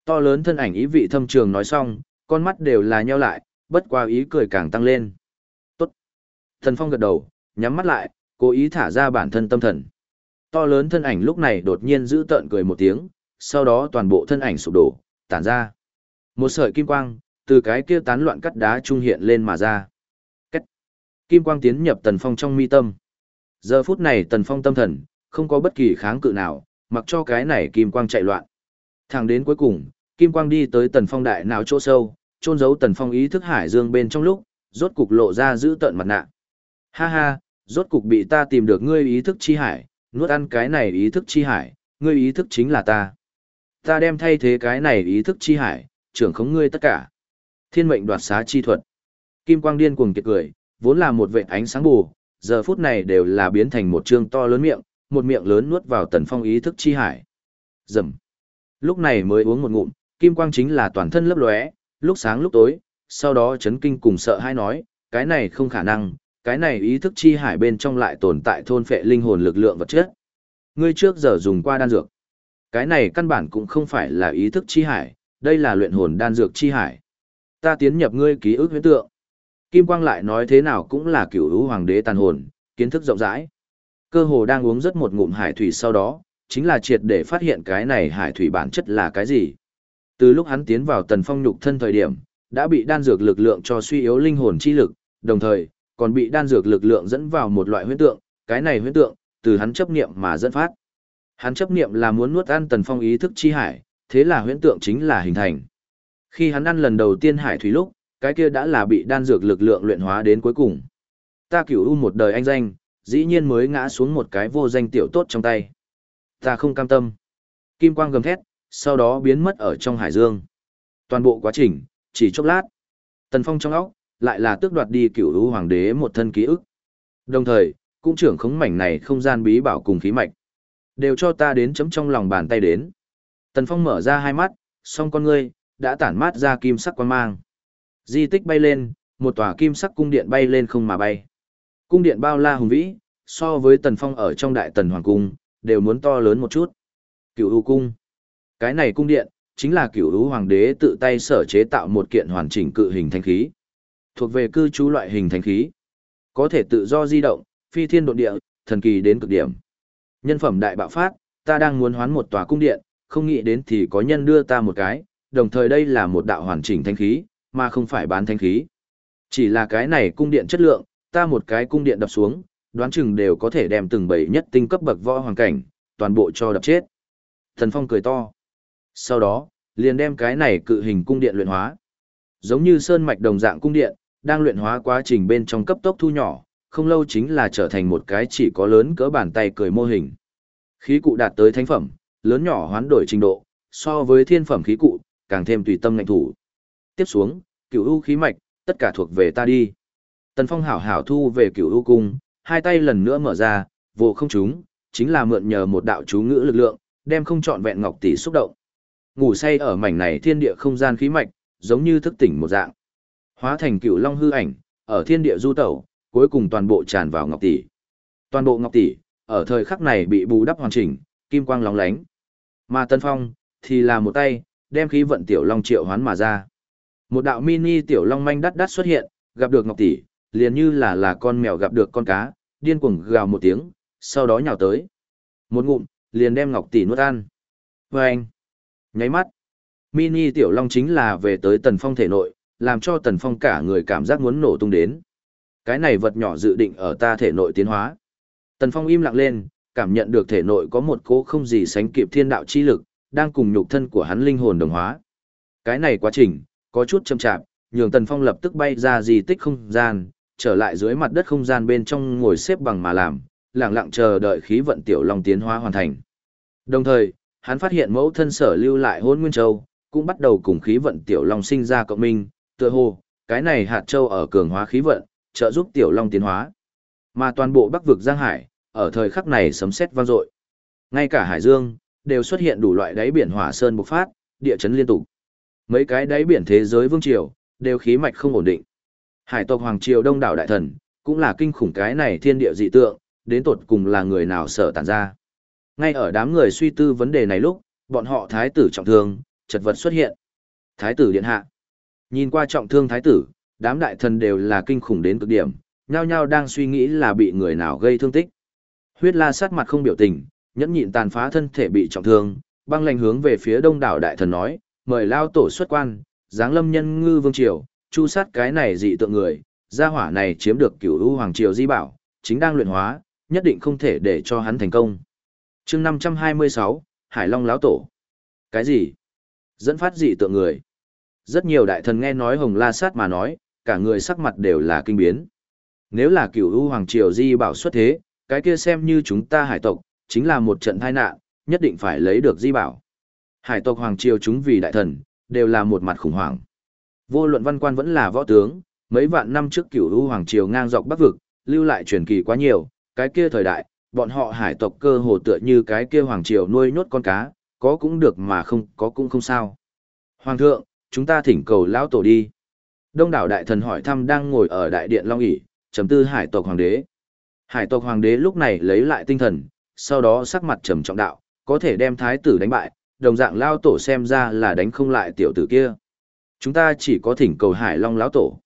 To lớn thân ảnh ý vị thâm trường nói xong, con mắt đều là nheo lại, bất qua ý cười càng tăng lên. Tốt. Thần Phong gật đầu, nhắm mắt lại, cố ý thả ra bản thân tâm thần. To lớn thân ảnh lúc này đột nhiên giữ tợn cười một tiếng, sau đó toàn bộ thân ảnh sụp đổ, tản ra. Một sợi kim quang, từ cái kia tán loạn cắt đá trung hiện lên mà ra. Cách. Kim quang tiến nhập Tần Phong trong mi tâm. Giờ phút này Tần Phong tâm thần, không có bất kỳ kháng cự nào, mặc cho cái này kim quang chạy loạn. Thẳng đến cuối cùng, kim quang đi tới Tần Phong đại nào chỗ sâu, trôn giấu Tần Phong ý thức hải dương bên trong lúc, rốt cục lộ ra giữ tận mặt nạ. Ha ha, rốt cục bị ta tìm được ngươi ý thức chi hải, nuốt ăn cái này ý thức chi hải, ngươi ý thức chính là ta. Ta đem thay thế cái này ý thức chi hải, trưởng khống ngươi tất cả. Thiên mệnh đoạt xá chi thuật. Kim quang điên cuồng kiệt cười, vốn là một vệ ánh sáng bù, giờ phút này đều là biến thành một trương to lớn miệng, một miệng lớn nuốt vào tần phong ý thức chi hải. Dầm. Lúc này mới uống một ngụm, kim quang chính là toàn thân lấp lóe, lúc sáng lúc tối, sau đó chấn kinh cùng sợ hãi nói, cái này không khả năng, cái này ý thức chi hải bên trong lại tồn tại thôn phệ linh hồn lực lượng vật chất. Ngươi trước giờ dùng qua đan dược. Cái này căn bản cũng không phải là ý thức chi hải, đây là luyện hồn đan dược chi hải. Ta tiến nhập ngươi ký ức huyễn tượng. Kim Quang lại nói thế nào cũng là cửu hữu hoàng đế tàn hồn, kiến thức rộng rãi. Cơ hồ đang uống rất một ngụm hải thủy sau đó, chính là triệt để phát hiện cái này hải thủy bản chất là cái gì. Từ lúc hắn tiến vào tần phong nhục thân thời điểm, đã bị đan dược lực lượng cho suy yếu linh hồn chi lực, đồng thời, còn bị đan dược lực lượng dẫn vào một loại huyễn tượng, cái này huyễn tượng, từ hắn chấp niệm mà dẫn phát. Hắn chấp niệm là muốn nuốt ăn tần phong ý thức chi hải, thế là huyễn tượng chính là hình thành. Khi hắn ăn lần đầu tiên hải thủy lúc, cái kia đã là bị đan dược lực lượng luyện hóa đến cuối cùng. Ta cửu u một đời anh danh, dĩ nhiên mới ngã xuống một cái vô danh tiểu tốt trong tay. Ta không cam tâm. Kim quang gầm thét, sau đó biến mất ở trong hải dương. Toàn bộ quá trình, chỉ chốc lát. Tần Phong trong óc, lại là tước đoạt đi cửu u hoàng đế một thân ký ức. Đồng thời, cũng trưởng khống mảnh này không gian bí bảo cùng khí mạch. Đều cho ta đến chấm trong lòng bàn tay đến. Tần Phong mở ra hai mắt, song con ngươi, đã tản mát ra kim sắc quan mang. Di tích bay lên, một tòa kim sắc cung điện bay lên không mà bay. Cung điện bao la hùng vĩ, so với Tần Phong ở trong đại tần hoàng cung, đều muốn to lớn một chút. Cửu U cung. Cái này cung điện, chính là cửu U hoàng đế tự tay sở chế tạo một kiện hoàn chỉnh cự hình thanh khí. Thuộc về cư trú loại hình thanh khí. Có thể tự do di động, phi thiên độ địa, thần kỳ đến cực điểm. Nhân phẩm đại bạo phát, ta đang muốn hoán một tòa cung điện, không nghĩ đến thì có nhân đưa ta một cái, đồng thời đây là một đạo hoàn chỉnh thanh khí, mà không phải bán thanh khí. Chỉ là cái này cung điện chất lượng, ta một cái cung điện đập xuống, đoán chừng đều có thể đem từng bảy nhất tinh cấp bậc võ hoàng cảnh, toàn bộ cho đập chết. Thần Phong cười to. Sau đó, liền đem cái này cự hình cung điện luyện hóa. Giống như sơn mạch đồng dạng cung điện, đang luyện hóa quá trình bên trong cấp tốc thu nhỏ, không lâu chính là trở thành một cái chỉ có lớn cỡ bàn tay cười mô hình. Khí cụ đạt tới thánh phẩm, lớn nhỏ hoán đổi trình độ, so với thiên phẩm khí cụ, càng thêm tùy tâm ngạnh thủ. Tiếp xuống, cửu u khí mạch, tất cả thuộc về ta đi. Tần Phong hảo hảo thu về cửu u cung, hai tay lần nữa mở ra, vô không chúng, chính là mượn nhờ một đạo chú ngữ lực lượng, đem không trọn vẹn ngọc tỷ xúc động. Ngủ say ở mảnh này thiên địa không gian khí mạch, giống như thức tỉnh một dạng. Hóa thành cửu long hư ảnh, ở thiên địa du tẩu, cuối cùng toàn bộ tràn vào ngọc tỷ. Toàn bộ ngọc tỷ, ở thời khắc này bị bù đắp hoàn chỉnh, kim quang lóng lánh. Mà Tân Phong, thì là một tay, đem khí vận tiểu long triệu hoán mà ra. Một đạo mini tiểu long manh đắt đắt xuất hiện, gặp được ngọc tỷ, liền như là là con mèo gặp được con cá, điên cuồng gào một tiếng, sau đó nhào tới. Một ngụm, liền đem ngọc tỷ nuốt ăn. Và anh, nháy mắt, mini tiểu long chính là về tới tần phong thể nội, làm cho tần phong cả người cảm giác muốn nổ tung đến. Cái này vật nhỏ dự định ở ta thể nội tiến hóa. Tần phong im lặng lên, cảm nhận được thể nội có một cỗ không gì sánh kịp thiên đạo chi lực, đang cùng nhục thân của hắn linh hồn đồng hóa. Cái này quá trình, có chút chậm chạp, nhường Tần Phong lập tức bay ra di tích không gian, trở lại dưới mặt đất không gian bên trong ngồi xếp bằng mà làm, lặng lặng chờ đợi khí vận tiểu long tiến hóa hoàn thành. Đồng thời, hắn phát hiện mẫu thân sở lưu lại hôn nguyên châu, cũng bắt đầu cùng khí vận tiểu long sinh ra cộng minh, tựa hồ, cái này hạt châu ở cường hóa khí vận, trợ giúp tiểu long tiến hóa. Mà toàn bộ bắc vực Giang Hải, ở thời khắc này sấm sét vang dội. Ngay cả Hải Dương, đều xuất hiện đủ loại đáy biển hỏa sơn bộc phát, địa chấn liên tục. Mấy cái đáy biển thế giới vương triều, đều khí mạch không ổn định. Hải tộc Hoàng Triều Đông đảo Đại Thần, cũng là kinh khủng cái này thiên địa dị tượng, đến tột cùng là người nào sợ tàn ra. Ngay ở đám người suy tư vấn đề này lúc, bọn họ thái tử trọng thương, chật vật xuất hiện. Thái tử điện hạ. Nhìn qua trọng thương thái tử, đám đại thần đều là kinh khủng đến cực điểm, nhao nhao đang suy nghĩ là bị người nào gây thương tích. Huyết la sát mặt không biểu tình, nhẫn nhịn tàn phá thân thể bị trọng thương, băng lành hướng về phía đông đảo đại thần nói, mời lao tổ xuất quan, giáng lâm nhân ngư vương triều, chu sát cái này dị tượng người, gia hỏa này chiếm được cửu u hoàng triều di bảo, chính đang luyện hóa, nhất định không thể để cho hắn thành công. chương 526, Hải Long lão tổ. Cái gì? Dẫn phát dị tượng người. Rất nhiều đại thần nghe nói hồng la sát mà nói, cả người sắc mặt đều là kinh biến. Nếu là cửu u hoàng triều di bảo xuất thế, cái kia xem như chúng ta hải tộc, chính là một trận tai nạn, nhất định phải lấy được di bảo. Hải tộc hoàng triều chúng vì đại thần, đều là một mặt khủng hoảng. Vô luận văn quan vẫn là võ tướng, mấy vạn năm trước cửu u hoàng triều ngang dọc bắc vực, lưu lại truyền kỳ quá nhiều, cái kia thời đại, bọn họ hải tộc cơ hồ tựa như cái kia hoàng triều nuôi nhốt con cá, có cũng được mà không có cũng không sao. Hoàng thượng, chúng ta thỉnh cầu lão tổ đi. Đông đảo đại thần hỏi thăm đang ngồi ở đại điện Long ỉ, chấm tư hải tộc hoàng đế. Hải tộc hoàng đế lúc này lấy lại tinh thần, sau đó sắc mặt trầm trọng đạo, có thể đem thái tử đánh bại, đồng dạng lao tổ xem ra là đánh không lại tiểu tử kia. Chúng ta chỉ có thỉnh cầu hải long lão tổ.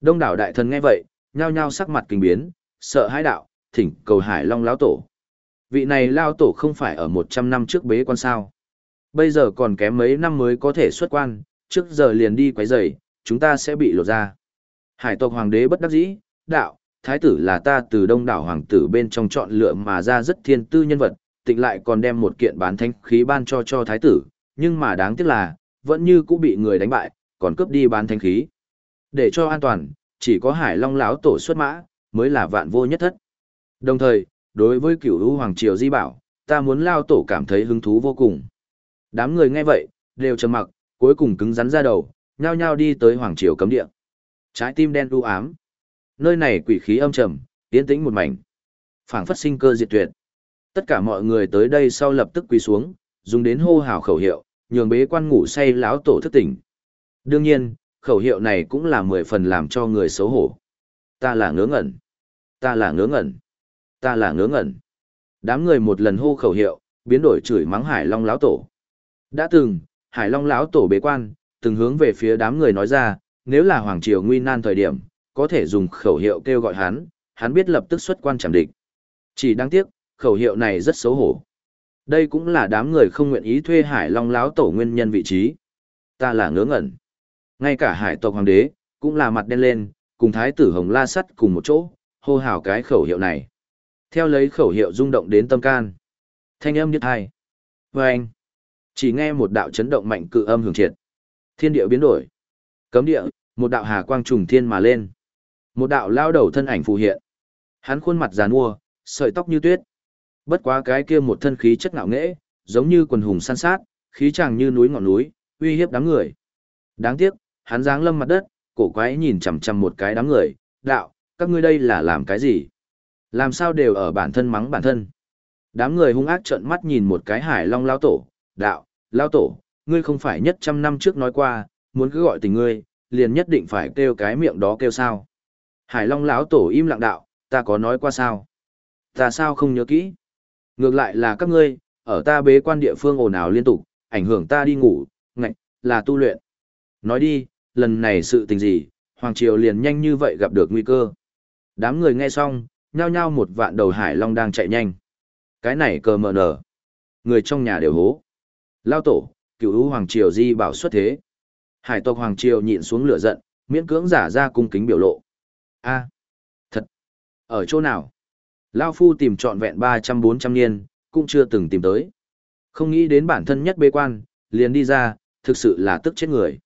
Đông đảo đại thần nghe vậy, nhao nhao sắc mặt kinh biến, sợ hãi đạo, thỉnh cầu hải long lão tổ. Vị này lao tổ không phải ở 100 năm trước bế quan sao. Bây giờ còn kém mấy năm mới có thể xuất quan, trước giờ liền đi quấy rầy, chúng ta sẽ bị lột ra. Hải tộc hoàng đế bất đắc dĩ, đạo, thái tử là ta từ đông đảo hoàng tử bên trong chọn lựa mà ra rất thiên tư nhân vật, tịnh lại còn đem một kiện bán thanh khí ban cho cho thái tử, nhưng mà đáng tiếc là, vẫn như cũng bị người đánh bại, còn cướp đi bán thanh khí. Để cho an toàn, chỉ có hải long lão tổ xuất mã, mới là vạn vô nhất thất. Đồng thời, đối với cửu lũ hoàng triều di bảo, ta muốn lao tổ cảm thấy hứng thú vô cùng. Đám người nghe vậy, đều trầm mặc, cuối cùng cứng rắn ra đầu, nhao nhao đi tới hoàng triều cấm địa. Trái tim đen u ám. Nơi này quỷ khí âm trầm, tiến tĩnh một mảnh. Phảng phất sinh cơ diệt tuyệt. Tất cả mọi người tới đây sau lập tức quỳ xuống, dùng đến hô hào khẩu hiệu, nhường bế quan ngủ say lão tổ thức tỉnh. Đương nhiên, khẩu hiệu này cũng là mười phần làm cho người xấu hổ. Ta là ngớ ngẩn. Ta là ngớ ngẩn. Ta là ngớ ngẩn. Đám người một lần hô khẩu hiệu, biến đổi chửi mắng Hải Long lão tổ. Đã từng, Hải Long lão tổ bế quan, từng hướng về phía đám người nói ra, nếu là hoàng triều nguy nan thời điểm, có thể dùng khẩu hiệu kêu gọi hắn, hắn biết lập tức xuất quan chẳng địch. Chỉ đáng tiếc, khẩu hiệu này rất xấu hổ. Đây cũng là đám người không nguyện ý thuê Hải Long láo tổ nguyên nhân vị trí. Ta là ngớ ngẩn. Ngay cả hải tộc hoàng đế, cũng là mặt đen lên, cùng thái tử Hồng La Sắt cùng một chỗ, hô hào cái khẩu hiệu này. Theo lấy khẩu hiệu rung động đến tâm can. Thanh âm nhất hai. Vâng. anh. Chỉ nghe một đạo chấn động mạnh cự âm hưởng triệt. Thiên địa biến đổi. Cấm địa, một đạo hà quang trùng thiên mà lên. Một đạo lao đầu thân ảnh phù hiện. Hắn khuôn mặt giàn mua, sợi tóc như tuyết. Bất quá cái kia một thân khí chất ngạo nghễ, giống như quần hùng san sát, khí chàng như núi ngọn núi, uy hiếp đám người. Đáng tiếc, hắn giáng lâm mặt đất, cổ quái nhìn chằm chằm một cái đám người, đạo, các ngươi đây là làm cái gì? Làm sao đều ở bản thân mắng bản thân? Đám người hung ác trợn mắt nhìn một cái hải long lao tổ, đạo, lao tổ, ngươi không phải nhất trăm năm trước nói qua, muốn cứ gọi tình ngươi, liền nhất định phải kêu cái miệng đó kêu sao? Hải long lão tổ im lặng đạo, ta có nói qua sao? Ta sao không nhớ kỹ? Ngược lại là các ngươi, ở ta bế quan địa phương ồn ào liên tục, ảnh hưởng ta đi ngủ, ngạch, là tu luyện. Nói đi, lần này sự tình gì, Hoàng Triều liền nhanh như vậy gặp được nguy cơ. Đám người nghe xong, nhao nhao một vạn đầu hải long đang chạy nhanh. Cái này cờ mờ nở. Người trong nhà đều hố. Lao tổ, cựu hữu Hoàng Triều di bảo xuất thế. Hải tộc Hoàng Triều nhịn xuống lửa giận, miễn cưỡng giả ra cung kính biểu lộ. a thật. Ở chỗ nào? Lao Phu tìm trọn vẹn ba trăm bốn trăm niên, cũng chưa từng tìm tới. Không nghĩ đến bản thân nhất bế quan, liền đi ra, thực sự là tức chết người.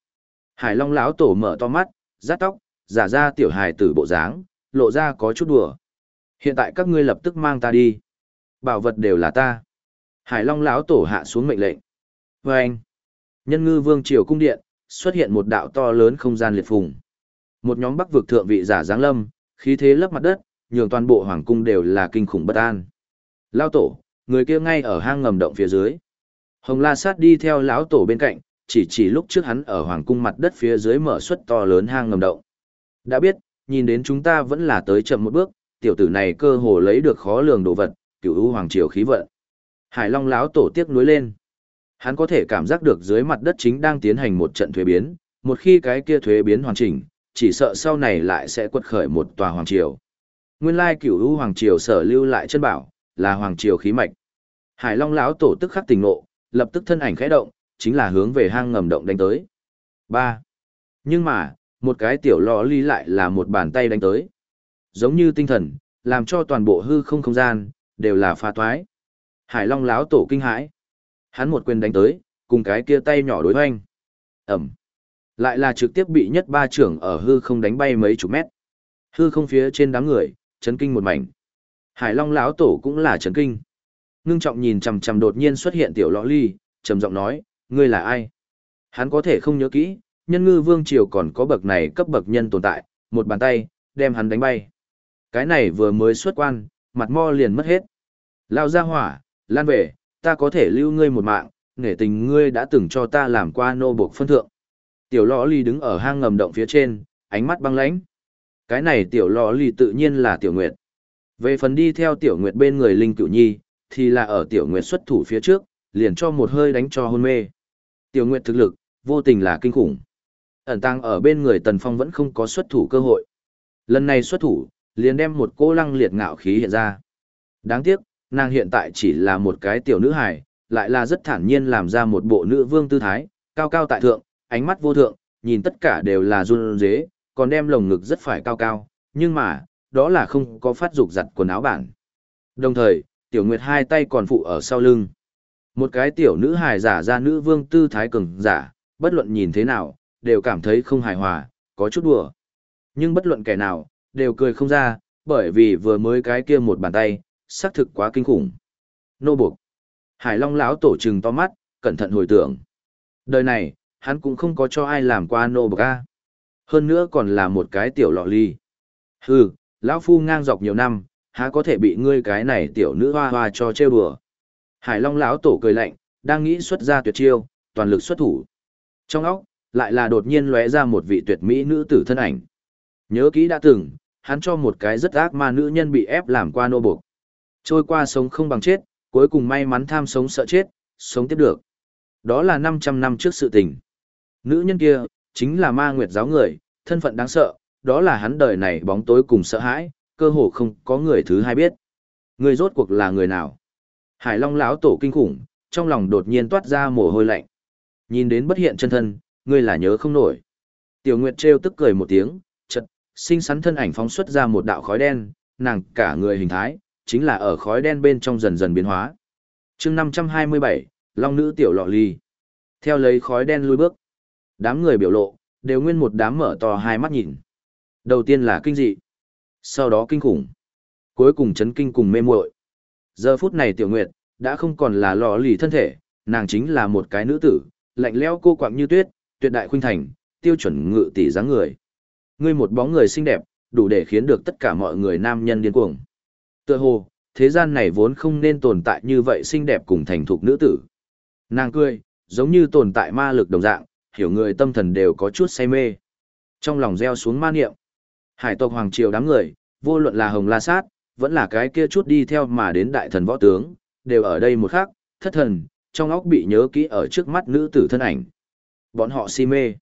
Hải Long lão tổ mở to mắt, rát tóc, giả ra tiểu hài tử bộ dáng, lộ ra có chút đùa. Hiện tại các ngươi lập tức mang ta đi. Bảo vật đều là ta. Hải Long lão tổ hạ xuống mệnh lệnh. Và anh, nhân ngư vương triều cung điện, xuất hiện một đạo to lớn không gian liệt phùng. Một nhóm bắc vực thượng vị giả giáng lâm, khí thế lấp mặt đất, nhường toàn bộ hoàng cung đều là kinh khủng bất an. Lão tổ, người kia ngay ở hang ngầm động phía dưới. Hồng La Sát đi theo lão tổ bên cạnh, chỉ chỉ lúc trước hắn ở hoàng cung mặt đất phía dưới mở suất to lớn hang ngầm động. Đã biết, nhìn đến chúng ta vẫn là tới chậm một bước, tiểu tử này cơ hồ lấy được khó lường đồ vật, cửu u hoàng triều khí vận. Hải Long lão tổ tiếc nuối lên. Hắn có thể cảm giác được dưới mặt đất chính đang tiến hành một trận thuế biến, một khi cái kia thuế biến hoàn chỉnh, chỉ sợ sau này lại sẽ quật khởi một tòa hoàng triều. Nguyên lai cửu u hoàng triều sở lưu lại chân bảo, là hoàng triều khí mạch. Hải Long lão tổ tức khắc tỉnh ngộ, lập tức thân ảnh khẽ động, chính là hướng về hang ngầm động đánh tới. ba Nhưng mà, một cái tiểu lò ly lại là một bàn tay đánh tới. Giống như tinh thần, làm cho toàn bộ hư không không gian, đều là pha toái. Hải Long láo tổ kinh hãi. Hắn một quyền đánh tới, cùng cái kia tay nhỏ đối hoanh. Ẩm. Lại là trực tiếp bị nhất ba trưởng ở hư không đánh bay mấy chục mét. Hư không phía trên đám người, chấn kinh một mảnh. Hải Long lão tổ cũng là chấn kinh. Ngưng trọng nhìn chằm chằm đột nhiên xuất hiện tiểu lọ ly, trầm giọng nói, ngươi là ai? Hắn có thể không nhớ kỹ, nhân ngư vương triều còn có bậc này cấp bậc nhân tồn tại, một bàn tay, đem hắn đánh bay. Cái này vừa mới xuất quan, mặt mo liền mất hết. Lao ra hỏa, lan về, ta có thể lưu ngươi một mạng, nể tình ngươi đã từng cho ta làm qua nô buộc phân thượng. Tiểu lọ ly đứng ở hang ngầm động phía trên, ánh mắt băng lãnh. Cái này tiểu lò lì tự nhiên là tiểu nguyệt. Về phần đi theo tiểu nguyệt bên người linh cửu nhi, thì là ở tiểu nguyệt xuất thủ phía trước, liền cho một hơi đánh cho hôn mê. Tiểu nguyệt thực lực, vô tình là kinh khủng. Ẩn tăng ở bên người tần phong vẫn không có xuất thủ cơ hội. Lần này xuất thủ, liền đem một cô lăng liệt ngạo khí hiện ra. Đáng tiếc, nàng hiện tại chỉ là một cái tiểu nữ hài, lại là rất thản nhiên làm ra một bộ nữ vương tư thái, cao cao tại thượng, ánh mắt vô thượng, nhìn tất cả đều là run rế, còn đem lồng ngực rất phải cao cao, nhưng mà, đó là không có phát dục giặt quần áo bản. Đồng thời, tiểu nguyệt hai tay còn phụ ở sau lưng. Một cái tiểu nữ hài giả ra nữ vương tư thái cường giả, bất luận nhìn thế nào, đều cảm thấy không hài hòa, có chút đùa. Nhưng bất luận kẻ nào, đều cười không ra, bởi vì vừa mới cái kia một bàn tay, xác thực quá kinh khủng. Nô buộc. Hải Long lão tổ trừng to mắt, cẩn thận hồi tưởng. Đời này, hắn cũng không có cho ai làm qua nô buộc a. Hơn nữa còn là một cái tiểu lọ ly. Hừ, lão phu ngang dọc nhiều năm, há có thể bị ngươi cái này tiểu nữ hoa hoa cho trêu đùa. Hải Long lão tổ cười lạnh, đang nghĩ xuất ra tuyệt chiêu, toàn lực xuất thủ. Trong óc, lại là đột nhiên lóe ra một vị tuyệt mỹ nữ tử thân ảnh. Nhớ kỹ đã từng, hắn cho một cái rất ác ma nữ nhân bị ép làm qua nô buộc. Trôi qua sống không bằng chết, cuối cùng may mắn tham sống sợ chết, sống tiếp được. Đó là 500 năm trước sự tình. Nữ nhân kia, chính là ma nguyệt giáo người, thân phận đáng sợ, đó là hắn đời này bóng tối cùng sợ hãi, cơ hồ không có người thứ hai biết. Người rốt cuộc là người nào? Hải Long lão tổ kinh khủng, trong lòng đột nhiên toát ra mồ hôi lạnh. Nhìn đến bất hiện chân thân, ngươi là nhớ không nổi. Tiểu Nguyệt trêu tức cười một tiếng, chật, sinh sắn thân ảnh phóng xuất ra một đạo khói đen, nàng cả người hình thái, chính là ở khói đen bên trong dần dần biến hóa. chương 527, Long nữ tiểu lọ ly. Theo lấy khói đen lùi bước. Đám người biểu lộ, đều nguyên một đám mở to hai mắt nhìn. Đầu tiên là kinh dị. Sau đó kinh khủng. Cuối cùng chấn kinh cùng mê muội Giờ phút này tiểu nguyệt, đã không còn là lọ lì thân thể, nàng chính là một cái nữ tử, lạnh lẽo cô quạng như tuyết, tuyệt đại khuynh thành, tiêu chuẩn ngự tỷ dáng người. Ngươi một bóng người xinh đẹp, đủ để khiến được tất cả mọi người nam nhân điên cuồng. Tựa hồ, thế gian này vốn không nên tồn tại như vậy xinh đẹp cùng thành thục nữ tử. Nàng cười, giống như tồn tại ma lực đồng dạng, hiểu người tâm thần đều có chút say mê. Trong lòng gieo xuống ma niệm. Hải tộc hoàng triều đám người, vô luận là hồng la sát, vẫn là cái kia chút đi theo mà đến đại thần võ tướng, đều ở đây một khắc, thất thần, trong óc bị nhớ kỹ ở trước mắt nữ tử thân ảnh. Bọn họ si mê.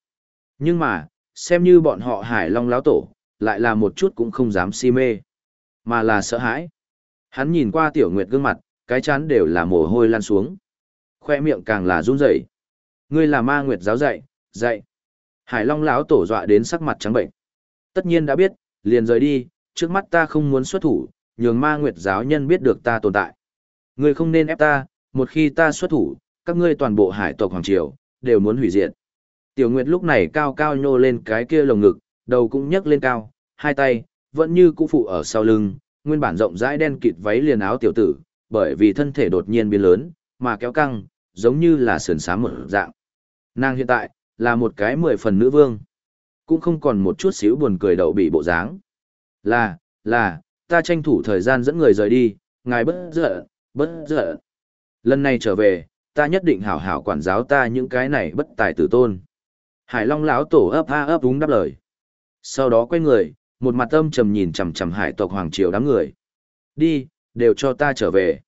Nhưng mà, xem như bọn họ hải long láo tổ, lại là một chút cũng không dám si mê, mà là sợ hãi. Hắn nhìn qua tiểu nguyệt gương mặt, cái chán đều là mồ hôi lan xuống. Khoe miệng càng là run rẩy. Ngươi là ma nguyệt giáo dạy, dạy. Hải long lão tổ dọa đến sắc mặt trắng bệnh. Tất nhiên đã biết, liền rời đi, trước mắt ta không muốn xuất thủ, nhường ma nguyệt giáo nhân biết được ta tồn tại. Ngươi không nên ép ta, một khi ta xuất thủ, các ngươi toàn bộ hải tộc Hoàng Triều, đều muốn hủy diệt. Tiểu Nguyệt lúc này cao cao nhô lên cái kia lồng ngực, đầu cũng nhấc lên cao, hai tay, vẫn như cũ phụ ở sau lưng, nguyên bản rộng rãi đen kịt váy liền áo tiểu tử, bởi vì thân thể đột nhiên biến lớn, mà kéo căng, giống như là sườn xám một dạng. Nàng hiện tại, là một cái mười phần nữ vương. Cũng không còn một chút xíu buồn cười đậu bị bộ dáng. Là, là, ta tranh thủ thời gian dẫn người rời đi, ngài bất giận, bất giận. Lần này trở về, ta nhất định hảo hảo quản giáo ta những cái này bất tài tử tôn. Hải Long lão tổ ấp a ấp đúng đáp lời. Sau đó quay người, một mặt âm trầm nhìn chằm chằm hải tộc hoàng triều đám người. Đi, đều cho ta trở về.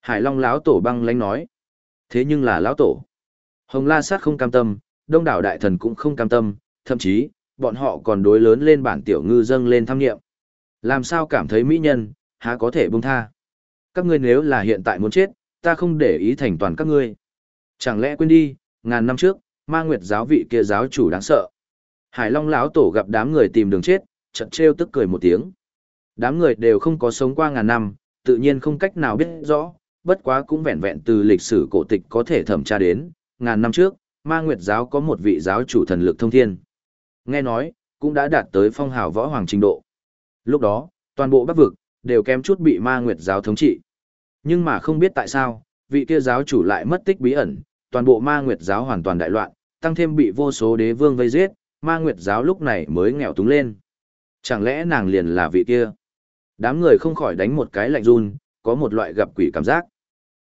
Hải Long lão tổ băng lãnh nói. Thế nhưng là lão tổ. Hồng La Sát không cam tâm, đông đảo đại thần cũng không cam tâm, thậm chí, bọn họ còn đối lớn lên bản tiểu ngư dâng lên tham nghiệm. Làm sao cảm thấy mỹ nhân, há có thể buông tha. Các ngươi nếu là hiện tại muốn chết, ta không để ý thành toàn các ngươi. Chẳng lẽ quên đi, ngàn năm trước, ma nguyệt giáo vị kia giáo chủ đáng sợ. Hải Long lão tổ gặp đám người tìm đường chết, chợt trêu tức cười một tiếng. Đám người đều không có sống qua ngàn năm, tự nhiên không cách nào biết rõ, bất quá cũng vẹn vẹn từ lịch sử cổ tịch có thể thẩm tra đến, ngàn năm trước, ma nguyệt giáo có một vị giáo chủ thần lực thông thiên. Nghe nói, cũng đã đạt tới phong hào võ hoàng trình độ. Lúc đó, toàn bộ bắc vực, đều kém chút bị ma nguyệt giáo thống trị. Nhưng mà không biết tại sao, vị kia giáo chủ lại mất tích bí ẩn, toàn bộ ma nguyệt giáo hoàn toàn đại loạn, tăng thêm bị vô số đế vương vây giết, ma nguyệt giáo lúc này mới nghèo túng lên. Chẳng lẽ nàng liền là vị kia? Đám người không khỏi đánh một cái lạnh run, có một loại gặp quỷ cảm giác.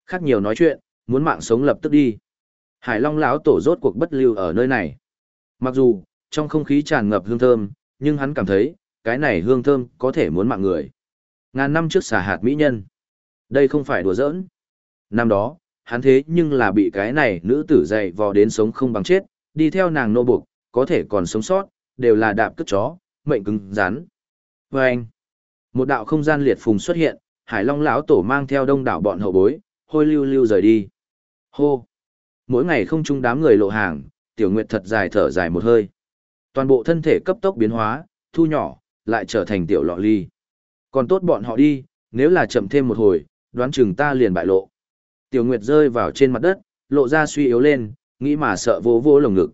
Khác nhiều nói chuyện, muốn mạng sống lập tức đi. Hải Long lão tổ rốt cuộc bất lưu ở nơi này. Mặc dù, trong không khí tràn ngập hương thơm, nhưng hắn cảm thấy, cái này hương thơm có thể muốn mạng người. Ngàn năm trước xả hạt mỹ nhân. Đây không phải đùa giỡn. Năm đó, hắn thế nhưng là bị cái này nữ tử dày vò đến sống không bằng chết, đi theo nàng nô buộc, có thể còn sống sót, đều là đạp cất chó, mệnh cứng rắn. Và anh, một đạo không gian liệt phùng xuất hiện, Hải Long lão tổ mang theo đông đảo bọn hậu bối, hôi lưu lưu rời đi. Hô! Mỗi ngày không chung đám người lộ hàng, tiểu nguyệt thật dài thở dài một hơi. Toàn bộ thân thể cấp tốc biến hóa, thu nhỏ, lại trở thành tiểu lọ ly. Còn tốt bọn họ đi, nếu là chậm thêm một hồi, đoán chừng ta liền bại lộ. Tiểu Nguyệt rơi vào trên mặt đất, lộ ra suy yếu lên, nghĩ mà sợ vô vô lồng ngực.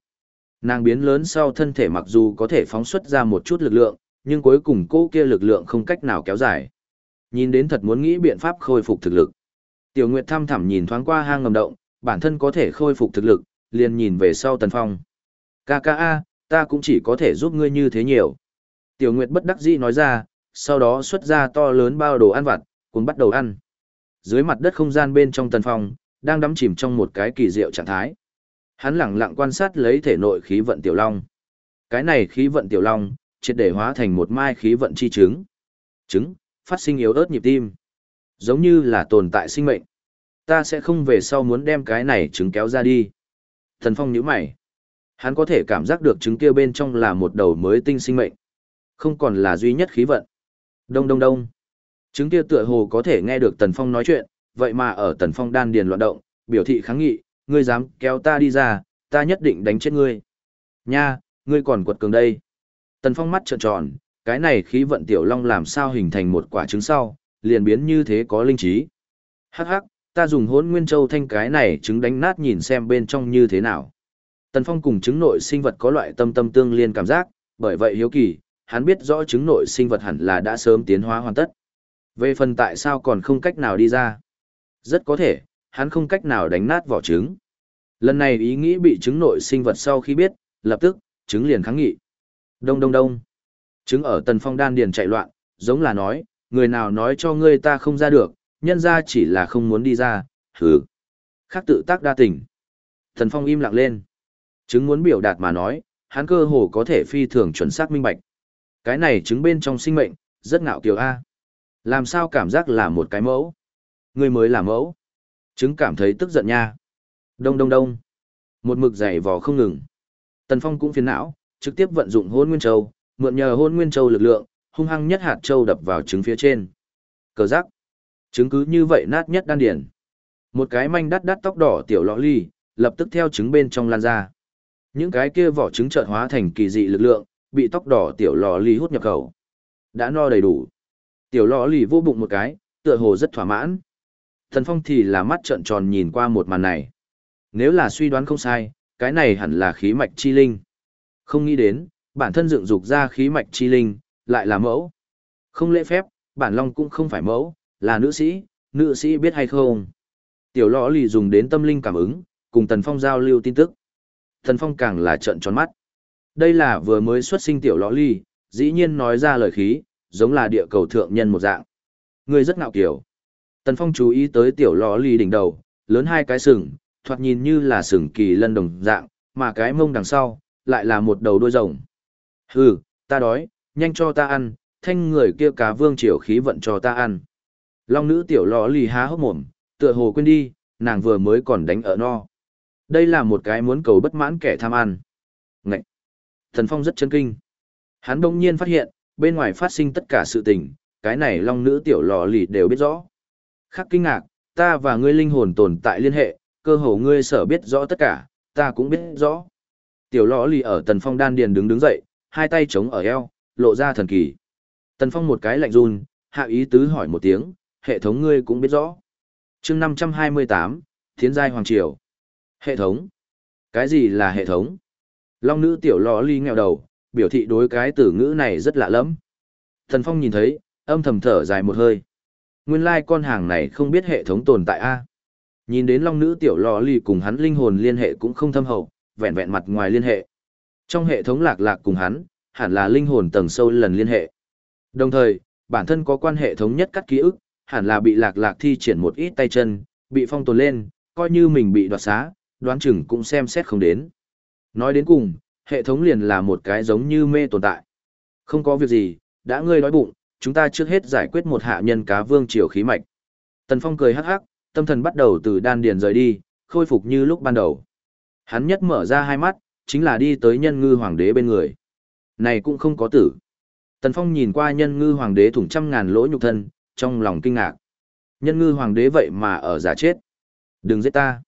Nàng biến lớn sau thân thể mặc dù có thể phóng xuất ra một chút lực lượng, nhưng cuối cùng cô kia lực lượng không cách nào kéo dài. Nhìn đến thật muốn nghĩ biện pháp khôi phục thực lực. Tiểu Nguyệt thăm thẳm nhìn thoáng qua hang ngầm động, bản thân có thể khôi phục thực lực, liền nhìn về sau Tần Phong. kaka a, ta cũng chỉ có thể giúp ngươi như thế nhiều. Tiểu Nguyệt bất đắc dĩ nói ra, sau đó xuất ra to lớn bao đồ ăn vặt, cùng bắt đầu ăn. Dưới mặt đất không gian bên trong Tần Phong, đang đắm chìm trong một cái kỳ diệu trạng thái. Hắn lặng lặng quan sát lấy thể nội khí vận tiểu long. Cái này khí vận tiểu long, triệt để hóa thành một mai khí vận chi trứng. Trứng, phát sinh yếu ớt nhịp tim. Giống như là tồn tại sinh mệnh. Ta sẽ không về sau muốn đem cái này trứng kéo ra đi. Thần Phong nhíu mày. Hắn có thể cảm giác được trứng kia bên trong là một đầu mới tinh sinh mệnh. Không còn là duy nhất khí vận. Đông đông đông. Trứng kia tựa hồ có thể nghe được Tần Phong nói chuyện, vậy mà ở Tần Phong đan điền loạn động, biểu thị kháng nghị, ngươi dám kéo ta đi ra, ta nhất định đánh chết ngươi. Nha, ngươi còn quật cường đây. Tần Phong mắt trợn tròn, cái này khí vận tiểu long làm sao hình thành một quả trứng sau, liền biến như thế có linh trí. Hắc hắc, ta dùng hốn nguyên châu thanh cái này trứng đánh nát nhìn xem bên trong như thế nào. Tần Phong cùng trứng nội sinh vật có loại tâm tâm tương liên cảm giác, bởi vậy hiếu kỳ, hắn biết rõ trứng nội sinh vật hẳn là đã sớm tiến hóa hoàn tất. Về phần tại sao còn không cách nào đi ra? Rất có thể, hắn không cách nào đánh nát vỏ trứng. Lần này ý nghĩ bị trứng nội sinh vật sau khi biết, lập tức, trứng liền kháng nghị. Đông đông đông. Trứng ở tần phong đan điền chạy loạn, giống là nói, người nào nói cho ngươi ta không ra được, nhân ra chỉ là không muốn đi ra, hừ. Khác tự tác đa tình. thần phong im lặng lên. Trứng muốn biểu đạt mà nói, hắn cơ hồ có thể phi thường chuẩn xác minh bạch. Cái này trứng bên trong sinh mệnh, rất ngạo kiều A. Làm sao cảm giác là một cái mẫu? người mới là mẫu. Trứng cảm thấy tức giận nha. Đông đông đông. Một mực dày vò không ngừng. Tần Phong cũng phiền não, trực tiếp vận dụng hôn nguyên châu, mượn nhờ hôn nguyên châu lực lượng, hung hăng nhất hạt châu đập vào trứng phía trên. Cờ giác. Chứng cứ như vậy nát nhất đan điển. Một cái manh đắt đắt tóc đỏ tiểu lọ ly, lập tức theo trứng bên trong lan ra. Những cái kia vỏ trứng chợt hóa thành kỳ dị lực lượng, bị tóc đỏ tiểu lọ ly hút nhập khẩu. Đã no đầy đủ. Tiểu lọ ly vô bụng một cái, tựa hồ rất thỏa mãn. Thần Phong thì là mắt trợn tròn nhìn qua một màn này. Nếu là suy đoán không sai, cái này hẳn là khí mạch chi linh. Không nghĩ đến, bản thân dựng dục ra khí mạch chi linh, lại là mẫu. Không lễ phép, bản long cũng không phải mẫu, là nữ sĩ, nữ sĩ biết hay không. Tiểu lõ lì dùng đến tâm linh cảm ứng, cùng Tần Phong giao lưu tin tức. Tần Phong càng là trợn tròn mắt. Đây là vừa mới xuất sinh tiểu lõ lì, dĩ nhiên nói ra lời khí, giống là địa cầu thượng nhân một dạng. Người rất ngạo kiểu. Tần Phong chú ý tới tiểu lọ lì đỉnh đầu, lớn hai cái sừng, thoạt nhìn như là sừng kỳ lân đồng dạng, mà cái mông đằng sau, lại là một đầu đuôi rồng. Hừ, ta đói, nhanh cho ta ăn, thanh người kia cá vương triều khí vận cho ta ăn. Long nữ tiểu lọ lì há hốc mồm, tựa hồ quên đi, nàng vừa mới còn đánh ở no. Đây là một cái muốn cầu bất mãn kẻ tham ăn. Ngậy! Thần Phong rất chân kinh. Hắn đông nhiên phát hiện, bên ngoài phát sinh tất cả sự tình, cái này long nữ tiểu lò lì đều biết rõ. Khắc kinh ngạc, ta và ngươi linh hồn tồn tại liên hệ, cơ hồ ngươi sở biết rõ tất cả, ta cũng biết rõ. Tiểu lò lì ở tần phong đan điền đứng đứng dậy, hai tay chống ở eo, lộ ra thần kỳ. Tần phong một cái lạnh run, hạ ý tứ hỏi một tiếng, hệ thống ngươi cũng biết rõ. chương 528, Thiến giai Hoàng Triều. Hệ thống. Cái gì là hệ thống? Long nữ tiểu lò ly nghèo đầu, biểu thị đối cái từ ngữ này rất lạ lắm. Thần Phong nhìn thấy, âm thầm thở dài một hơi. Nguyên lai con hàng này không biết hệ thống tồn tại a. Nhìn đến long nữ tiểu lò ly cùng hắn linh hồn liên hệ cũng không thâm hậu, vẹn vẹn mặt ngoài liên hệ. Trong hệ thống lạc lạc cùng hắn, hẳn là linh hồn tầng sâu lần liên hệ. Đồng thời, bản thân có quan hệ thống nhất cắt ký ức, hẳn là bị lạc lạc thi triển một ít tay chân, bị phong tồn lên, coi như mình bị đoạt xá, đoán chừng cũng xem xét không đến. Nói đến cùng, hệ thống liền là một cái giống như mê tồn tại. Không có việc gì, đã ngươi đói bụng, chúng ta trước hết giải quyết một hạ nhân cá vương triều khí mạch. Tần Phong cười hắc hắc, tâm thần bắt đầu từ đan điền rời đi, khôi phục như lúc ban đầu. Hắn nhất mở ra hai mắt, chính là đi tới nhân ngư hoàng đế bên người. Này cũng không có tử. Tần Phong nhìn qua nhân ngư hoàng đế thủng trăm ngàn lỗ nhục thân, trong lòng kinh ngạc. Nhân ngư hoàng đế vậy mà ở giả chết. Đừng giết ta.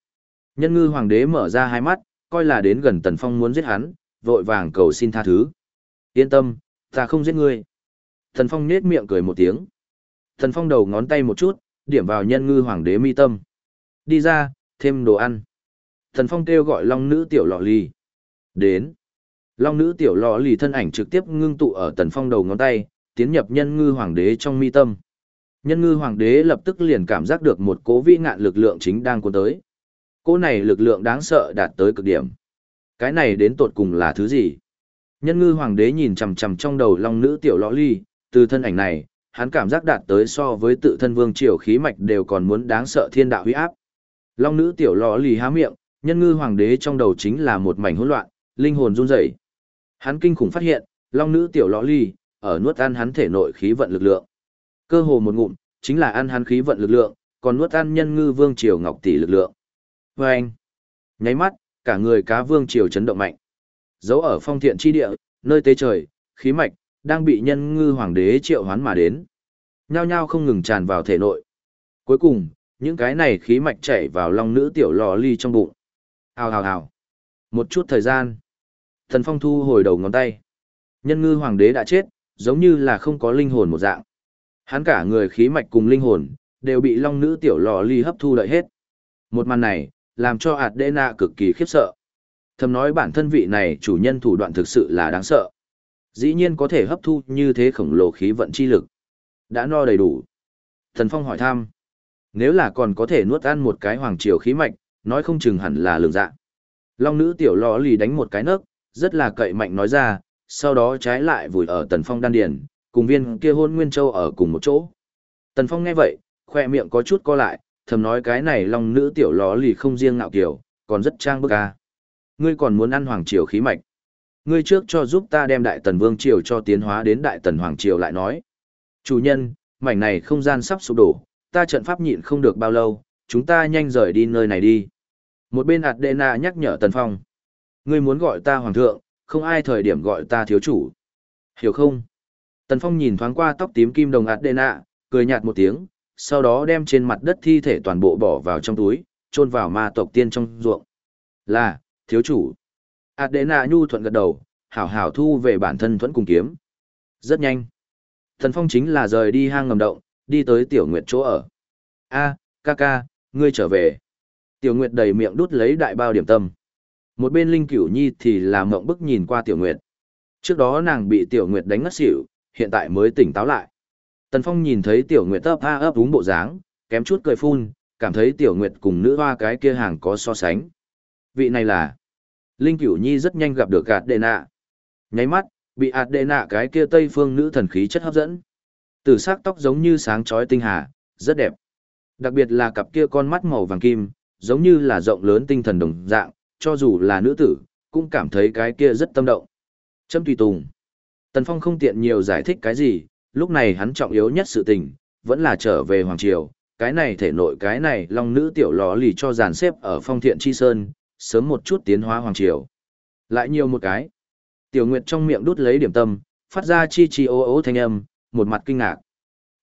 Nhân ngư hoàng đế mở ra hai mắt, coi là đến gần Tần Phong muốn giết hắn, vội vàng cầu xin tha thứ. Yên tâm, ta không giết ngươi. Tần Phong nết miệng cười một tiếng. Tần Phong đầu ngón tay một chút, điểm vào nhân ngư hoàng đế mi tâm. Đi ra, thêm đồ ăn. Tần Phong kêu gọi long nữ tiểu lọ lì. Đến. Long nữ tiểu lọ lì thân ảnh trực tiếp ngưng tụ ở Tần Phong đầu ngón tay, tiến nhập nhân ngư hoàng đế trong mi tâm. Nhân ngư hoàng đế lập tức liền cảm giác được một cố vĩ ngạn lực lượng chính đang cuốn tới. Cỗ này lực lượng đáng sợ đạt tới cực điểm. Cái này đến tột cùng là thứ gì? Nhân ngư hoàng đế nhìn chằm chằm trong đầu long nữ tiểu lõ ly, từ thân ảnh này, hắn cảm giác đạt tới so với tự thân vương triều khí mạch đều còn muốn đáng sợ thiên đạo huy áp. Long nữ tiểu lõ ly há miệng, nhân ngư hoàng đế trong đầu chính là một mảnh hỗn loạn, linh hồn run rẩy. Hắn kinh khủng phát hiện, long nữ tiểu lõ ly, ở nuốt ăn hắn thể nội khí vận lực lượng. Cơ hồ một ngụm, chính là ăn hắn khí vận lực lượng, còn nuốt ăn nhân ngư vương triều ngọc tỷ lực lượng. Và anh, nháy mắt, cả người cá vương triều chấn động mạnh. Giấu ở phong thiện chi địa, nơi tế trời, khí mạch, đang bị nhân ngư hoàng đế triệu hoán mà đến. Nhao nhao không ngừng tràn vào thể nội. Cuối cùng, những cái này khí mạch chảy vào lòng nữ tiểu lò ly trong bụng. Hào hào hào. Một chút thời gian. Thần phong thu hồi đầu ngón tay. Nhân ngư hoàng đế đã chết, giống như là không có linh hồn một dạng. Hắn cả người khí mạch cùng linh hồn, đều bị long nữ tiểu lò ly hấp thu lợi hết. Một màn này, làm cho Adena cực kỳ khiếp sợ. Thầm nói bản thân vị này chủ nhân thủ đoạn thực sự là đáng sợ. Dĩ nhiên có thể hấp thu như thế khổng lồ khí vận chi lực. Đã no đầy đủ. Thần Phong hỏi thăm. Nếu là còn có thể nuốt ăn một cái hoàng triều khí mạch, nói không chừng hẳn là lường dạ. Long nữ tiểu lò lì đánh một cái nấc, rất là cậy mạnh nói ra, sau đó trái lại vùi ở tần phong đan điền, cùng viên kia hôn nguyên châu ở cùng một chỗ. Tần phong nghe vậy, khoe miệng có chút co lại, thầm nói cái này long nữ tiểu ló lì không riêng ngạo kiểu, còn rất trang bức ca. Ngươi còn muốn ăn hoàng triều khí mạch. Ngươi trước cho giúp ta đem đại tần vương triều cho tiến hóa đến đại tần hoàng triều lại nói. Chủ nhân, mảnh này không gian sắp sụp đổ, ta trận pháp nhịn không được bao lâu, chúng ta nhanh rời đi nơi này đi. Một bên Adena nhắc nhở Tần Phong. Ngươi muốn gọi ta hoàng thượng, không ai thời điểm gọi ta thiếu chủ. Hiểu không? Tần Phong nhìn thoáng qua tóc tím kim đồng Adena, cười nhạt một tiếng, sau đó đem trên mặt đất thi thể toàn bộ bỏ vào trong túi, chôn vào ma tộc tiên trong ruộng. Là, thiếu chủ. Adena nhu thuận gật đầu, hảo hảo thu về bản thân thuẫn cùng kiếm. Rất nhanh. Tần Phong chính là rời đi hang ngầm động, đi tới Tiểu Nguyệt chỗ ở. A, ca ca, ngươi trở về. Tiểu Nguyệt đầy miệng đút lấy đại bao điểm tâm. Một bên Linh Cửu Nhi thì làm mộng bức nhìn qua Tiểu Nguyệt. Trước đó nàng bị Tiểu Nguyệt đánh ngất xỉu, hiện tại mới tỉnh táo lại. Tần Phong nhìn thấy Tiểu Nguyệt ấp a ấp đúng bộ dáng, kém chút cười phun, cảm thấy Tiểu Nguyệt cùng nữ hoa cái kia hàng có so sánh. Vị này là Linh Cửu Nhi rất nhanh gặp được gạt đệ nạ. Nháy mắt, bị ạt đệ nạ cái kia tây phương nữ thần khí chất hấp dẫn. Tử sắc tóc giống như sáng chói tinh hà, rất đẹp. Đặc biệt là cặp kia con mắt màu vàng kim, giống như là rộng lớn tinh thần đồng dạng, cho dù là nữ tử, cũng cảm thấy cái kia rất tâm động. Trâm tùy tùng. Tần Phong không tiện nhiều giải thích cái gì, lúc này hắn trọng yếu nhất sự tình, vẫn là trở về Hoàng Triều, cái này thể nội cái này long nữ tiểu ló lì cho dàn xếp ở phong thiện chi sơn, sớm một chút tiến hóa Hoàng Triều. Lại nhiều một cái. Tiểu Nguyệt trong miệng đút lấy điểm tâm, phát ra chi chi ô ô thanh âm, một mặt kinh ngạc.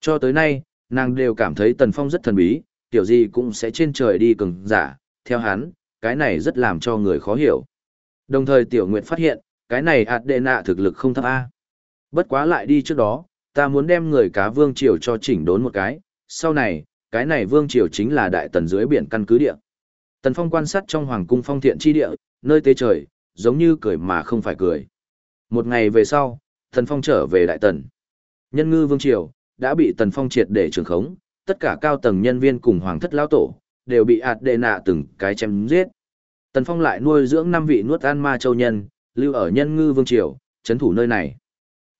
Cho tới nay, nàng đều cảm thấy Tần Phong rất thần bí, tiểu gì cũng sẽ trên trời đi cường giả, theo hắn, cái này rất làm cho người khó hiểu. Đồng thời Tiểu Nguyệt phát hiện, cái này ạt đệ nạ thực lực không thấp A. Bất quá lại đi trước đó, ta muốn đem người cá vương triều cho chỉnh đốn một cái, sau này, cái này vương triều chính là đại tần dưới biển căn cứ địa. Tần Phong quan sát trong hoàng cung phong thiện chi địa, nơi tế trời, giống như cười mà không phải cười. Một ngày về sau, Tần Phong trở về đại tần. Nhân ngư vương triều, đã bị Tần Phong triệt để trường khống, tất cả cao tầng nhân viên cùng hoàng thất lão tổ, đều bị ạt đệ nạ từng cái chém giết. Tần Phong lại nuôi dưỡng năm vị nuốt an ma châu nhân, lưu ở nhân ngư vương triều, chấn thủ nơi này.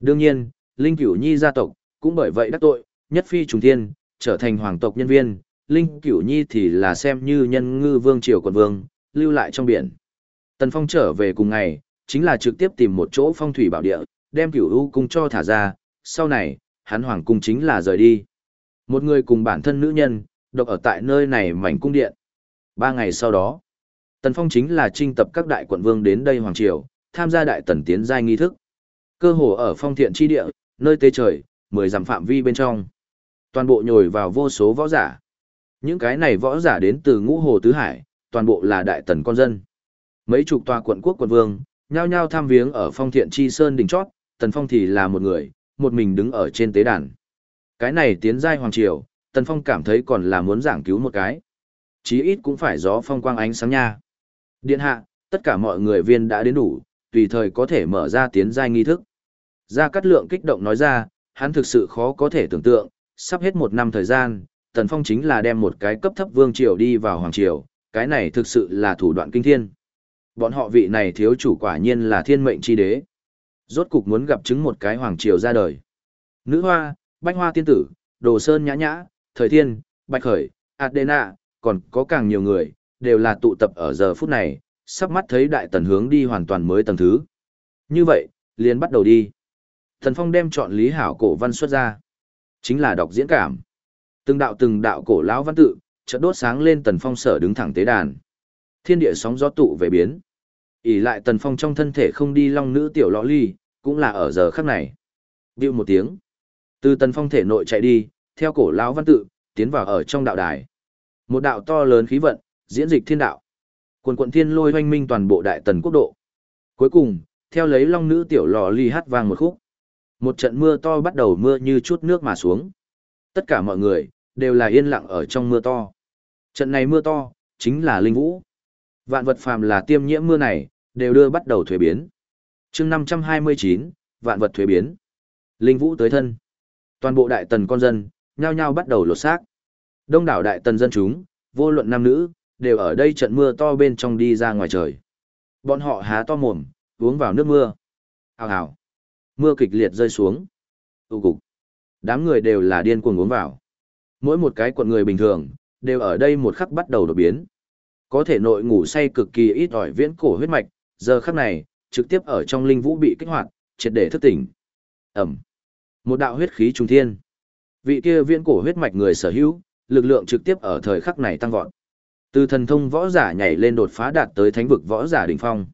Đương nhiên, Linh Cửu Nhi gia tộc, cũng bởi vậy đắc tội, nhất phi trùng thiên, trở thành hoàng tộc nhân viên, Linh Cửu Nhi thì là xem như nhân ngư vương triều quận vương, lưu lại trong biển. Tần Phong trở về cùng ngày, chính là trực tiếp tìm một chỗ phong thủy bảo địa, đem Cửu U cung cho thả ra, sau này, hắn hoàng cung chính là rời đi. Một người cùng bản thân nữ nhân, độc ở tại nơi này mảnh cung điện. Ba ngày sau đó, Tần Phong chính là trinh tập các đại quận vương đến đây hoàng triều, tham gia đại tần tiến giai nghi thức. Cơ hồ ở phong thiện chi địa, nơi tế trời, mười dặm phạm vi bên trong. Toàn bộ nhồi vào vô số võ giả. Những cái này võ giả đến từ ngũ hồ tứ hải, toàn bộ là đại tần con dân. Mấy chục tòa quận quốc quận vương, nhao nhao tham viếng ở phong thiện chi sơn đỉnh chót, tần phong thì là một người, một mình đứng ở trên tế đàn. Cái này tiến giai hoàng triều, tần phong cảm thấy còn là muốn giảng cứu một cái. Chí ít cũng phải gió phong quang ánh sáng nha. Điện hạ, tất cả mọi người viên đã đến đủ, tùy thời có thể mở ra tiến giai nghi thức. Gia Cát Lượng kích động nói ra, hắn thực sự khó có thể tưởng tượng, sắp hết một năm thời gian, Tần Phong chính là đem một cái cấp thấp vương triều đi vào hoàng triều, cái này thực sự là thủ đoạn kinh thiên. Bọn họ vị này thiếu chủ quả nhiên là thiên mệnh chi đế. Rốt cục muốn gặp chứng một cái hoàng triều ra đời. Nữ hoa, bách hoa tiên tử, đồ sơn nhã nhã, thời thiên, bạch khởi, Adena, còn có càng nhiều người, đều là tụ tập ở giờ phút này, sắp mắt thấy đại tần hướng đi hoàn toàn mới tầng thứ. Như vậy, liền bắt đầu đi. Thần Phong đem chọn lý hảo cổ văn xuất ra. Chính là đọc diễn cảm. Từng đạo từng đạo cổ lão văn tự, chợt đốt sáng lên Tần Phong sở đứng thẳng tế đàn. Thiên địa sóng gió tụ về biến. ỉ lại Tần Phong trong thân thể không đi long nữ tiểu lọ ly, cũng là ở giờ khắc này. View một tiếng. Từ Tần Phong thể nội chạy đi, theo cổ lão văn tự, tiến vào ở trong đạo đài. Một đạo to lớn khí vận, diễn dịch thiên đạo. Quần quận thiên lôi hoanh minh toàn bộ đại tần quốc độ. Cuối cùng, theo lấy long nữ tiểu lò ly hát vang một khúc. Một trận mưa to bắt đầu mưa như chút nước mà xuống. Tất cả mọi người, đều là yên lặng ở trong mưa to. Trận này mưa to, chính là linh vũ. Vạn vật phàm là tiêm nhiễm mưa này, đều đưa bắt đầu thuế biến. chương 529, vạn vật thuế biến. Linh vũ tới thân. Toàn bộ đại tần con dân, nhao nhao bắt đầu lột xác. Đông đảo đại tần dân chúng, vô luận nam nữ, đều ở đây trận mưa to bên trong đi ra ngoài trời. Bọn họ há to mồm, uống vào nước mưa. Hào hào. Mưa kịch liệt rơi xuống. Tụ cục. Đám người đều là điên cuồng uống vào. Mỗi một cái quận người bình thường, đều ở đây một khắc bắt đầu đột biến. Có thể nội ngủ say cực kỳ ít ỏi viễn cổ huyết mạch, giờ khắc này, trực tiếp ở trong linh vũ bị kích hoạt, triệt để thức tỉnh. Ẩm. Một đạo huyết khí trung thiên. Vị kia viễn cổ huyết mạch người sở hữu, lực lượng trực tiếp ở thời khắc này tăng vọt. Từ thần thông võ giả nhảy lên đột phá đạt tới thánh vực võ giả đỉnh phong.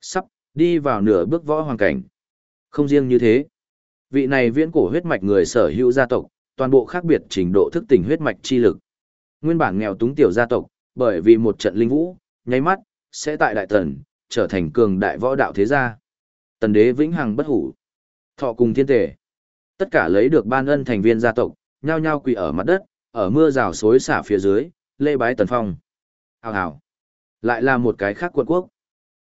Sắp đi vào nửa bước võ hoàng cảnh. Không riêng như thế, vị này viễn cổ huyết mạch người sở hữu gia tộc, toàn bộ khác biệt trình độ thức tỉnh huyết mạch chi lực. Nguyên bản nghèo túng tiểu gia tộc, bởi vì một trận linh vũ, nháy mắt, sẽ tại đại tần, trở thành cường đại võ đạo thế gia. Tần đế vĩnh hằng bất hủ. Thọ cùng thiên tể. Tất cả lấy được ban ân thành viên gia tộc, nhao nhao quỳ ở mặt đất, ở mưa rào xối xả phía dưới, lê bái tần phong. Hào hào. Lại là một cái khác quận quốc.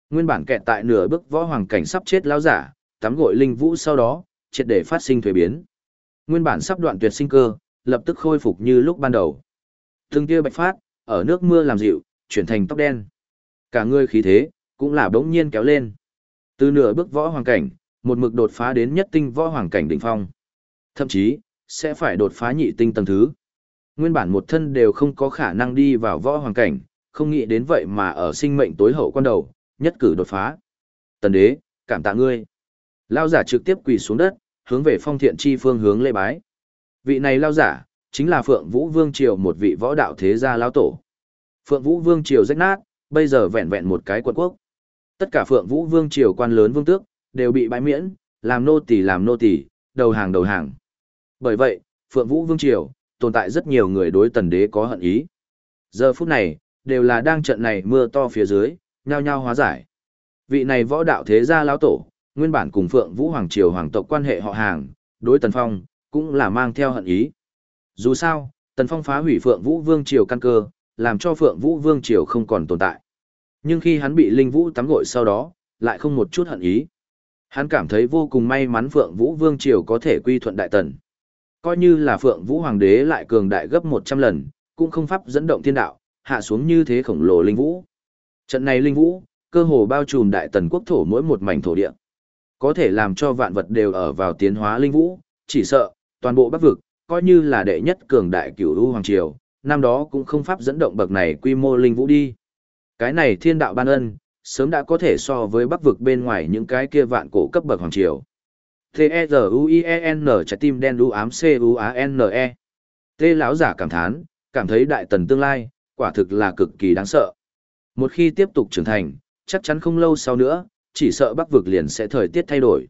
Nguyên bản kẹt tại nửa bức võ hoàng cảnh sắp chết lão giả, tắm gội linh vũ sau đó, triệt để phát sinh thuế biến. Nguyên bản sắp đoạn tuyệt sinh cơ, lập tức khôi phục như lúc ban đầu. Từng kia bạch phát, ở nước mưa làm dịu, chuyển thành tóc đen. Cả người khí thế, cũng là bỗng nhiên kéo lên. Từ nửa bước võ hoàng cảnh, một mực đột phá đến nhất tinh võ hoàng cảnh đỉnh phong. Thậm chí, sẽ phải đột phá nhị tinh tầng thứ. Nguyên bản một thân đều không có khả năng đi vào võ hoàng cảnh, không nghĩ đến vậy mà ở sinh mệnh tối hậu quan đầu, nhất cử đột phá. Tần đế, cảm tạ ngươi. Lao giả trực tiếp quỳ xuống đất, hướng về phong thiện chi phương hướng lễ bái. Vị này lao giả, chính là Phượng Vũ Vương Triều một vị võ đạo thế gia lao tổ. Phượng Vũ Vương Triều rách nát, bây giờ vẹn vẹn một cái quận quốc. Tất cả Phượng Vũ Vương Triều quan lớn vương tước, đều bị bãi miễn, làm nô tỳ làm nô tỳ, đầu hàng đầu hàng. Bởi vậy, Phượng Vũ Vương Triều, tồn tại rất nhiều người đối tần đế có hận ý. Giờ phút này, đều là đang trận này mưa to phía dưới, nhao nhao hóa giải. Vị này võ đạo thế gia lão tổ, nguyên bản cùng Phượng Vũ Hoàng Triều hoàng tộc quan hệ họ hàng, đối Tần Phong, cũng là mang theo hận ý. Dù sao, Tần Phong phá hủy Phượng Vũ Vương Triều căn cơ, làm cho Phượng Vũ Vương Triều không còn tồn tại. Nhưng khi hắn bị Linh Vũ tắm gội sau đó, lại không một chút hận ý. Hắn cảm thấy vô cùng may mắn Phượng Vũ Vương Triều có thể quy thuận Đại Tần. Coi như là Phượng Vũ Hoàng đế lại cường đại gấp 100 lần, cũng không pháp dẫn động thiên đạo, hạ xuống như thế khổng lồ Linh Vũ. Trận này Linh Vũ, cơ hồ bao trùm Đại Tần quốc thổ mỗi một mảnh thổ địa. Có thể làm cho vạn vật đều ở vào tiến hóa Linh Vũ, chỉ sợ, toàn bộ Bắc Vực, coi như là đệ nhất cường đại cửu u Hoàng Triều, năm đó cũng không pháp dẫn động bậc này quy mô Linh Vũ đi. Cái này thiên đạo ban ân, sớm đã có thể so với Bắc Vực bên ngoài những cái kia vạn cổ cấp bậc Hoàng Triều. T-E-Z-U-I-E-N trái tim đen đu ám C-U-A-N-E. Tê lão giả cảm thán, cảm thấy đại tần tương lai, quả thực là cực kỳ đáng sợ. Một khi tiếp tục trưởng thành, chắc chắn không lâu sau nữa, chỉ sợ Bắc vực liền sẽ thời tiết thay đổi.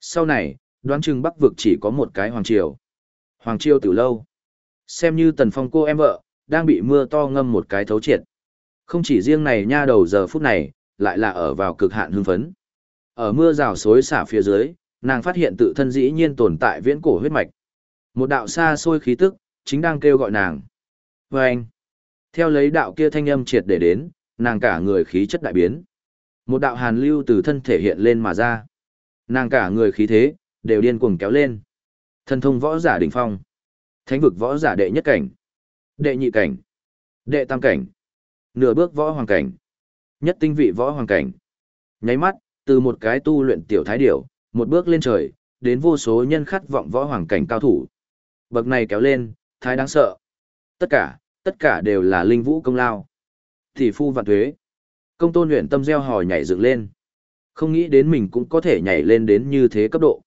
Sau này, đoán chừng Bắc vực chỉ có một cái Hoàng Triều. Hoàng Triều từ lâu. Xem như tần phong cô em vợ, đang bị mưa to ngâm một cái thấu triệt. Không chỉ riêng này nha đầu giờ phút này, lại là ở vào cực hạn hưng phấn. Ở mưa rào xối xả phía dưới, nàng phát hiện tự thân dĩ nhiên tồn tại viễn cổ huyết mạch. Một đạo xa xôi khí tức, chính đang kêu gọi nàng. Vâng! anh, theo lấy đạo kia thanh âm triệt để đến, nàng cả người khí chất đại biến. Một đạo hàn lưu từ thân thể hiện lên mà ra. Nàng cả người khí thế, đều điên cuồng kéo lên. Thân thông võ giả đỉnh phong. Thánh vực võ giả đệ nhất cảnh. Đệ nhị cảnh. Đệ tam cảnh. Nửa bước võ hoàng cảnh. Nhất tinh vị võ hoàng cảnh. Nháy mắt, từ một cái tu luyện tiểu thái điểu, một bước lên trời, đến vô số nhân khát vọng võ hoàng cảnh cao thủ. Bậc này kéo lên, thái đáng sợ. Tất cả, tất cả đều là linh vũ công lao. Thì phu vạn thuế. Công tôn luyện tâm gieo hò nhảy dựng lên. Không nghĩ đến mình cũng có thể nhảy lên đến như thế cấp độ.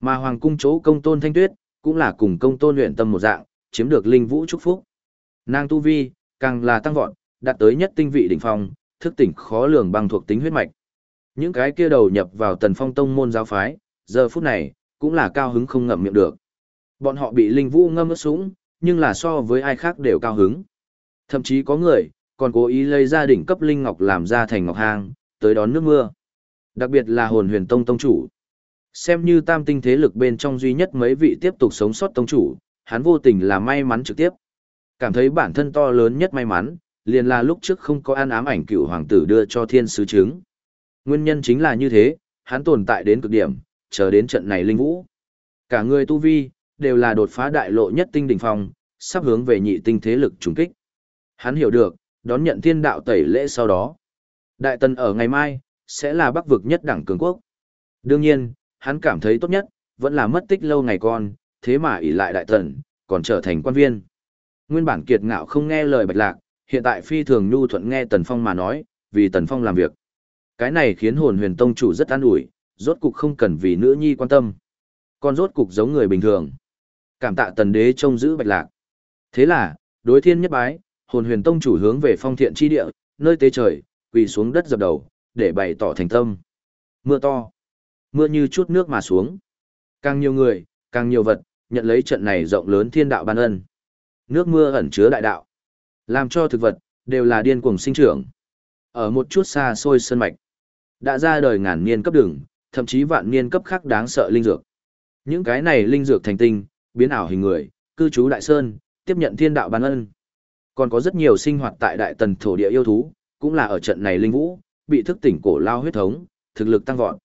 Mà hoàng cung chỗ công tôn thanh tuyết, cũng là cùng công tôn luyện tâm một dạng, chiếm được linh vũ chúc phúc. Nàng tu vi, càng là tăng vọt, đạt tới nhất tinh vị đỉnh phong, thức tỉnh khó lường bằng thuộc tính huyết mạch. Những cái kia đầu nhập vào tần phong tông môn giáo phái, giờ phút này, cũng là cao hứng không ngậm miệng được. Bọn họ bị linh vũ ngâm ướt sũng, nhưng là so với ai khác đều cao hứng. Thậm chí có người, còn cố ý lấy ra đỉnh cấp linh ngọc làm ra thành ngọc hang, tới đón nước mưa. Đặc biệt là hồn huyền tông tông chủ. Xem như tam tinh thế lực bên trong duy nhất mấy vị tiếp tục sống sót tông chủ, hắn vô tình là may mắn trực tiếp. Cảm thấy bản thân to lớn nhất may mắn, liền là lúc trước không có an ám ảnh cựu hoàng tử đưa cho thiên sứ chứng. Nguyên nhân chính là như thế, hắn tồn tại đến cực điểm, chờ đến trận này linh vũ. Cả người tu vi, đều là đột phá đại lộ nhất tinh đỉnh phong, sắp hướng về nhị tinh thế lực trùng kích. Hắn hiểu được, đón nhận thiên đạo tẩy lễ sau đó. Đại tần ở ngày mai, sẽ là bắc vực nhất đẳng cường quốc. Đương nhiên, hắn cảm thấy tốt nhất, vẫn là mất tích lâu ngày con, thế mà ỷ lại đại tần, còn trở thành quan viên. Nguyên bản kiệt ngạo không nghe lời bạch lạc, hiện tại phi thường nhu thuận nghe tần phong mà nói, vì tần phong làm việc. Cái này khiến hồn huyền tông chủ rất an ủi, rốt cục không cần vì nữ nhi quan tâm. Còn rốt cục giống người bình thường. Cảm tạ tần đế trông giữ bạch lạc. Thế là, đối thiên nhất bái, hồn huyền tông chủ hướng về phong thiện chi địa, nơi tế trời, quỳ xuống đất dập đầu, để bày tỏ thành tâm. Mưa to. Mưa như chút nước mà xuống. Càng nhiều người, càng nhiều vật, nhận lấy trận này rộng lớn thiên đạo ban ân. Nước mưa ẩn chứa đại đạo. Làm cho thực vật, đều là điên cuồng sinh trưởng. Ở một chút xa xôi sơn mạch. Đã ra đời ngàn niên cấp đường, thậm chí vạn niên cấp khác đáng sợ linh dược. Những cái này linh dược thành tinh, biến ảo hình người, cư trú đại sơn, tiếp nhận thiên đạo ban ân. Còn có rất nhiều sinh hoạt tại đại tần thổ địa yêu thú, cũng là ở trận này linh vũ, bị thức tỉnh cổ lao huyết thống, thực lực tăng vọt.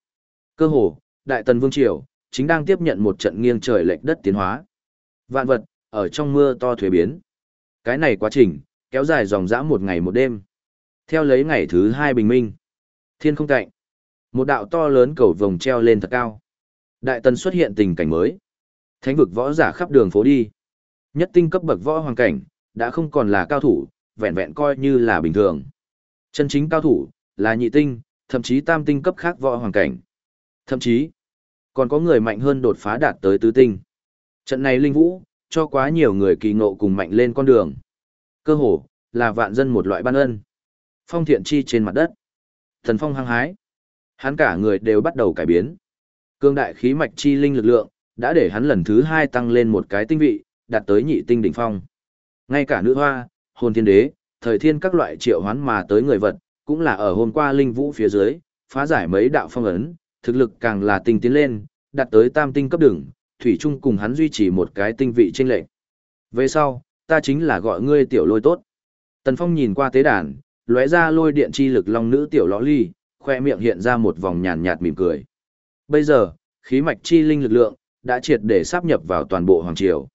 Cơ hồ, đại tần vương triều, chính đang tiếp nhận một trận nghiêng trời lệch đất tiến hóa. Vạn vật, ở trong mưa to thuế biến. Cái này quá trình, kéo dài dòng dã một ngày một đêm. Theo lấy ngày thứ hai bình minh, thiên không cạnh, một đạo to lớn cầu vồng treo lên thật cao. Đại tần xuất hiện tình cảnh mới. Thánh vực võ giả khắp đường phố đi. Nhất tinh cấp bậc võ hoàng cảnh, đã không còn là cao thủ, vẹn vẹn coi như là bình thường. Chân chính cao thủ, là nhị tinh, thậm chí tam tinh cấp khác võ hoàng cảnh. Thậm chí, còn có người mạnh hơn đột phá đạt tới tứ tinh. Trận này linh vũ, cho quá nhiều người kỳ ngộ cùng mạnh lên con đường. Cơ hồ, là vạn dân một loại ban ân. Phong thiện chi trên mặt đất. Thần phong hăng hái. Hắn cả người đều bắt đầu cải biến. Cương đại khí mạch chi linh lực lượng, đã để hắn lần thứ hai tăng lên một cái tinh vị, đạt tới nhị tinh đỉnh phong. Ngay cả nữ hoa, hồn thiên đế, thời thiên các loại triệu hoán mà tới người vật, cũng là ở hôm qua linh vũ phía dưới, phá giải mấy đạo phong ấn, thực lực càng là tinh tiến lên, đạt tới tam tinh cấp đường, thủy chung cùng hắn duy trì một cái tinh vị trên lệnh. Về sau, ta chính là gọi ngươi tiểu lôi tốt. Tần Phong nhìn qua tế đàn, lóe ra lôi điện chi lực long nữ tiểu lõ ly, khoe miệng hiện ra một vòng nhàn nhạt mỉm cười. Bây giờ, khí mạch chi linh lực lượng đã triệt để sáp nhập vào toàn bộ hoàng triều.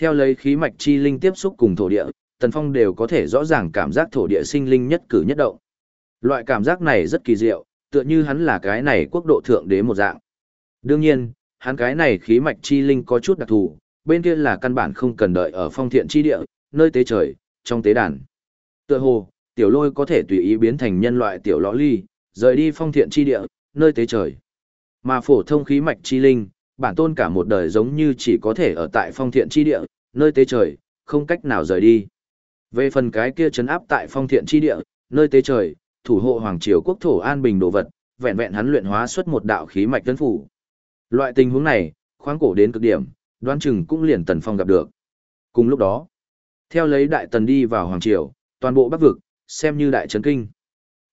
Theo lấy khí mạch chi linh tiếp xúc cùng thổ địa, Tần Phong đều có thể rõ ràng cảm giác thổ địa sinh linh nhất cử nhất động. Loại cảm giác này rất kỳ diệu, tựa như hắn là cái này quốc độ thượng đế một dạng. Đương nhiên, hắn cái này khí mạch chi linh có chút đặc thù, bên kia là căn bản không cần đợi ở phong thiện chi địa, nơi tế trời, trong tế đàn. Tựa hồ, tiểu lôi có thể tùy ý biến thành nhân loại tiểu lõ ly, rời đi phong thiện chi địa, nơi tế trời. Mà phổ thông khí mạch chi linh, bản tôn cả một đời giống như chỉ có thể ở tại phong thiện chi địa, nơi tế trời, không cách nào rời đi. Về phần cái kia chấn áp tại phong thiện chi địa, nơi tế trời, thủ hộ hoàng triều quốc thổ an bình đồ vật, vẹn vẹn hắn luyện hóa xuất một đạo khí mạch tấn phủ. Loại tình huống này, khoáng cổ đến cực điểm, đoán chừng cũng liền tần phong gặp được. Cùng lúc đó, theo lấy đại tần đi vào hoàng triều, toàn bộ bắc vực, xem như đại trấn kinh.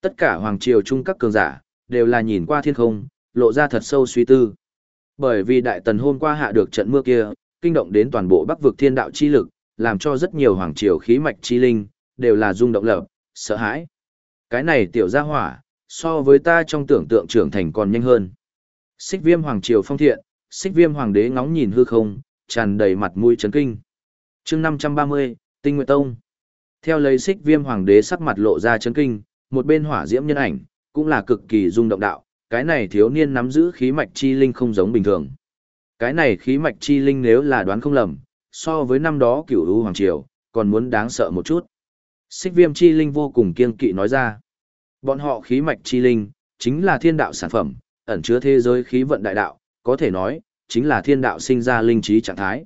Tất cả hoàng triều chung các cường giả, đều là nhìn qua thiên không, lộ ra thật sâu suy tư. Bởi vì đại tần hôm qua hạ được trận mưa kia, kinh động đến toàn bộ bắc vực thiên đạo chi lực, làm cho rất nhiều hoàng triều khí mạch chi linh, đều là rung động lập, sợ hãi. Cái này tiểu gia hỏa, so với ta trong tưởng tượng trưởng thành còn nhanh hơn. Xích viêm hoàng triều phong thiện, xích viêm hoàng đế ngóng nhìn hư không, tràn đầy mặt mũi chấn kinh. chương 530, Tinh Nguyệt Tông. Theo lấy xích viêm hoàng đế sắc mặt lộ ra chấn kinh, một bên hỏa diễm nhân ảnh, cũng là cực kỳ rung động đạo, cái này thiếu niên nắm giữ khí mạch chi linh không giống bình thường. Cái này khí mạch chi linh nếu là đoán không lầm, so với năm đó cửu u hoàng triều, còn muốn đáng sợ một chút. Xích viêm chi linh vô cùng kiên kỵ nói ra. Bọn họ khí mạch chi linh, chính là thiên đạo sản phẩm, ẩn chứa thế giới khí vận đại đạo, có thể nói, chính là thiên đạo sinh ra linh trí trạng thái.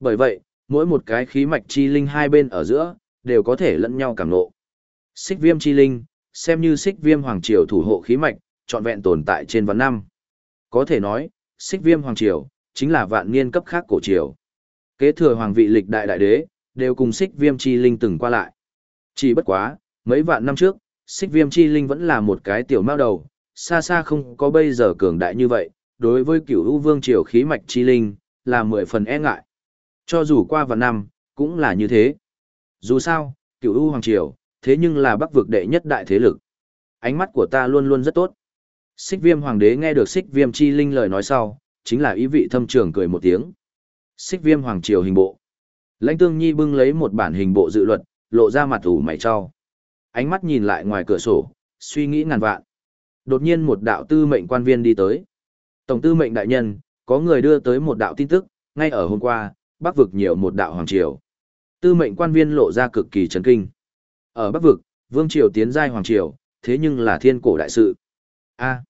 Bởi vậy, mỗi một cái khí mạch chi linh hai bên ở giữa, đều có thể lẫn nhau cảm ngộ. Xích viêm chi linh, xem như xích viêm hoàng triều thủ hộ khí mạch, trọn vẹn tồn tại trên vạn năm. Có thể nói, xích viêm hoàng triều, chính là vạn niên cấp khác cổ triều. Kế thừa hoàng vị lịch đại đại đế, đều cùng xích viêm chi linh từng qua lại. Chỉ bất quá, mấy vạn năm trước, xích viêm chi linh vẫn là một cái tiểu mao đầu, xa xa không có bây giờ cường đại như vậy, đối với cửu u vương triều khí mạch chi linh, là mười phần e ngại. Cho dù qua vạn năm, cũng là như thế. Dù sao, cửu u hoàng triều, thế nhưng là bắc vực đệ nhất đại thế lực. Ánh mắt của ta luôn luôn rất tốt. Xích viêm hoàng đế nghe được xích viêm chi linh lời nói sau, chính là ý vị thâm trường cười một tiếng. Xích viêm hoàng triều hình bộ. Lãnh tương nhi bưng lấy một bản hình bộ dự luật, lộ ra mặt ủ mày cho. Ánh mắt nhìn lại ngoài cửa sổ, suy nghĩ ngàn vạn. Đột nhiên một đạo tư mệnh quan viên đi tới. Tổng tư mệnh đại nhân, có người đưa tới một đạo tin tức, ngay ở hôm qua, bắc vực nhiều một đạo hoàng triều. Tư mệnh quan viên lộ ra cực kỳ chấn kinh. Ở bắc vực, vương triều tiến giai hoàng triều, thế nhưng là thiên cổ đại sự. A.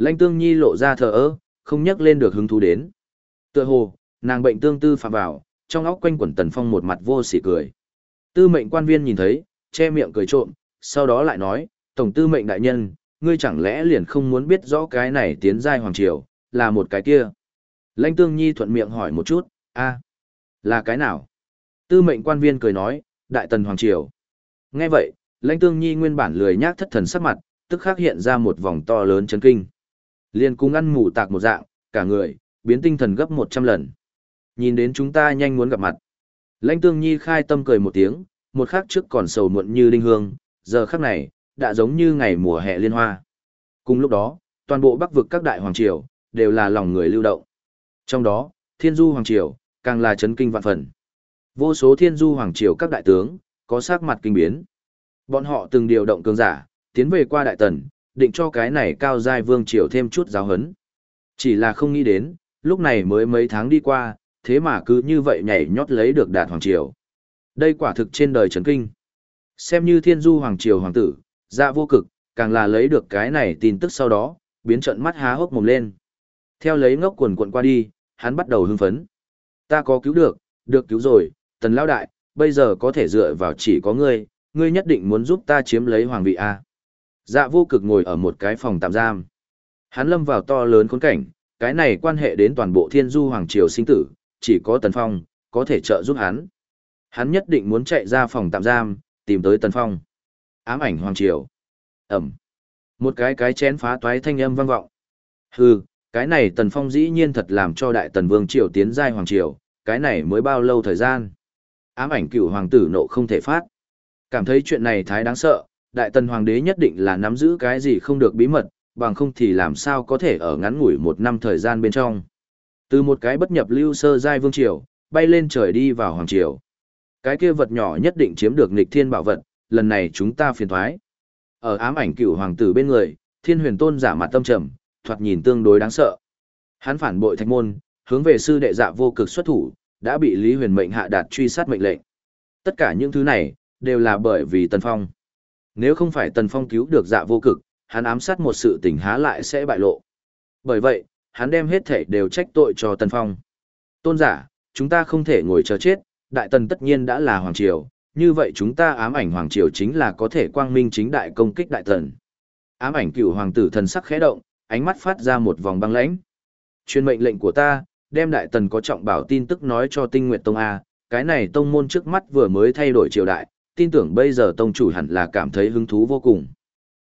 Lãnh tương nhi lộ ra thờ ơ, không nhắc lên được hứng thú đến. Tựa hồ, nàng bệnh tương tư phạm vào, trong óc quanh quẩn tần phong một mặt vô sỉ cười. Tư mệnh quan viên nhìn thấy, che miệng cười trộm, sau đó lại nói, tổng tư mệnh đại nhân, ngươi chẳng lẽ liền không muốn biết rõ cái này tiến giai hoàng triều, là một cái kia. Lãnh tương nhi thuận miệng hỏi một chút, a là cái nào? Tư mệnh quan viên cười nói, đại tần hoàng triều. Nghe vậy, lãnh tương nhi nguyên bản lười nhác thất thần sắc mặt, tức khắc hiện ra một vòng to lớn chấn kinh. Liên cung ăn mù tạc một dạng, cả người, biến tinh thần gấp 100 lần. Nhìn đến chúng ta nhanh muốn gặp mặt. Lãnh tương nhi khai tâm cười một tiếng, một khắc trước còn sầu muộn như đinh hương, giờ khắc này, đã giống như ngày mùa hè liên hoa. Cùng lúc đó, toàn bộ bắc vực các đại hoàng triều, đều là lòng người lưu động. Trong đó, Thiên Du Hoàng Triều, càng là chấn kinh vạn phần. Vô số Thiên Du Hoàng Triều các đại tướng, có sắc mặt kinh biến. Bọn họ từng điều động cường giả, tiến về qua đại tần, định cho cái này cao giai vương triều thêm chút giáo hấn. Chỉ là không nghĩ đến, lúc này mới mấy tháng đi qua, thế mà cứ như vậy nhảy nhót lấy được đạt hoàng triều. Đây quả thực trên đời chấn kinh. Xem như thiên du hoàng triều hoàng tử, dạ vô cực, càng là lấy được cái này tin tức sau đó, biến trận mắt há hốc mồm lên. Theo lấy ngốc quần quần qua đi, hắn bắt đầu hưng phấn. Ta có cứu được, được cứu rồi, tần lão đại, bây giờ có thể dựa vào chỉ có ngươi, ngươi nhất định muốn giúp ta chiếm lấy hoàng vị A. Dạ vô cực ngồi ở một cái phòng tạm giam. Hắn lâm vào to lớn khốn cảnh, cái này quan hệ đến toàn bộ thiên du hoàng triều sinh tử, chỉ có Tần Phong, có thể trợ giúp hắn. Hắn nhất định muốn chạy ra phòng tạm giam, tìm tới Tần Phong. Ám ảnh hoàng triều. Ẩm. Một cái cái chén phá toái thanh âm vang vọng. Hừ, cái này Tần Phong dĩ nhiên thật làm cho đại tần vương triều tiến giai hoàng triều, cái này mới bao lâu thời gian. Ám ảnh cựu hoàng tử nộ không thể phát. Cảm thấy chuyện này thái đáng sợ, đại tần hoàng đế nhất định là nắm giữ cái gì không được bí mật, bằng không thì làm sao có thể ở ngắn ngủi một năm thời gian bên trong. Từ một cái bất nhập lưu sơ giai vương triều, bay lên trời đi vào hoàng triều. Cái kia vật nhỏ nhất định chiếm được nghịch thiên bảo vật, lần này chúng ta phiền thoái. Ở ám ảnh cựu hoàng tử bên người, thiên huyền tôn giả mặt tâm trầm, thoạt nhìn tương đối đáng sợ. Hắn phản bội thạch môn, hướng về sư đệ dạ vô cực xuất thủ, đã bị Lý Huyền mệnh hạ đạt truy sát mệnh lệnh. Tất cả những thứ này, đều là bởi vì Tần Phong. Nếu không phải Tần Phong cứu được dạ vô cực, hắn ám sát một sự tình há lại sẽ bại lộ. Bởi vậy, hắn đem hết thể đều trách tội cho Tần Phong. Tôn giả, chúng ta không thể ngồi chờ chết, Đại Tần tất nhiên đã là Hoàng Triều, như vậy chúng ta ám ảnh Hoàng Triều chính là có thể quang minh chính đại công kích Đại Tần. Ám ảnh cựu hoàng tử thần sắc khẽ động, ánh mắt phát ra một vòng băng lãnh. Chuyên mệnh lệnh của ta, đem Đại Tần có trọng bảo tin tức nói cho Tinh Nguyệt Tông A, cái này tông môn trước mắt vừa mới thay đổi triều đại, tin tưởng bây giờ tông chủ hẳn là cảm thấy hứng thú vô cùng.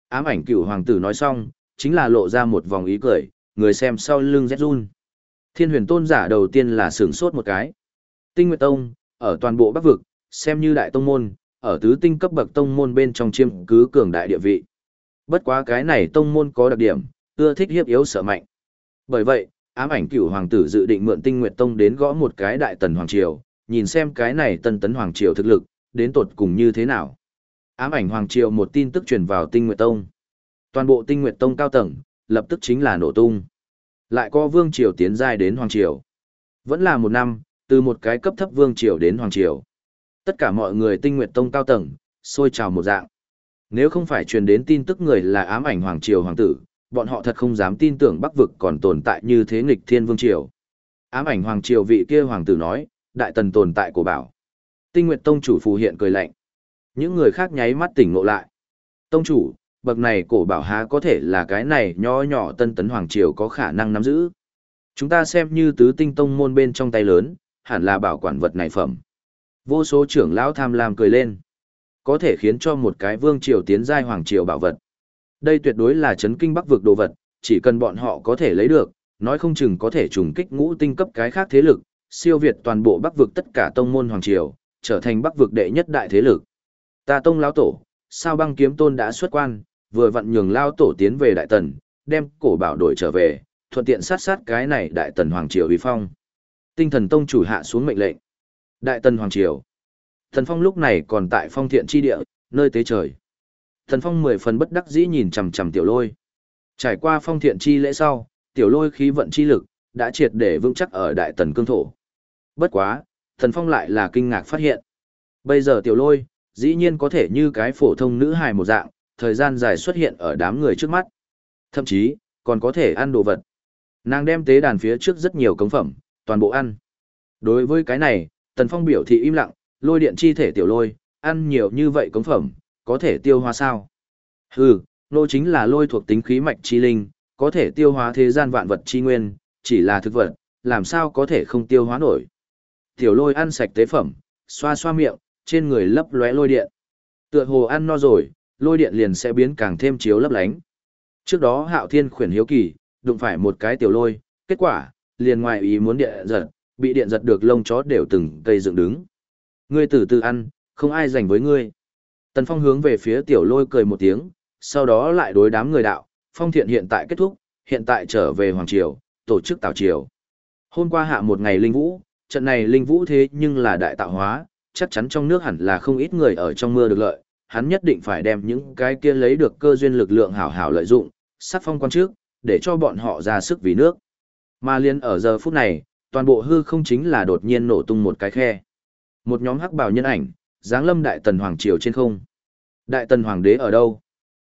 Ám ảnh cựu hoàng tử nói xong, chính là lộ ra một vòng ý cười, người xem sau lưng rét run. Thiên huyền tôn giả đầu tiên là sửng sốt một cái. Tinh Nguyệt Tông, ở toàn bộ Bắc Vực, xem như đại tông môn, ở tứ tinh cấp bậc tông môn bên trong chiêm cứ cường đại địa vị. Bất quá cái này tông môn có đặc điểm, ưa thích hiếp yếu sợ mạnh. Bởi vậy, ám ảnh cửu hoàng tử dự định mượn tinh nguyệt tông đến gõ một cái đại tần hoàng triều, nhìn xem cái này tân tấn hoàng triều thực lực, đến tột cùng như thế nào. Ám ảnh Hoàng Triều một tin tức truyền vào Tinh Nguyệt Tông. Toàn bộ Tinh Nguyệt Tông cao tầng, lập tức chính là nổ tung. Lại có Vương Triều tiến giai đến Hoàng Triều. Vẫn là một năm, từ một cái cấp thấp Vương Triều đến Hoàng Triều. Tất cả mọi người Tinh Nguyệt Tông cao tầng, sôi trào một dạng. Nếu không phải truyền đến tin tức người là ám ảnh Hoàng Triều Hoàng tử, bọn họ thật không dám tin tưởng Bắc Vực còn tồn tại như thế nghịch thiên Vương Triều. Ám ảnh Hoàng Triều vị kia Hoàng tử nói, đại tần tồn tại của bảo. Tinh Nguyệt Tông chủ phù hiện cười lạnh. Những người khác nháy mắt tỉnh ngộ lại. Tông chủ, bậc này cổ bảo há có thể là cái này nho nhỏ tân tấn hoàng triều có khả năng nắm giữ. Chúng ta xem như tứ tinh tông môn bên trong tay lớn, hẳn là bảo quản vật này phẩm. Vô số trưởng lão tham lam cười lên. Có thể khiến cho một cái vương triều tiến giai hoàng triều bảo vật. Đây tuyệt đối là chấn kinh bắc vực đồ vật, chỉ cần bọn họ có thể lấy được, nói không chừng có thể trùng kích ngũ tinh cấp cái khác thế lực, siêu việt toàn bộ bắc vực tất cả tông môn hoàng triều, trở thành bắc vực đệ nhất đại thế lực. Ta tông lão tổ, sao băng kiếm tôn đã xuất quan, vừa vặn nhường lao tổ tiến về đại tần, đem cổ bảo đổi trở về, thuận tiện sát sát cái này đại tần hoàng triều uy phong. Tinh thần tông chủ hạ xuống mệnh lệnh. Đại tần hoàng triều. Thần phong lúc này còn tại phong thiện chi địa, nơi tế trời. Thần phong mười phần bất đắc dĩ nhìn chằm chằm tiểu lôi. Trải qua phong thiện chi lễ sau, tiểu lôi khí vận chi lực, đã triệt để vững chắc ở đại tần cương thổ. Bất quá, thần phong lại là kinh ngạc phát hiện. Bây giờ tiểu lôi, dĩ nhiên có thể như cái phổ thông nữ hài một dạng, thời gian dài xuất hiện ở đám người trước mắt. Thậm chí, còn có thể ăn đồ vật. Nàng đem tế đàn phía trước rất nhiều cống phẩm, toàn bộ ăn. Đối với cái này, Tần Phong biểu thị im lặng, lôi điện chi thể tiểu lôi, ăn nhiều như vậy cống phẩm, có thể tiêu hóa sao? Hừ, nô chính là lôi thuộc tính khí mạch chi linh, có thể tiêu hóa thế gian vạn vật chi nguyên, chỉ là thực vật, làm sao có thể không tiêu hóa nổi. Tiểu lôi ăn sạch tế phẩm, xoa xoa miệng, trên người lấp lóe lôi điện. Tựa hồ ăn no rồi, lôi điện liền sẽ biến càng thêm chiếu lấp lánh. Trước đó Hạo Thiên khuyển hiếu kỳ, đụng phải một cái tiểu lôi, kết quả, liền ngoài ý muốn điện giật, bị điện giật được lông chó đều từng cây dựng đứng. Ngươi từ từ ăn, không ai dành với ngươi. Tần Phong hướng về phía tiểu lôi cười một tiếng, sau đó lại đối đám người đạo, Phong Thiện hiện tại kết thúc, hiện tại trở về Hoàng Triều, tổ chức Tào Triều. Hôm qua hạ một ngày linh vũ, trận này linh vũ thế nhưng là đại tạo hóa, chắc chắn trong nước hẳn là không ít người ở trong mưa được lợi, hắn nhất định phải đem những cái kia lấy được cơ duyên lực lượng hảo hảo lợi dụng, sát phong quan trước, để cho bọn họ ra sức vì nước. Mà liên ở giờ phút này, toàn bộ hư không chính là đột nhiên nổ tung một cái khe. Một nhóm hắc bào nhân ảnh, dáng lâm đại tần hoàng triều trên không. Đại tần hoàng đế ở đâu?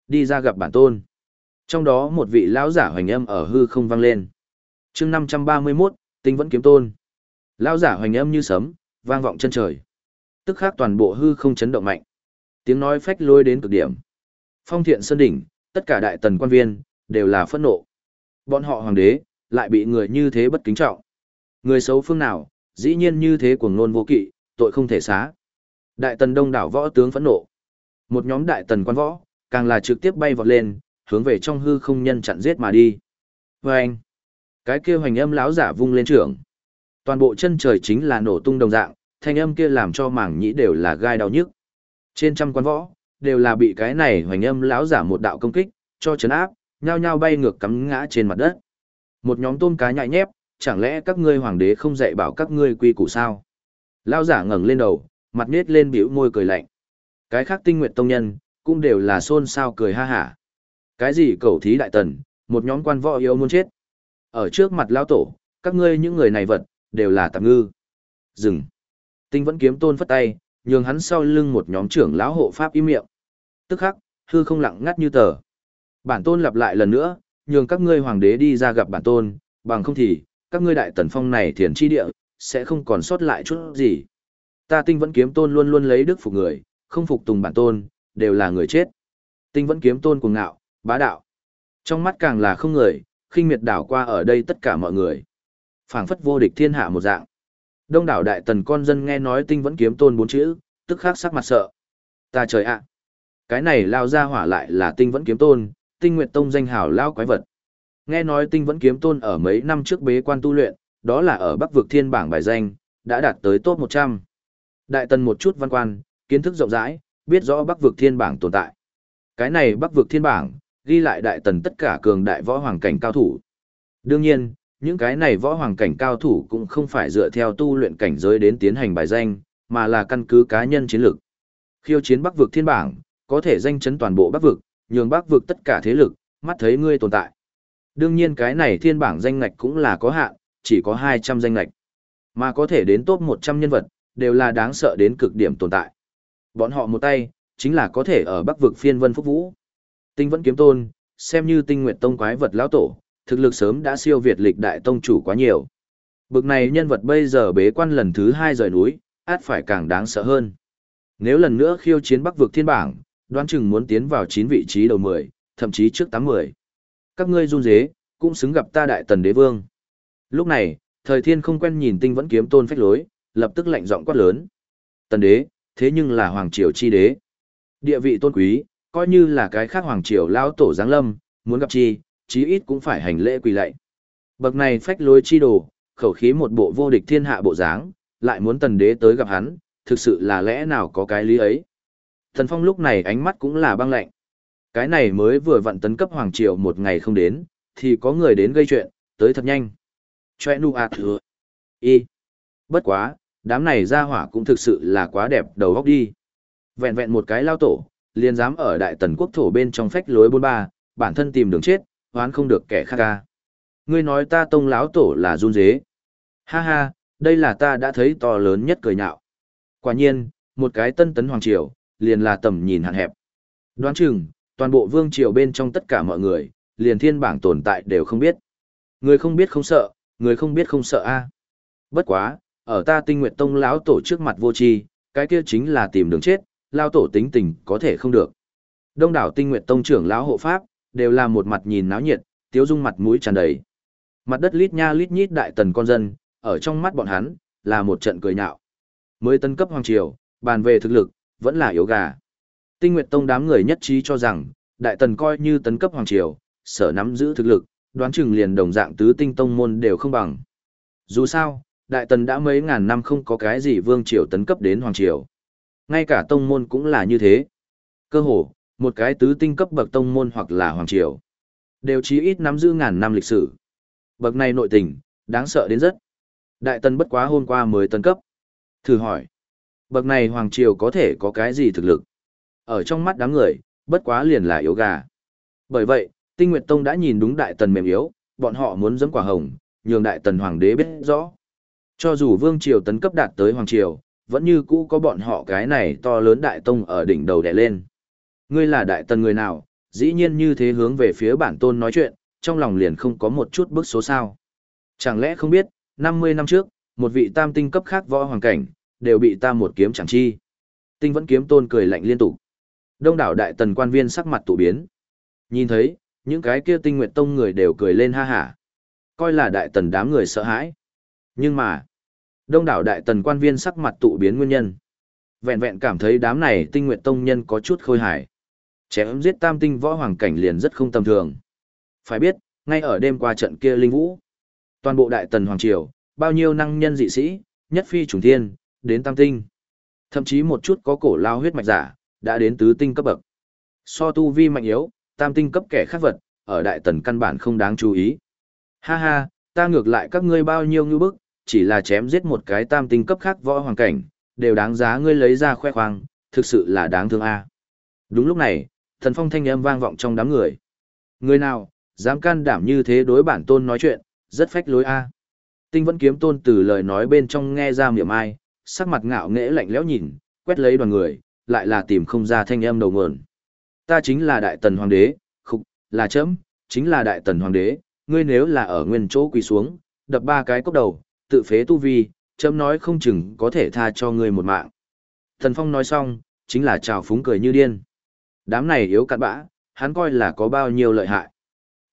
Đi ra gặp bản tôn. Trong đó một vị lão giả hoành âm ở hư không vang lên. chương 531, tinh vẫn kiếm tôn. Lão giả hoành âm như sấm, vang vọng chân trời. Tức khác toàn bộ hư không chấn động mạnh. Tiếng nói phách lôi đến cực điểm. Phong thiện sơn đỉnh, tất cả đại tần quan viên, đều là phẫn nộ. Bọn họ hoàng đế, lại bị người như thế bất kính trọng. Người xấu phương nào, dĩ nhiên như thế cuồng nôn vô kỵ, tội không thể xá. Đại tần đông đảo võ tướng phẫn nộ. Một nhóm đại tần quan võ, càng là trực tiếp bay vọt lên, hướng về trong hư không nhân chặn giết mà đi. Và anh, cái kia hoành âm lão giả vung lên trưởng. Toàn bộ chân trời chính là nổ tung đồng dạng, thanh âm kia làm cho mảng nhĩ đều là gai đau nhức. Trên trăm quan võ, đều là bị cái này hoành âm lão giả một đạo công kích, cho chấn áp, nhao nhao bay ngược cắm ngã trên mặt đất. Một nhóm tôm cá nhại nhép, chẳng lẽ các ngươi hoàng đế không dạy bảo các ngươi quy củ sao? Lão giả ngẩng lên đầu, mặt nết lên bĩu môi cười lạnh. Cái khác tinh nguyện tông nhân, cũng đều là xôn xao cười ha hả. Cái gì cầu thí đại tần, một nhóm quan võ yêu muốn chết. Ở trước mặt lão tổ, các ngươi những người này vật, đều là tạm ngư. Dừng. Tinh vẫn kiếm tôn phất tay, nhường hắn sau lưng một nhóm trưởng lão hộ pháp im miệng. Tức khắc, hư không lặng ngắt như tờ. Bản tôn lặp lại lần nữa, nhường các ngươi hoàng đế đi ra gặp bản tôn, bằng không thì, các ngươi đại tần phong này thiền chi địa, sẽ không còn sót lại chút gì. Ta tinh vẫn kiếm tôn luôn luôn lấy đức phục người, không phục tùng bản tôn, đều là người chết. Tinh vẫn kiếm tôn cuồng ngạo, bá đạo. Trong mắt càng là không người, khinh miệt đảo qua ở đây tất cả mọi người phảng phất vô địch thiên hạ một dạng. Đông đảo đại tần con dân nghe nói tinh vẫn kiếm tôn bốn chữ, tức khắc sắc mặt sợ. Ta trời ạ! Cái này lao ra hỏa lại là tinh vẫn kiếm tôn, tinh nguyệt tông danh hào lao quái vật. Nghe nói tinh vẫn kiếm tôn ở mấy năm trước bế quan tu luyện, đó là ở bắc vực thiên bảng bài danh, đã đạt tới top 100. Đại tần một chút văn quan, kiến thức rộng rãi, biết rõ bắc vực thiên bảng tồn tại. Cái này bắc vực thiên bảng, ghi lại đại tần tất cả cường đại võ hoàng cảnh cao thủ. Đương nhiên, những cái này võ hoàng cảnh cao thủ cũng không phải dựa theo tu luyện cảnh giới đến tiến hành bài danh, mà là căn cứ cá nhân chiến lược. Khiêu chiến bắc vực thiên bảng, có thể danh chấn toàn bộ bắc vực, nhường bắc vực tất cả thế lực, mắt thấy ngươi tồn tại. Đương nhiên cái này thiên bảng danh ngạch cũng là có hạn, chỉ có 200 danh ngạch. Mà có thể đến top 100 nhân vật, đều là đáng sợ đến cực điểm tồn tại. Bọn họ một tay, chính là có thể ở bắc vực phiên vân phúc vũ. Tinh vẫn kiếm tôn, xem như tinh nguyện tông quái vật lão tổ, thực lực sớm đã siêu việt lịch đại tông chủ quá nhiều. Bực này nhân vật bây giờ bế quan lần thứ hai rời núi, át phải càng đáng sợ hơn. Nếu lần nữa khiêu chiến bắc vực thiên bảng, đoán chừng muốn tiến vào 9 vị trí đầu 10, thậm chí trước 80. Các ngươi run dế, cũng xứng gặp ta đại tần đế vương. Lúc này, thời thiên không quen nhìn tinh vẫn kiếm tôn phách lối, lập tức lạnh giọng quát lớn. Tần đế, thế nhưng là hoàng triều chi đế. Địa vị tôn quý, coi như là cái khác hoàng triều lao tổ giáng lâm, muốn gặp chi, chí ít cũng phải hành lễ quỳ lạy. Bậc này phách lối chi đồ, khẩu khí một bộ vô địch thiên hạ bộ dáng, lại muốn tần đế tới gặp hắn, thực sự là lẽ nào có cái lý ấy. Thần Phong lúc này ánh mắt cũng là băng lạnh. Cái này mới vừa vặn tấn cấp hoàng triều một ngày không đến, thì có người đến gây chuyện, tới thật nhanh. Chòe nu à thừa. Y. Bất quá, đám này ra hỏa cũng thực sự là quá đẹp đầu góc đi. Vẹn vẹn một cái lao tổ, liền dám ở đại tần quốc thổ bên trong phách lối bôn ba, bản thân tìm đường chết, hoán không được kẻ khác ca. Ngươi nói ta tông láo tổ là run dế. Ha ha, đây là ta đã thấy to lớn nhất cười nhạo. Quả nhiên, một cái tân tấn hoàng triều, liền là tầm nhìn hạn hẹp. Đoán chừng, toàn bộ vương triều bên trong tất cả mọi người, liền thiên bảng tồn tại đều không biết. Người không biết không sợ, người không biết không sợ a. Bất quá, ở ta tinh nguyện tông lão tổ trước mặt vô tri, cái kia chính là tìm đường chết, lao tổ tính tình có thể không được. Đông đảo tinh nguyện tông trưởng lão hộ pháp, đều là một mặt nhìn náo nhiệt, tiếu dung mặt mũi tràn đầy. Mặt đất lít nha lít nhít đại tần con dân, ở trong mắt bọn hắn, là một trận cười nhạo. Mới tân cấp hoàng triều, bàn về thực lực, vẫn là yếu gà. Tinh Nguyệt Tông đám người nhất trí cho rằng, đại tần coi như tấn cấp hoàng triều, sở nắm giữ thực lực, đoán chừng liền đồng dạng tứ tinh tông môn đều không bằng. Dù sao, đại tần đã mấy ngàn năm không có cái gì vương triều tấn cấp đến hoàng triều. Ngay cả tông môn cũng là như thế. Cơ hồ, một cái tứ tinh cấp bậc tông môn hoặc là hoàng triều, đều chí ít nắm giữ ngàn năm lịch sử. Bậc này nội tình, đáng sợ đến rất. Đại tần bất quá hôm qua mới tấn cấp. Thử hỏi, bậc này Hoàng Triều có thể có cái gì thực lực? Ở trong mắt đám người, bất quá liền là yếu gà. Bởi vậy, Tinh Nguyệt Tông đã nhìn đúng đại tần mềm yếu, bọn họ muốn dẫm quả hồng, nhường đại tần hoàng đế biết rõ. Cho dù vương triều tấn cấp đạt tới hoàng triều, vẫn như cũ có bọn họ cái này to lớn đại tông ở đỉnh đầu đè lên. Ngươi là đại tần người nào, dĩ nhiên như thế hướng về phía bản tôn nói chuyện, trong lòng liền không có một chút bức số sao. Chẳng lẽ không biết, 50 năm trước, một vị tam tinh cấp khác võ hoàng cảnh, đều bị ta một kiếm chẳng chi. Tinh vẫn kiếm tôn cười lạnh liên tục. Đông đảo đại tần quan viên sắc mặt tụ biến. Nhìn thấy, những cái kia tinh nguyện tông người đều cười lên ha hả. Coi là đại tần đám người sợ hãi. Nhưng mà, đông đảo đại tần quan viên sắc mặt tụ biến nguyên nhân. Vẹn vẹn cảm thấy đám này tinh nguyện tông nhân có chút khôi hài. Chém giết tam tinh võ hoàng cảnh liền rất không tầm thường. Phải biết, ngay ở đêm qua trận kia linh vũ, toàn bộ đại tần hoàng triều, bao nhiêu năng nhân dị sĩ, nhất phi trùng thiên, đến tam tinh. Thậm chí một chút có cổ lao huyết mạch giả, đã đến tứ tinh cấp bậc. So tu vi mạnh yếu, tam tinh cấp kẻ khác vật, ở đại tần căn bản không đáng chú ý. Ha ha, ta ngược lại các ngươi bao nhiêu như bức, chỉ là chém giết một cái tam tinh cấp khác võ hoàng cảnh, đều đáng giá ngươi lấy ra khoe khoang, thực sự là đáng thương a. Đúng lúc này, thần phong thanh âm vang vọng trong đám người. Người nào, dám can đảm như thế đối bản tôn nói chuyện, rất phách lối a. Tinh vẫn kiếm tôn từ lời nói bên trong nghe ra miệng ai, sắc mặt ngạo nghễ lạnh lẽo nhìn, quét lấy đoàn người, lại là tìm không ra thanh âm đầu nguồn. Ta chính là đại tần hoàng đế, khục, là chấm, chính là đại tần hoàng đế, ngươi nếu là ở nguyên chỗ quỳ xuống, đập ba cái cốc đầu, tự phế tu vi, chấm nói không chừng có thể tha cho ngươi một mạng. Thần Phong nói xong, chính là chào phúng cười như điên. Đám này yếu cặn bã, hắn coi là có bao nhiêu lợi hại.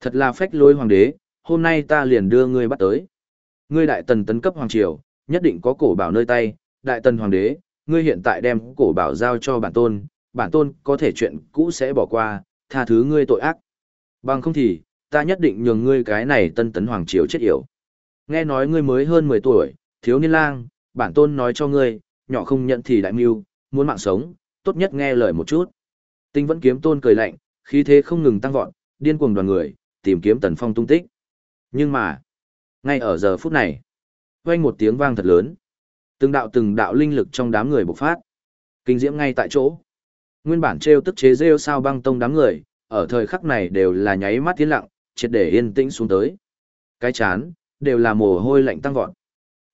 Thật là phách lôi hoàng đế, hôm nay ta liền đưa ngươi bắt tới. Ngươi đại tần tấn cấp hoàng triều, nhất định có cổ bảo nơi tay, đại tần hoàng đế, ngươi hiện tại đem cổ bảo giao cho bản tôn, bản tôn có thể chuyện cũ sẽ bỏ qua, tha thứ ngươi tội ác. Bằng không thì, ta nhất định nhường ngươi cái này tân tấn hoàng triều chết yểu. Nghe nói ngươi mới hơn 10 tuổi, thiếu niên lang, bản tôn nói cho ngươi, nhỏ không nhận thì đại mưu, muốn mạng sống, tốt nhất nghe lời một chút. Tinh vẫn kiếm tôn cười lạnh, khí thế không ngừng tăng vọt, điên cuồng đoàn người, tìm kiếm tần phong tung tích. Nhưng mà, ngay ở giờ phút này, vang một tiếng vang thật lớn. Từng đạo từng đạo linh lực trong đám người bộc phát. Kinh diễm ngay tại chỗ. Nguyên bản treo tức chế rêu sao băng tông đám người, ở thời khắc này đều là nháy mắt tiến lặng, triệt để yên tĩnh xuống tới. Cái chán, đều là mồ hôi lạnh tăng vọt.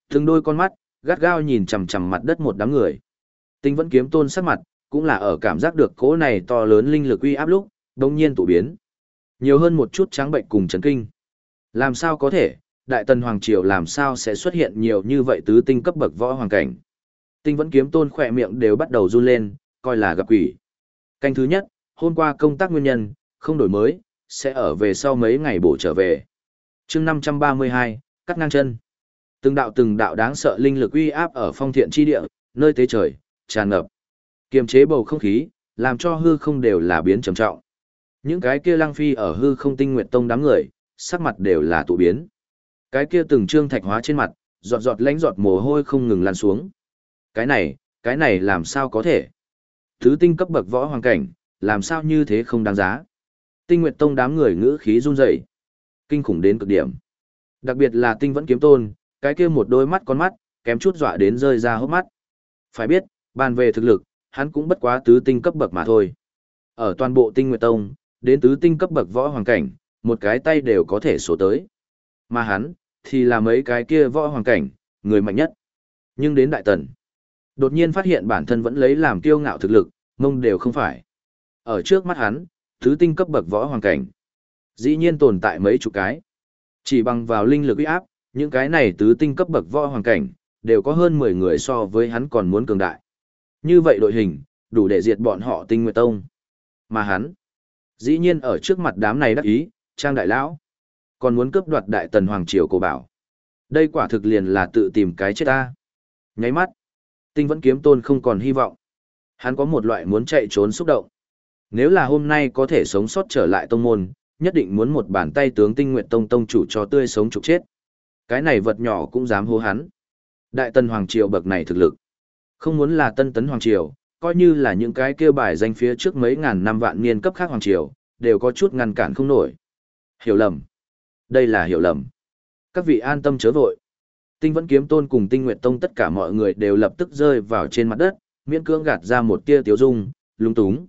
Từng đôi con mắt, gắt gao nhìn chằm chằm mặt đất một đám người. Tinh vẫn kiếm tôn sắc mặt, cũng là ở cảm giác được cỗ này to lớn linh lực uy áp lúc, đồng nhiên tụ biến. Nhiều hơn một chút trắng bệnh cùng chấn kinh. Làm sao có thể, Đại Tần Hoàng Triều làm sao sẽ xuất hiện nhiều như vậy tứ tinh cấp bậc võ hoàng cảnh. Tinh vẫn kiếm tôn khỏe miệng đều bắt đầu run lên, coi là gặp quỷ. Canh thứ nhất, hôm qua công tác nguyên nhân, không đổi mới, sẽ ở về sau mấy ngày bổ trở về. chương 532, cắt ngang chân. Từng đạo từng đạo đáng sợ linh lực uy áp ở phong thiện chi địa, nơi tế trời, tràn ngập. Kiềm chế bầu không khí, làm cho hư không đều là biến trầm trọng. Những cái kia lăng phi ở hư không tinh nguyệt tông đám người, sắc mặt đều là tụ biến. Cái kia từng trương thạch hóa trên mặt, giọt giọt lánh giọt mồ hôi không ngừng lan xuống. Cái này, cái này làm sao có thể? Thứ tinh cấp bậc võ hoàng cảnh, làm sao như thế không đáng giá? Tinh Nguyệt Tông đám người ngữ khí run rẩy, kinh khủng đến cực điểm. Đặc biệt là Tinh vẫn kiếm tôn, cái kia một đôi mắt con mắt, kém chút dọa đến rơi ra hốc mắt. Phải biết, bàn về thực lực, hắn cũng bất quá tứ tinh cấp bậc mà thôi. Ở toàn bộ Tinh Nguyệt Tông, đến tứ tinh cấp bậc võ hoàng cảnh, một cái tay đều có thể số tới. Mà hắn, thì là mấy cái kia võ hoàng cảnh, người mạnh nhất. Nhưng đến đại tần, đột nhiên phát hiện bản thân vẫn lấy làm kiêu ngạo thực lực, mông đều không phải. Ở trước mắt hắn, tứ tinh cấp bậc võ hoàng cảnh, dĩ nhiên tồn tại mấy chục cái. Chỉ bằng vào linh lực uy áp, những cái này tứ tinh cấp bậc võ hoàng cảnh, đều có hơn 10 người so với hắn còn muốn cường đại. Như vậy đội hình, đủ để diệt bọn họ tinh nguyệt tông. Mà hắn, dĩ nhiên ở trước mặt đám này đắc ý, trang đại lão, còn muốn cướp đoạt đại tần hoàng triều cổ bảo. Đây quả thực liền là tự tìm cái chết ta. Nháy mắt, tinh vẫn kiếm tôn không còn hy vọng. Hắn có một loại muốn chạy trốn xúc động. Nếu là hôm nay có thể sống sót trở lại tông môn, nhất định muốn một bàn tay tướng tinh nguyện tông tông chủ cho tươi sống trục chết. Cái này vật nhỏ cũng dám hô hắn. Đại tần hoàng triều bậc này thực lực. Không muốn là tân tấn hoàng triều, coi như là những cái kêu bài danh phía trước mấy ngàn năm vạn niên cấp khác hoàng triều, đều có chút ngăn cản không nổi. Hiểu lầm. Đây là hiểu lầm. Các vị an tâm chớ vội. Tinh vẫn kiếm tôn cùng tinh nguyện tông tất cả mọi người đều lập tức rơi vào trên mặt đất, miễn cưỡng gạt ra một tia tiếu dung, lúng túng.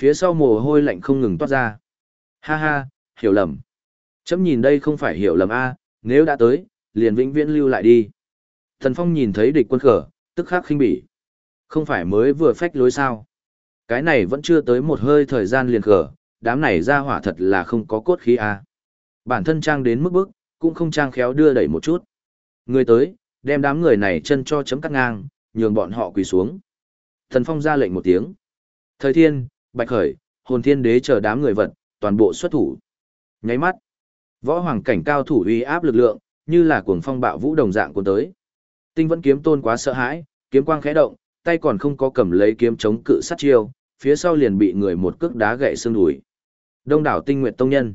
Phía sau mồ hôi lạnh không ngừng toát ra. Ha ha, hiểu lầm. Chấm nhìn đây không phải hiểu lầm a, nếu đã tới, liền vĩnh viễn lưu lại đi. Thần Phong nhìn thấy địch quân khở, tức khắc khinh bỉ. Không phải mới vừa phách lối sao. Cái này vẫn chưa tới một hơi thời gian liền khở, đám này ra hỏa thật là không có cốt khí a. Bản thân trang đến mức bức, cũng không trang khéo đưa đẩy một chút. Người tới, đem đám người này chân cho chấm cắt ngang, nhường bọn họ quỳ xuống. Thần Phong ra lệnh một tiếng. Thời thiên, bạch khởi, hồn thiên đế chờ đám người vật, toàn bộ xuất thủ. Nháy mắt, võ hoàng cảnh cao thủ uy áp lực lượng, như là cuồng phong bạo vũ đồng dạng cuốn tới. Tinh vẫn kiếm tôn quá sợ hãi, kiếm quang khẽ động, tay còn không có cầm lấy kiếm chống cự sát chiêu, phía sau liền bị người một cước đá gãy xương đùi. Đông đảo tinh nguyện tông nhân,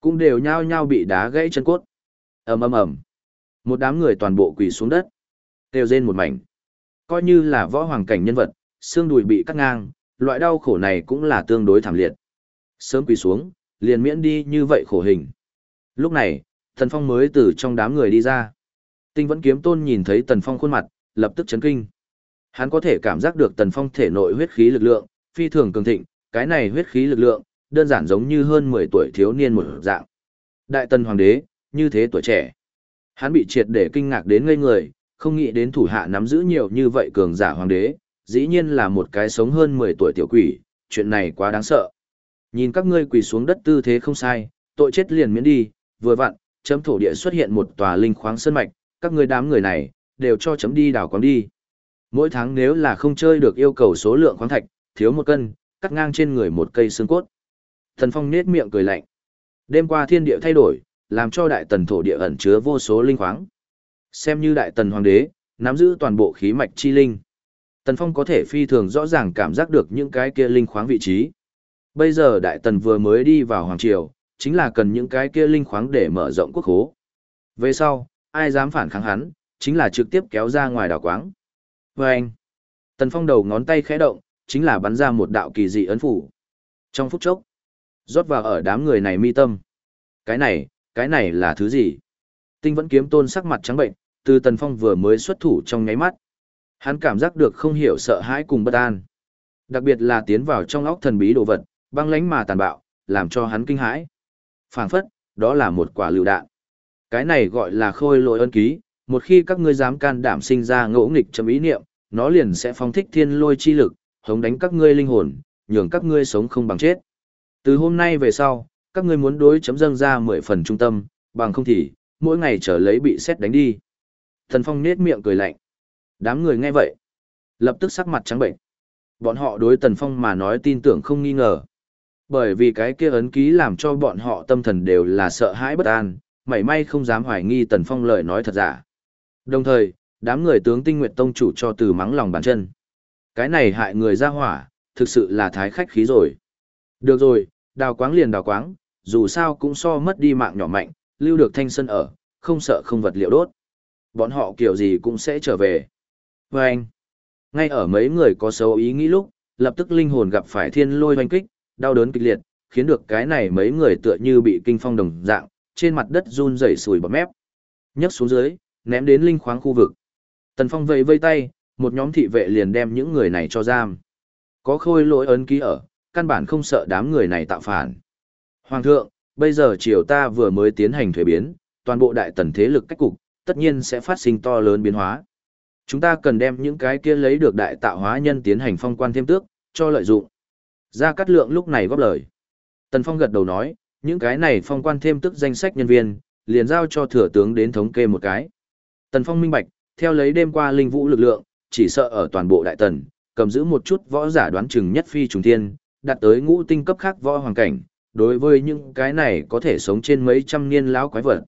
cũng đều nhao nhao bị đá gãy chân cốt. ầm ầm ầm, một đám người toàn bộ quỳ xuống đất, kêu rên một mảnh. Coi như là võ hoàng cảnh nhân vật, xương đùi bị cắt ngang, loại đau khổ này cũng là tương đối thảm liệt. Sớm quỳ xuống, liền miễn đi như vậy khổ hình. Lúc này, Tần Phong mới từ trong đám người đi ra. Tinh vẫn kiếm tôn nhìn thấy Tần Phong khuôn mặt, lập tức chấn kinh. Hắn có thể cảm giác được Tần Phong thể nội huyết khí lực lượng, phi thường cường thịnh, cái này huyết khí lực lượng, đơn giản giống như hơn 10 tuổi thiếu niên một dạng. Đại Tần Hoàng đế, như thế tuổi trẻ. Hắn bị triệt để kinh ngạc đến ngây người, không nghĩ đến thủ hạ nắm giữ nhiều như vậy cường giả hoàng đế, dĩ nhiên là một cái sống hơn 10 tuổi tiểu quỷ, chuyện này quá đáng sợ. Nhìn các ngươi quỳ xuống đất tư thế không sai, tội chết liền miễn đi, vừa vặn, chấm thổ địa xuất hiện một tòa linh khoáng sơn mạch, các ngươi đám người này, đều cho chấm đi đào quáng đi. Mỗi tháng nếu là không chơi được yêu cầu số lượng khoáng thạch, thiếu một cân, cắt ngang trên người một cây xương cốt. Thần Phong nết miệng cười lạnh. Đêm qua thiên địa thay đổi, làm cho đại tần thổ địa ẩn chứa vô số linh khoáng. Xem như đại tần hoàng đế, nắm giữ toàn bộ khí mạch chi linh. Tần Phong có thể phi thường rõ ràng cảm giác được những cái kia linh khoáng vị trí. Bây giờ đại tần vừa mới đi vào hoàng triều, chính là cần những cái kia linh khoáng để mở rộng quốc hố. Về sau, ai dám phản kháng hắn, chính là trực tiếp kéo ra ngoài đảo quáng. Và anh, Tần Phong đầu ngón tay khẽ động, chính là bắn ra một đạo kỳ dị ấn phủ. Trong phút chốc, rót vào ở đám người này mi tâm. Cái này, cái này là thứ gì? Tinh vẫn kiếm tôn sắc mặt trắng bệnh, từ Tần Phong vừa mới xuất thủ trong nháy mắt. Hắn cảm giác được không hiểu sợ hãi cùng bất an. Đặc biệt là tiến vào trong óc thần bí đồ vật, băng lánh mà tàn bạo, làm cho hắn kinh hãi. Phảng phất, đó là một quả lựu đạn. Cái này gọi là khôi lỗi ân ký, một khi các ngươi dám can đảm sinh ra ngỗ nghịch chấm ý niệm, nó liền sẽ phóng thích thiên lôi chi lực, hống đánh các ngươi linh hồn, nhường các ngươi sống không bằng chết. Từ hôm nay về sau, các ngươi muốn đối chấm dâng ra mười phần trung tâm, bằng không thì, mỗi ngày trở lấy bị xét đánh đi. Thần Phong nết miệng cười lạnh. Đám người nghe vậy, lập tức sắc mặt trắng bệnh. Bọn họ đối Tần Phong mà nói tin tưởng không nghi ngờ. Bởi vì cái kia ấn ký làm cho bọn họ tâm thần đều là sợ hãi bất an, mảy may không dám hoài nghi Tần Phong lời nói thật giả. Đồng thời, đám người tướng tinh nguyện tông chủ cho từ mắng lòng bàn chân. Cái này hại người ra hỏa, thực sự là thái khách khí rồi. Được rồi, đào quáng liền đào quáng, dù sao cũng so mất đi mạng nhỏ mạnh, lưu được thanh sân ở, không sợ không vật liệu đốt. Bọn họ kiểu gì cũng sẽ trở về. Và anh, ngay ở mấy người có xấu ý nghĩ lúc, lập tức linh hồn gặp phải thiên lôi hoanh kích, đau đớn kịch liệt, khiến được cái này mấy người tựa như bị kinh phong đồng dạng, trên mặt đất run rẩy sùi bọt mép. nhấc xuống dưới, ném đến linh khoáng khu vực. Tần Phong vẫy vây tay, một nhóm thị vệ liền đem những người này cho giam. Có khôi lỗi ấn ký ở, căn bản không sợ đám người này tạo phản. Hoàng thượng, bây giờ triều ta vừa mới tiến hành thuế biến, toàn bộ đại tần thế lực cách cục, tất nhiên sẽ phát sinh to lớn biến hóa. Chúng ta cần đem những cái kia lấy được đại tạo hóa nhân tiến hành phong quan thêm tước, cho lợi dụng. Gia Cát Lượng lúc này góp lời. Tần Phong gật đầu nói, những cái này phong quan thêm tước danh sách nhân viên, liền giao cho thừa tướng đến thống kê một cái. Tần Phong minh bạch, theo lấy đêm qua linh vũ lực lượng, chỉ sợ ở toàn bộ đại tần, cầm giữ một chút võ giả đoán chừng nhất phi trùng thiên, đạt tới ngũ tinh cấp khác võ hoàng cảnh, đối với những cái này có thể sống trên mấy trăm niên lão quái vật.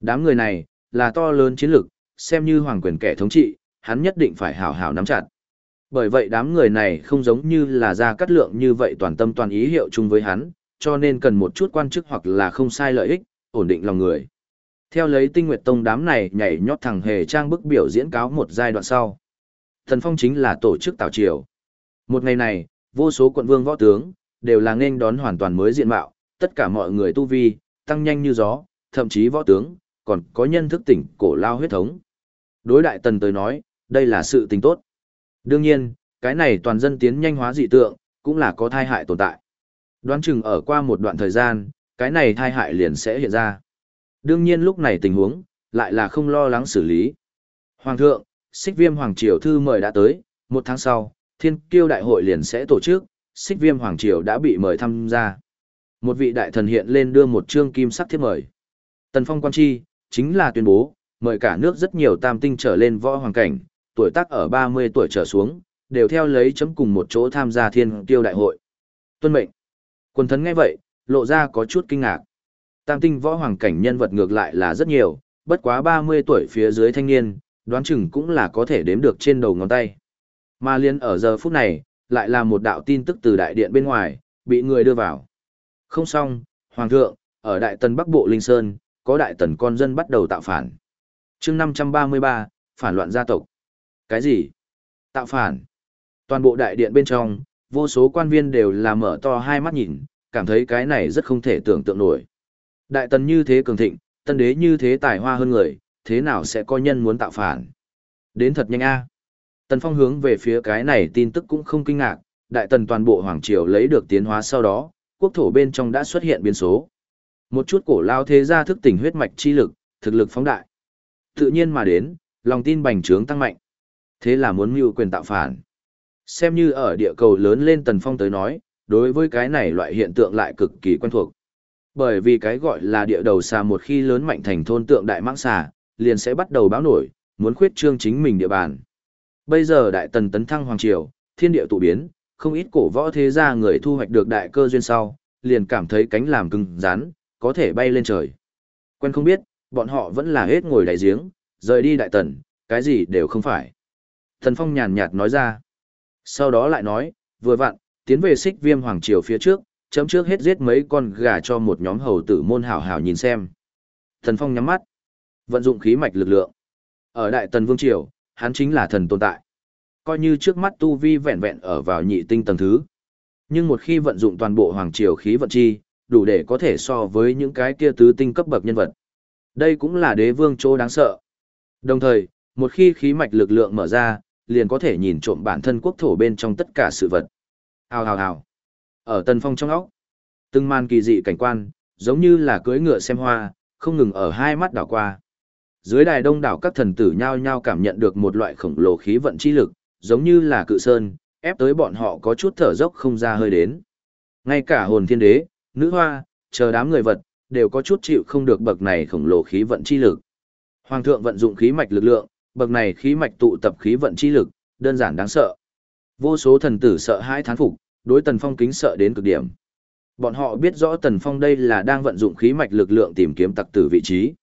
Đám người này, là to lớn chiến lực, xem như hoàng quyền kẻ thống trị, hắn nhất định phải hảo hảo nắm chặt. Bởi vậy đám người này không giống như là ra cắt lượng như vậy toàn tâm toàn ý hiệu chung với hắn, cho nên cần một chút quan chức hoặc là không sai lợi ích, ổn định lòng người. Theo lấy tinh nguyệt tông đám này nhảy nhót thẳng hề trang bức biểu diễn cáo một giai đoạn sau. Thần phong chính là tổ chức tào triều. Một ngày này, vô số quận vương võ tướng, đều là nên đón hoàn toàn mới diện mạo, tất cả mọi người tu vi, tăng nhanh như gió, thậm chí võ tướng, còn có nhân thức tỉnh cổ lao huyết thống, Đối đại tần tới nói, đây là sự tình tốt. Đương nhiên, cái này toàn dân tiến nhanh hóa dị tượng, cũng là có thai hại tồn tại. Đoán chừng ở qua một đoạn thời gian, cái này thai hại liền sẽ hiện ra. Đương nhiên lúc này tình huống, lại là không lo lắng xử lý. Hoàng thượng, xích viêm Hoàng Triều thư mời đã tới, một tháng sau, thiên kiêu đại hội liền sẽ tổ chức, xích viêm Hoàng Triều đã bị mời tham gia. Một vị đại thần hiện lên đưa một chương kim sắc thiết mời. Tần Phong quan chi, chính là tuyên bố, mời cả nước rất nhiều tam tinh trở lên võ hoàng cảnh, tuổi tác ở 30 tuổi trở xuống, đều theo lấy chấm cùng một chỗ tham gia thiên tiêu đại hội. Tuân mệnh. Quần thần nghe vậy, lộ ra có chút kinh ngạc. Tam tinh võ hoàng cảnh nhân vật ngược lại là rất nhiều, bất quá 30 tuổi phía dưới thanh niên, đoán chừng cũng là có thể đếm được trên đầu ngón tay. Mà liên ở giờ phút này, lại là một đạo tin tức từ đại điện bên ngoài, bị người đưa vào. Không xong, Hoàng thượng, ở Đại Tần Bắc Bộ Linh Sơn, có Đại Tần con dân bắt đầu tạo phản. chương 533, phản loạn gia tộc. Cái gì? Tạo phản. Toàn bộ đại điện bên trong, vô số quan viên đều là mở to hai mắt nhìn, cảm thấy cái này rất không thể tưởng tượng nổi. Đại Tần như thế cường thịnh, tân đế như thế tài hoa hơn người, thế nào sẽ có nhân muốn tạo phản? Đến thật nhanh a. Tần Phong hướng về phía cái này tin tức cũng không kinh ngạc, Đại Tần toàn bộ Hoàng Triều lấy được tiến hóa sau đó, quốc thổ bên trong đã xuất hiện biến số. Một chút cổ lao thế gia thức tỉnh huyết mạch chi lực, thực lực phóng đại. Tự nhiên mà đến, lòng tin bành trướng tăng mạnh. Thế là muốn mưu quyền tạo phản. Xem như ở địa cầu lớn lên Tần Phong tới nói, đối với cái này loại hiện tượng lại cực kỳ quen thuộc. Bởi vì cái gọi là địa đầu xà một khi lớn mạnh thành thôn tượng đại mãng xà, liền sẽ bắt đầu báo nổi, muốn khuyết trương chính mình địa bàn. Bây giờ đại tần tấn thăng hoàng triều, thiên địa tụ biến, không ít cổ võ thế gia người thu hoạch được đại cơ duyên sau, liền cảm thấy cánh làm cứng rắn, có thể bay lên trời. Quen không biết, bọn họ vẫn là hết ngồi đại giếng, rời đi đại tần, cái gì đều không phải. Thần Phong nhàn nhạt nói ra. Sau đó lại nói, vừa vặn, tiến về xích viêm hoàng triều phía trước, chấm trước hết giết mấy con gà cho một nhóm hầu tử môn hảo hảo nhìn xem. Thần Phong nhắm mắt, vận dụng khí mạch lực lượng. Ở đại tần vương triều, hắn chính là thần tồn tại. Coi như trước mắt tu vi vẹn vẹn ở vào nhị tinh tầng thứ. Nhưng một khi vận dụng toàn bộ hoàng triều khí vận chi, đủ để có thể so với những cái kia tứ tinh cấp bậc nhân vật. Đây cũng là đế vương chỗ đáng sợ. Đồng thời, một khi khí mạch lực lượng mở ra, liền có thể nhìn trộm bản thân quốc thổ bên trong tất cả sự vật. Hào hào hào. Ở tần phong trong óc, từng màn kỳ dị cảnh quan, giống như là cưỡi ngựa xem hoa, không ngừng ở hai mắt đảo qua. Dưới đài đông đảo các thần tử nhao nhao cảm nhận được một loại khổng lồ khí vận chi lực, giống như là cự sơn, ép tới bọn họ có chút thở dốc không ra hơi đến. Ngay cả hồn thiên đế, nữ hoa, chờ đám người vật, đều có chút chịu không được bậc này khổng lồ khí vận chi lực. Hoàng thượng vận dụng khí mạch lực lượng, bậc này khí mạch tụ tập khí vận chi lực, đơn giản đáng sợ. Vô số thần tử sợ hãi thán phục, đối Tần Phong kính sợ đến cực điểm. Bọn họ biết rõ Tần Phong đây là đang vận dụng khí mạch lực lượng tìm kiếm tặc tử vị trí.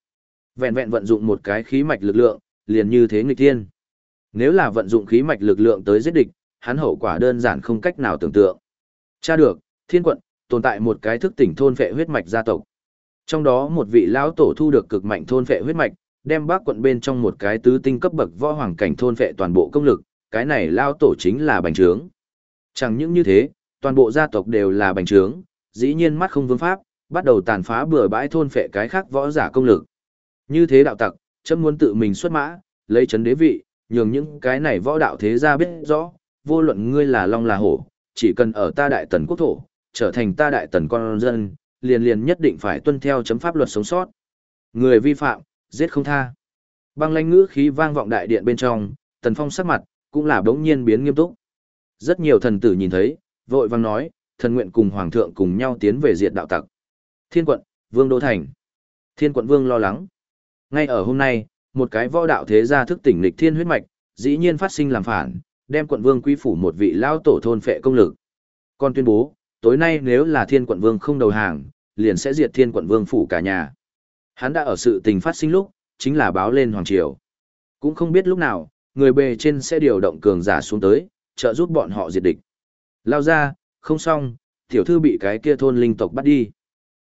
Vẹn vẹn vận dụng một cái khí mạch lực lượng, liền như thế nghịch thiên. Nếu là vận dụng khí mạch lực lượng tới giết địch, hắn hậu quả đơn giản không cách nào tưởng tượng. Cha được, thiên quận, tồn tại một cái thức tỉnh thôn phệ huyết mạch gia tộc. Trong đó một vị lão tổ thu được cực mạnh thôn phệ huyết mạch, đem bác quận bên trong một cái tứ tinh cấp bậc võ hoàng cảnh thôn phệ toàn bộ công lực, cái này lão tổ chính là bành trướng. Chẳng những như thế, toàn bộ gia tộc đều là bành trướng, dĩ nhiên mắt không vương pháp, bắt đầu tàn phá bừa bãi thôn phệ cái khác võ giả công lực. Như thế đạo tặc, chấm muốn tự mình xuất mã, lấy chấn đế vị, nhường những cái này võ đạo thế gia biết rõ, vô luận ngươi là long là hổ, chỉ cần ở ta đại tần quốc thổ, trở thành ta đại tần con dân, liền liền nhất định phải tuân theo chấm pháp luật sống sót. Người vi phạm, giết không tha. Băng lãnh ngữ khí vang vọng đại điện bên trong, tần phong sắc mặt, cũng là bỗng nhiên biến nghiêm túc. Rất nhiều thần tử nhìn thấy, vội vang nói, thần nguyện cùng hoàng thượng cùng nhau tiến về diệt đạo tặc. Thiên quận, vương đô thành. Thiên quận vương lo lắng. Ngay ở hôm nay, một cái võ đạo thế gia thức tỉnh lịch thiên huyết mạch, dĩ nhiên phát sinh làm phản, đem quận vương quy phủ một vị lao tổ thôn phệ công lực. Còn tuyên bố, tối nay nếu là thiên quận vương không đầu hàng, liền sẽ diệt thiên quận vương phủ cả nhà. Hắn đã ở sự tình phát sinh lúc, chính là báo lên Hoàng Triều. Cũng không biết lúc nào, người bề trên sẽ điều động cường giả xuống tới, trợ giúp bọn họ diệt địch. Lao ra, không xong, tiểu thư bị cái kia thôn linh tộc bắt đi.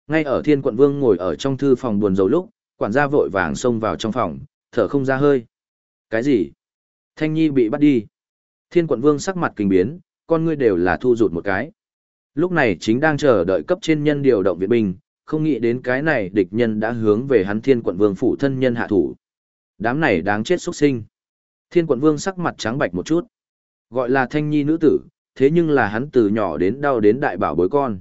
Ngay ở thiên quận vương ngồi ở trong thư phòng buồn rầu lúc, quản gia vội vàng xông vào trong phòng, thở không ra hơi. Cái gì? Thanh Nhi bị bắt đi. Thiên quận vương sắc mặt kinh biến, con ngươi đều là thu rụt một cái. Lúc này chính đang chờ đợi cấp trên nhân điều động viện binh, không nghĩ đến cái này địch nhân đã hướng về hắn thiên quận vương phủ thân nhân hạ thủ. Đám này đáng chết xuất sinh. Thiên quận vương sắc mặt trắng bạch một chút. Gọi là thanh nhi nữ tử, thế nhưng là hắn từ nhỏ đến đau đến đại bảo bối con.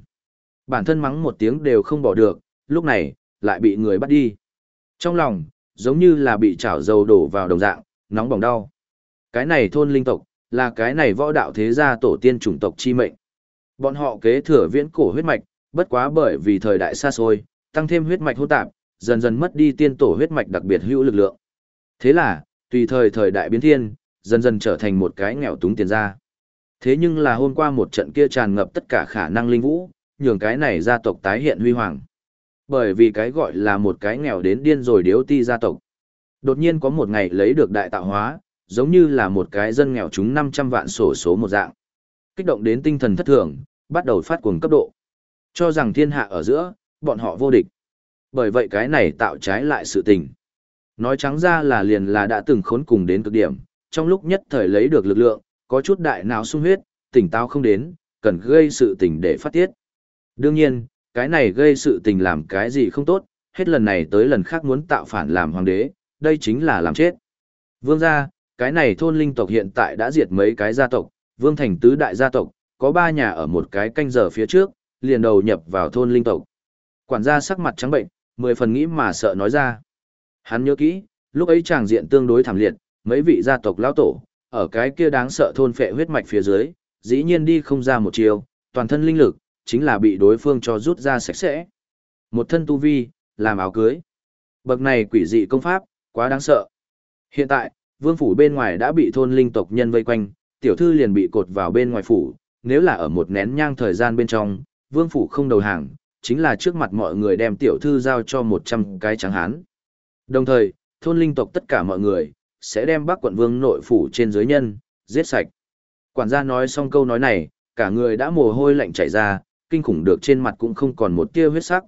Bản thân mắng một tiếng đều không bỏ được, lúc này, lại bị người bắt đi. Trong lòng, giống như là bị chảo dầu đổ vào đồng dạng, nóng bỏng đau. Cái này thôn linh tộc, là cái này võ đạo thế gia tổ tiên chủng tộc chi mệnh. Bọn họ kế thừa viễn cổ huyết mạch, bất quá bởi vì thời đại xa xôi, tăng thêm huyết mạch hỗn tạp, dần dần mất đi tiên tổ huyết mạch đặc biệt hữu lực lượng. Thế là, tùy thời thời đại biến thiên, dần dần trở thành một cái nghèo túng tiền gia. Thế nhưng là hôm qua một trận kia tràn ngập tất cả khả năng linh vũ, nhường cái này gia tộc tái hiện huy hoàng. Bởi vì cái gọi là một cái nghèo đến điên rồi điếu ti gia tộc. Đột nhiên có một ngày lấy được đại tạo hóa, giống như là một cái dân nghèo chúng 500 vạn sổ số một dạng. Kích động đến tinh thần thất thường, bắt đầu phát cuồng cấp độ. Cho rằng thiên hạ ở giữa, bọn họ vô địch. Bởi vậy cái này tạo trái lại sự tình. Nói trắng ra là liền là đã từng khốn cùng đến cực điểm, trong lúc nhất thời lấy được lực lượng, có chút đại não sung huyết, tỉnh táo không đến, cần gây sự tình để phát tiết. Đương nhiên, cái này gây sự tình làm cái gì không tốt, hết lần này tới lần khác muốn tạo phản làm hoàng đế, đây chính là làm chết. Vương gia, cái này thôn linh tộc hiện tại đã diệt mấy cái gia tộc, vương thành tứ đại gia tộc, có ba nhà ở một cái canh giờ phía trước, liền đầu nhập vào thôn linh tộc. Quản gia sắc mặt trắng bệnh, mười phần nghĩ mà sợ nói ra. Hắn nhớ kỹ, lúc ấy chàng diện tương đối thảm liệt, mấy vị gia tộc lão tổ, ở cái kia đáng sợ thôn phệ huyết mạch phía dưới, dĩ nhiên đi không ra một chiều, toàn thân linh lực, chính là bị đối phương cho rút ra sạch sẽ. Một thân tu vi, làm áo cưới. Bậc này quỷ dị công pháp, quá đáng sợ. Hiện tại, vương phủ bên ngoài đã bị thôn linh tộc nhân vây quanh, tiểu thư liền bị cột vào bên ngoài phủ, nếu là ở một nén nhang thời gian bên trong, vương phủ không đầu hàng, chính là trước mặt mọi người đem tiểu thư giao cho 100 cái trắng hán. Đồng thời, thôn linh tộc tất cả mọi người, sẽ đem bác quận vương nội phủ trên dưới nhân, giết sạch. Quản gia nói xong câu nói này, cả người đã mồ hôi lạnh chảy ra, kinh khủng được trên mặt cũng không còn một tia huyết sắc.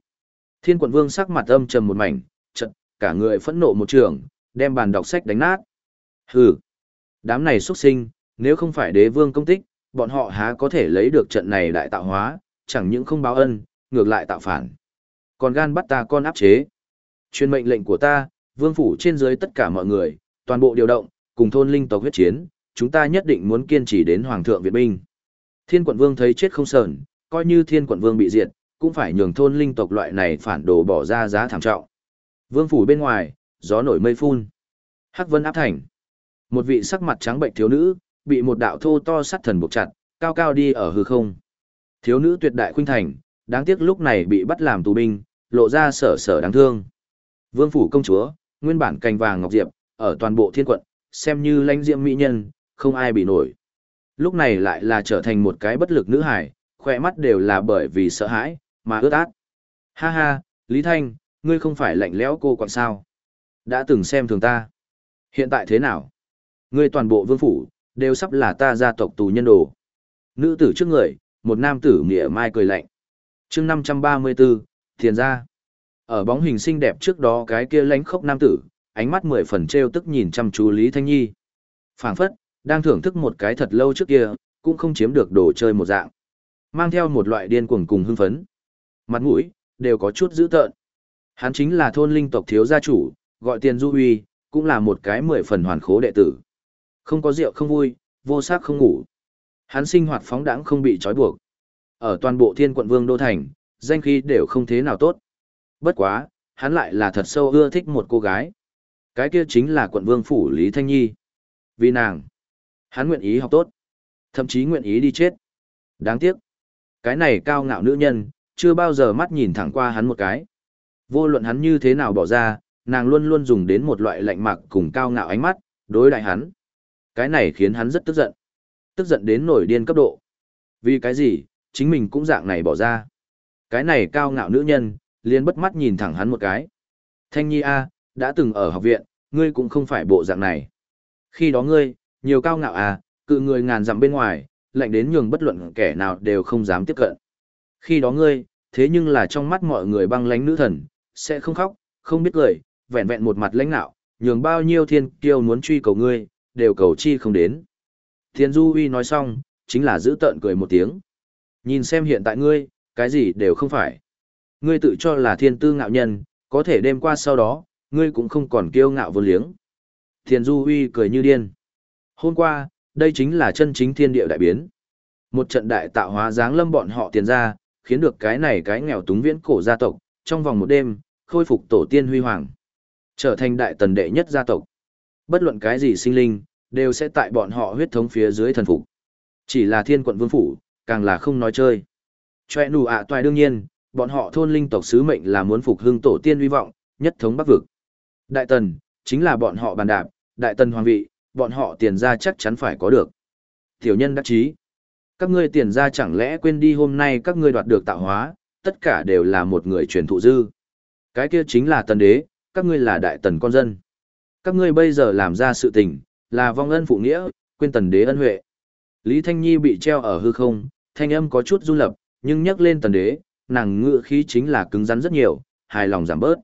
Thiên quận vương sắc mặt âm trầm một mảnh, chật, cả người phẫn nộ một trường, đem bàn đọc sách đánh nát. Hừ, đám này xuất sinh, nếu không phải đế vương công tích, bọn họ há có thể lấy được trận này đại tạo hóa, chẳng những không báo ân, ngược lại tạo phản. Còn gan bắt ta con áp chế. Chuyên mệnh lệnh của ta, vương phủ trên dưới tất cả mọi người, toàn bộ điều động, cùng thôn linh tộc huyết chiến, chúng ta nhất định muốn kiên trì đến hoàng thượng Việt binh. Thiên quận vương thấy chết không sờn, coi như thiên quận vương bị diệt, cũng phải nhường thôn linh tộc loại này phản đồ bỏ ra giá thảm trọng. Vương phủ bên ngoài, gió nổi mây phun. Hắc vân áp thành. Một vị sắc mặt trắng bệnh thiếu nữ, bị một đạo thô to sắt thần buộc chặt, cao cao đi ở hư không. Thiếu nữ tuyệt đại khuynh thành, đáng tiếc lúc này bị bắt làm tù binh, lộ ra sở sở đáng thương. Vương phủ công chúa, nguyên bản cành vàng ngọc diệp, ở toàn bộ thiên quận, xem như lãnh diễm mỹ nhân, không ai bị nổi. Lúc này lại là trở thành một cái bất lực nữ hải, khỏe mắt đều là bởi vì sợ hãi, mà ướt át. Ha ha, Lý Thanh, ngươi không phải lạnh lẽo cô còn sao? Đã từng xem thường ta. Hiện tại thế nào? Ngươi toàn bộ vương phủ, đều sắp là ta gia tộc tù nhân đồ. Nữ tử trước người, một nam tử mỉa mai cười lạnh. chương 534, thiền gia. Ở bóng hình xinh đẹp trước đó cái kia lánh khốc nam tử, ánh mắt mười phần treo tức nhìn chăm chú Lý Thanh Nhi. phảng phất, đang thưởng thức một cái thật lâu trước kia, cũng không chiếm được đồ chơi một dạng. Mang theo một loại điên cuồng cùng hưng phấn. Mặt mũi, đều có chút dữ tợn. Hắn chính là thôn linh tộc thiếu gia chủ, gọi tiền du huy, cũng là một cái mười phần hoàn khố đệ tử. Không có rượu không vui, vô sắc không ngủ. Hắn sinh hoạt phóng đãng không bị trói buộc. Ở toàn bộ thiên quận vương đô thành, danh khí đều không thế nào tốt. Bất quá, hắn lại là thật sâu ưa thích một cô gái. Cái kia chính là quận vương phủ Lý Thanh Nhi. Vì nàng, hắn nguyện ý học tốt, thậm chí nguyện ý đi chết. Đáng tiếc, cái này cao ngạo nữ nhân, chưa bao giờ mắt nhìn thẳng qua hắn một cái. Vô luận hắn như thế nào bỏ ra, nàng luôn luôn dùng đến một loại lạnh mặc cùng cao ngạo ánh mắt, đối đại hắn. Cái này khiến hắn rất tức giận. Tức giận đến nổi điên cấp độ. Vì cái gì, chính mình cũng dạng này bỏ ra. Cái này cao ngạo nữ nhân, liền bất mắt nhìn thẳng hắn một cái. Thanh Nhi A, đã từng ở học viện, ngươi cũng không phải bộ dạng này. Khi đó ngươi, nhiều cao ngạo à, cự người ngàn dặm bên ngoài, lạnh đến nhường bất luận kẻ nào đều không dám tiếp cận. Khi đó ngươi, thế nhưng là trong mắt mọi người băng lánh nữ thần, sẽ không khóc, không biết cười, vẹn vẹn một mặt lãnh nạo, nhường bao nhiêu thiên kiêu muốn truy cầu ngươi, đều cầu chi không đến. Thiên Du Huy nói xong, chính là giữ tợn cười một tiếng. Nhìn xem hiện tại ngươi, cái gì đều không phải. Ngươi tự cho là thiên tư ngạo nhân, có thể đêm qua sau đó, ngươi cũng không còn kiêu ngạo vô liếng. Thiền Du Huy cười như điên. Hôm qua, đây chính là chân chính thiên địa đại biến. Một trận đại tạo hóa dáng lâm bọn họ tiền ra, khiến được cái này cái nghèo túng viễn cổ gia tộc, trong vòng một đêm, khôi phục tổ tiên huy hoàng. Trở thành đại tần đệ nhất gia tộc. Bất luận cái gì sinh linh, đều sẽ tại bọn họ huyết thống phía dưới thần phục. Chỉ là thiên quận vương phủ, càng là không nói chơi. Chòe nụ ạ toài đương nhiên, bọn họ thôn linh tộc sứ mệnh là muốn phục hưng tổ tiên huy vọng, nhất thống bắc vực. Đại tần, chính là bọn họ bàn đạp, đại tần hoàng vị, bọn họ tiền ra chắc chắn phải có được. Tiểu nhân đắc chí. Các ngươi tiền ra chẳng lẽ quên đi hôm nay các ngươi đoạt được tạo hóa, tất cả đều là một người truyền thụ dư. Cái kia chính là tần đế, các ngươi là đại tần con dân. Các ngươi bây giờ làm ra sự tình, là vong ân phụ nghĩa, quên tần đế ân huệ. Lý Thanh Nhi bị treo ở hư không, thanh âm có chút run lập, nhưng nhắc lên tần đế, nàng ngựa khí chính là cứng rắn rất nhiều, hài lòng giảm bớt.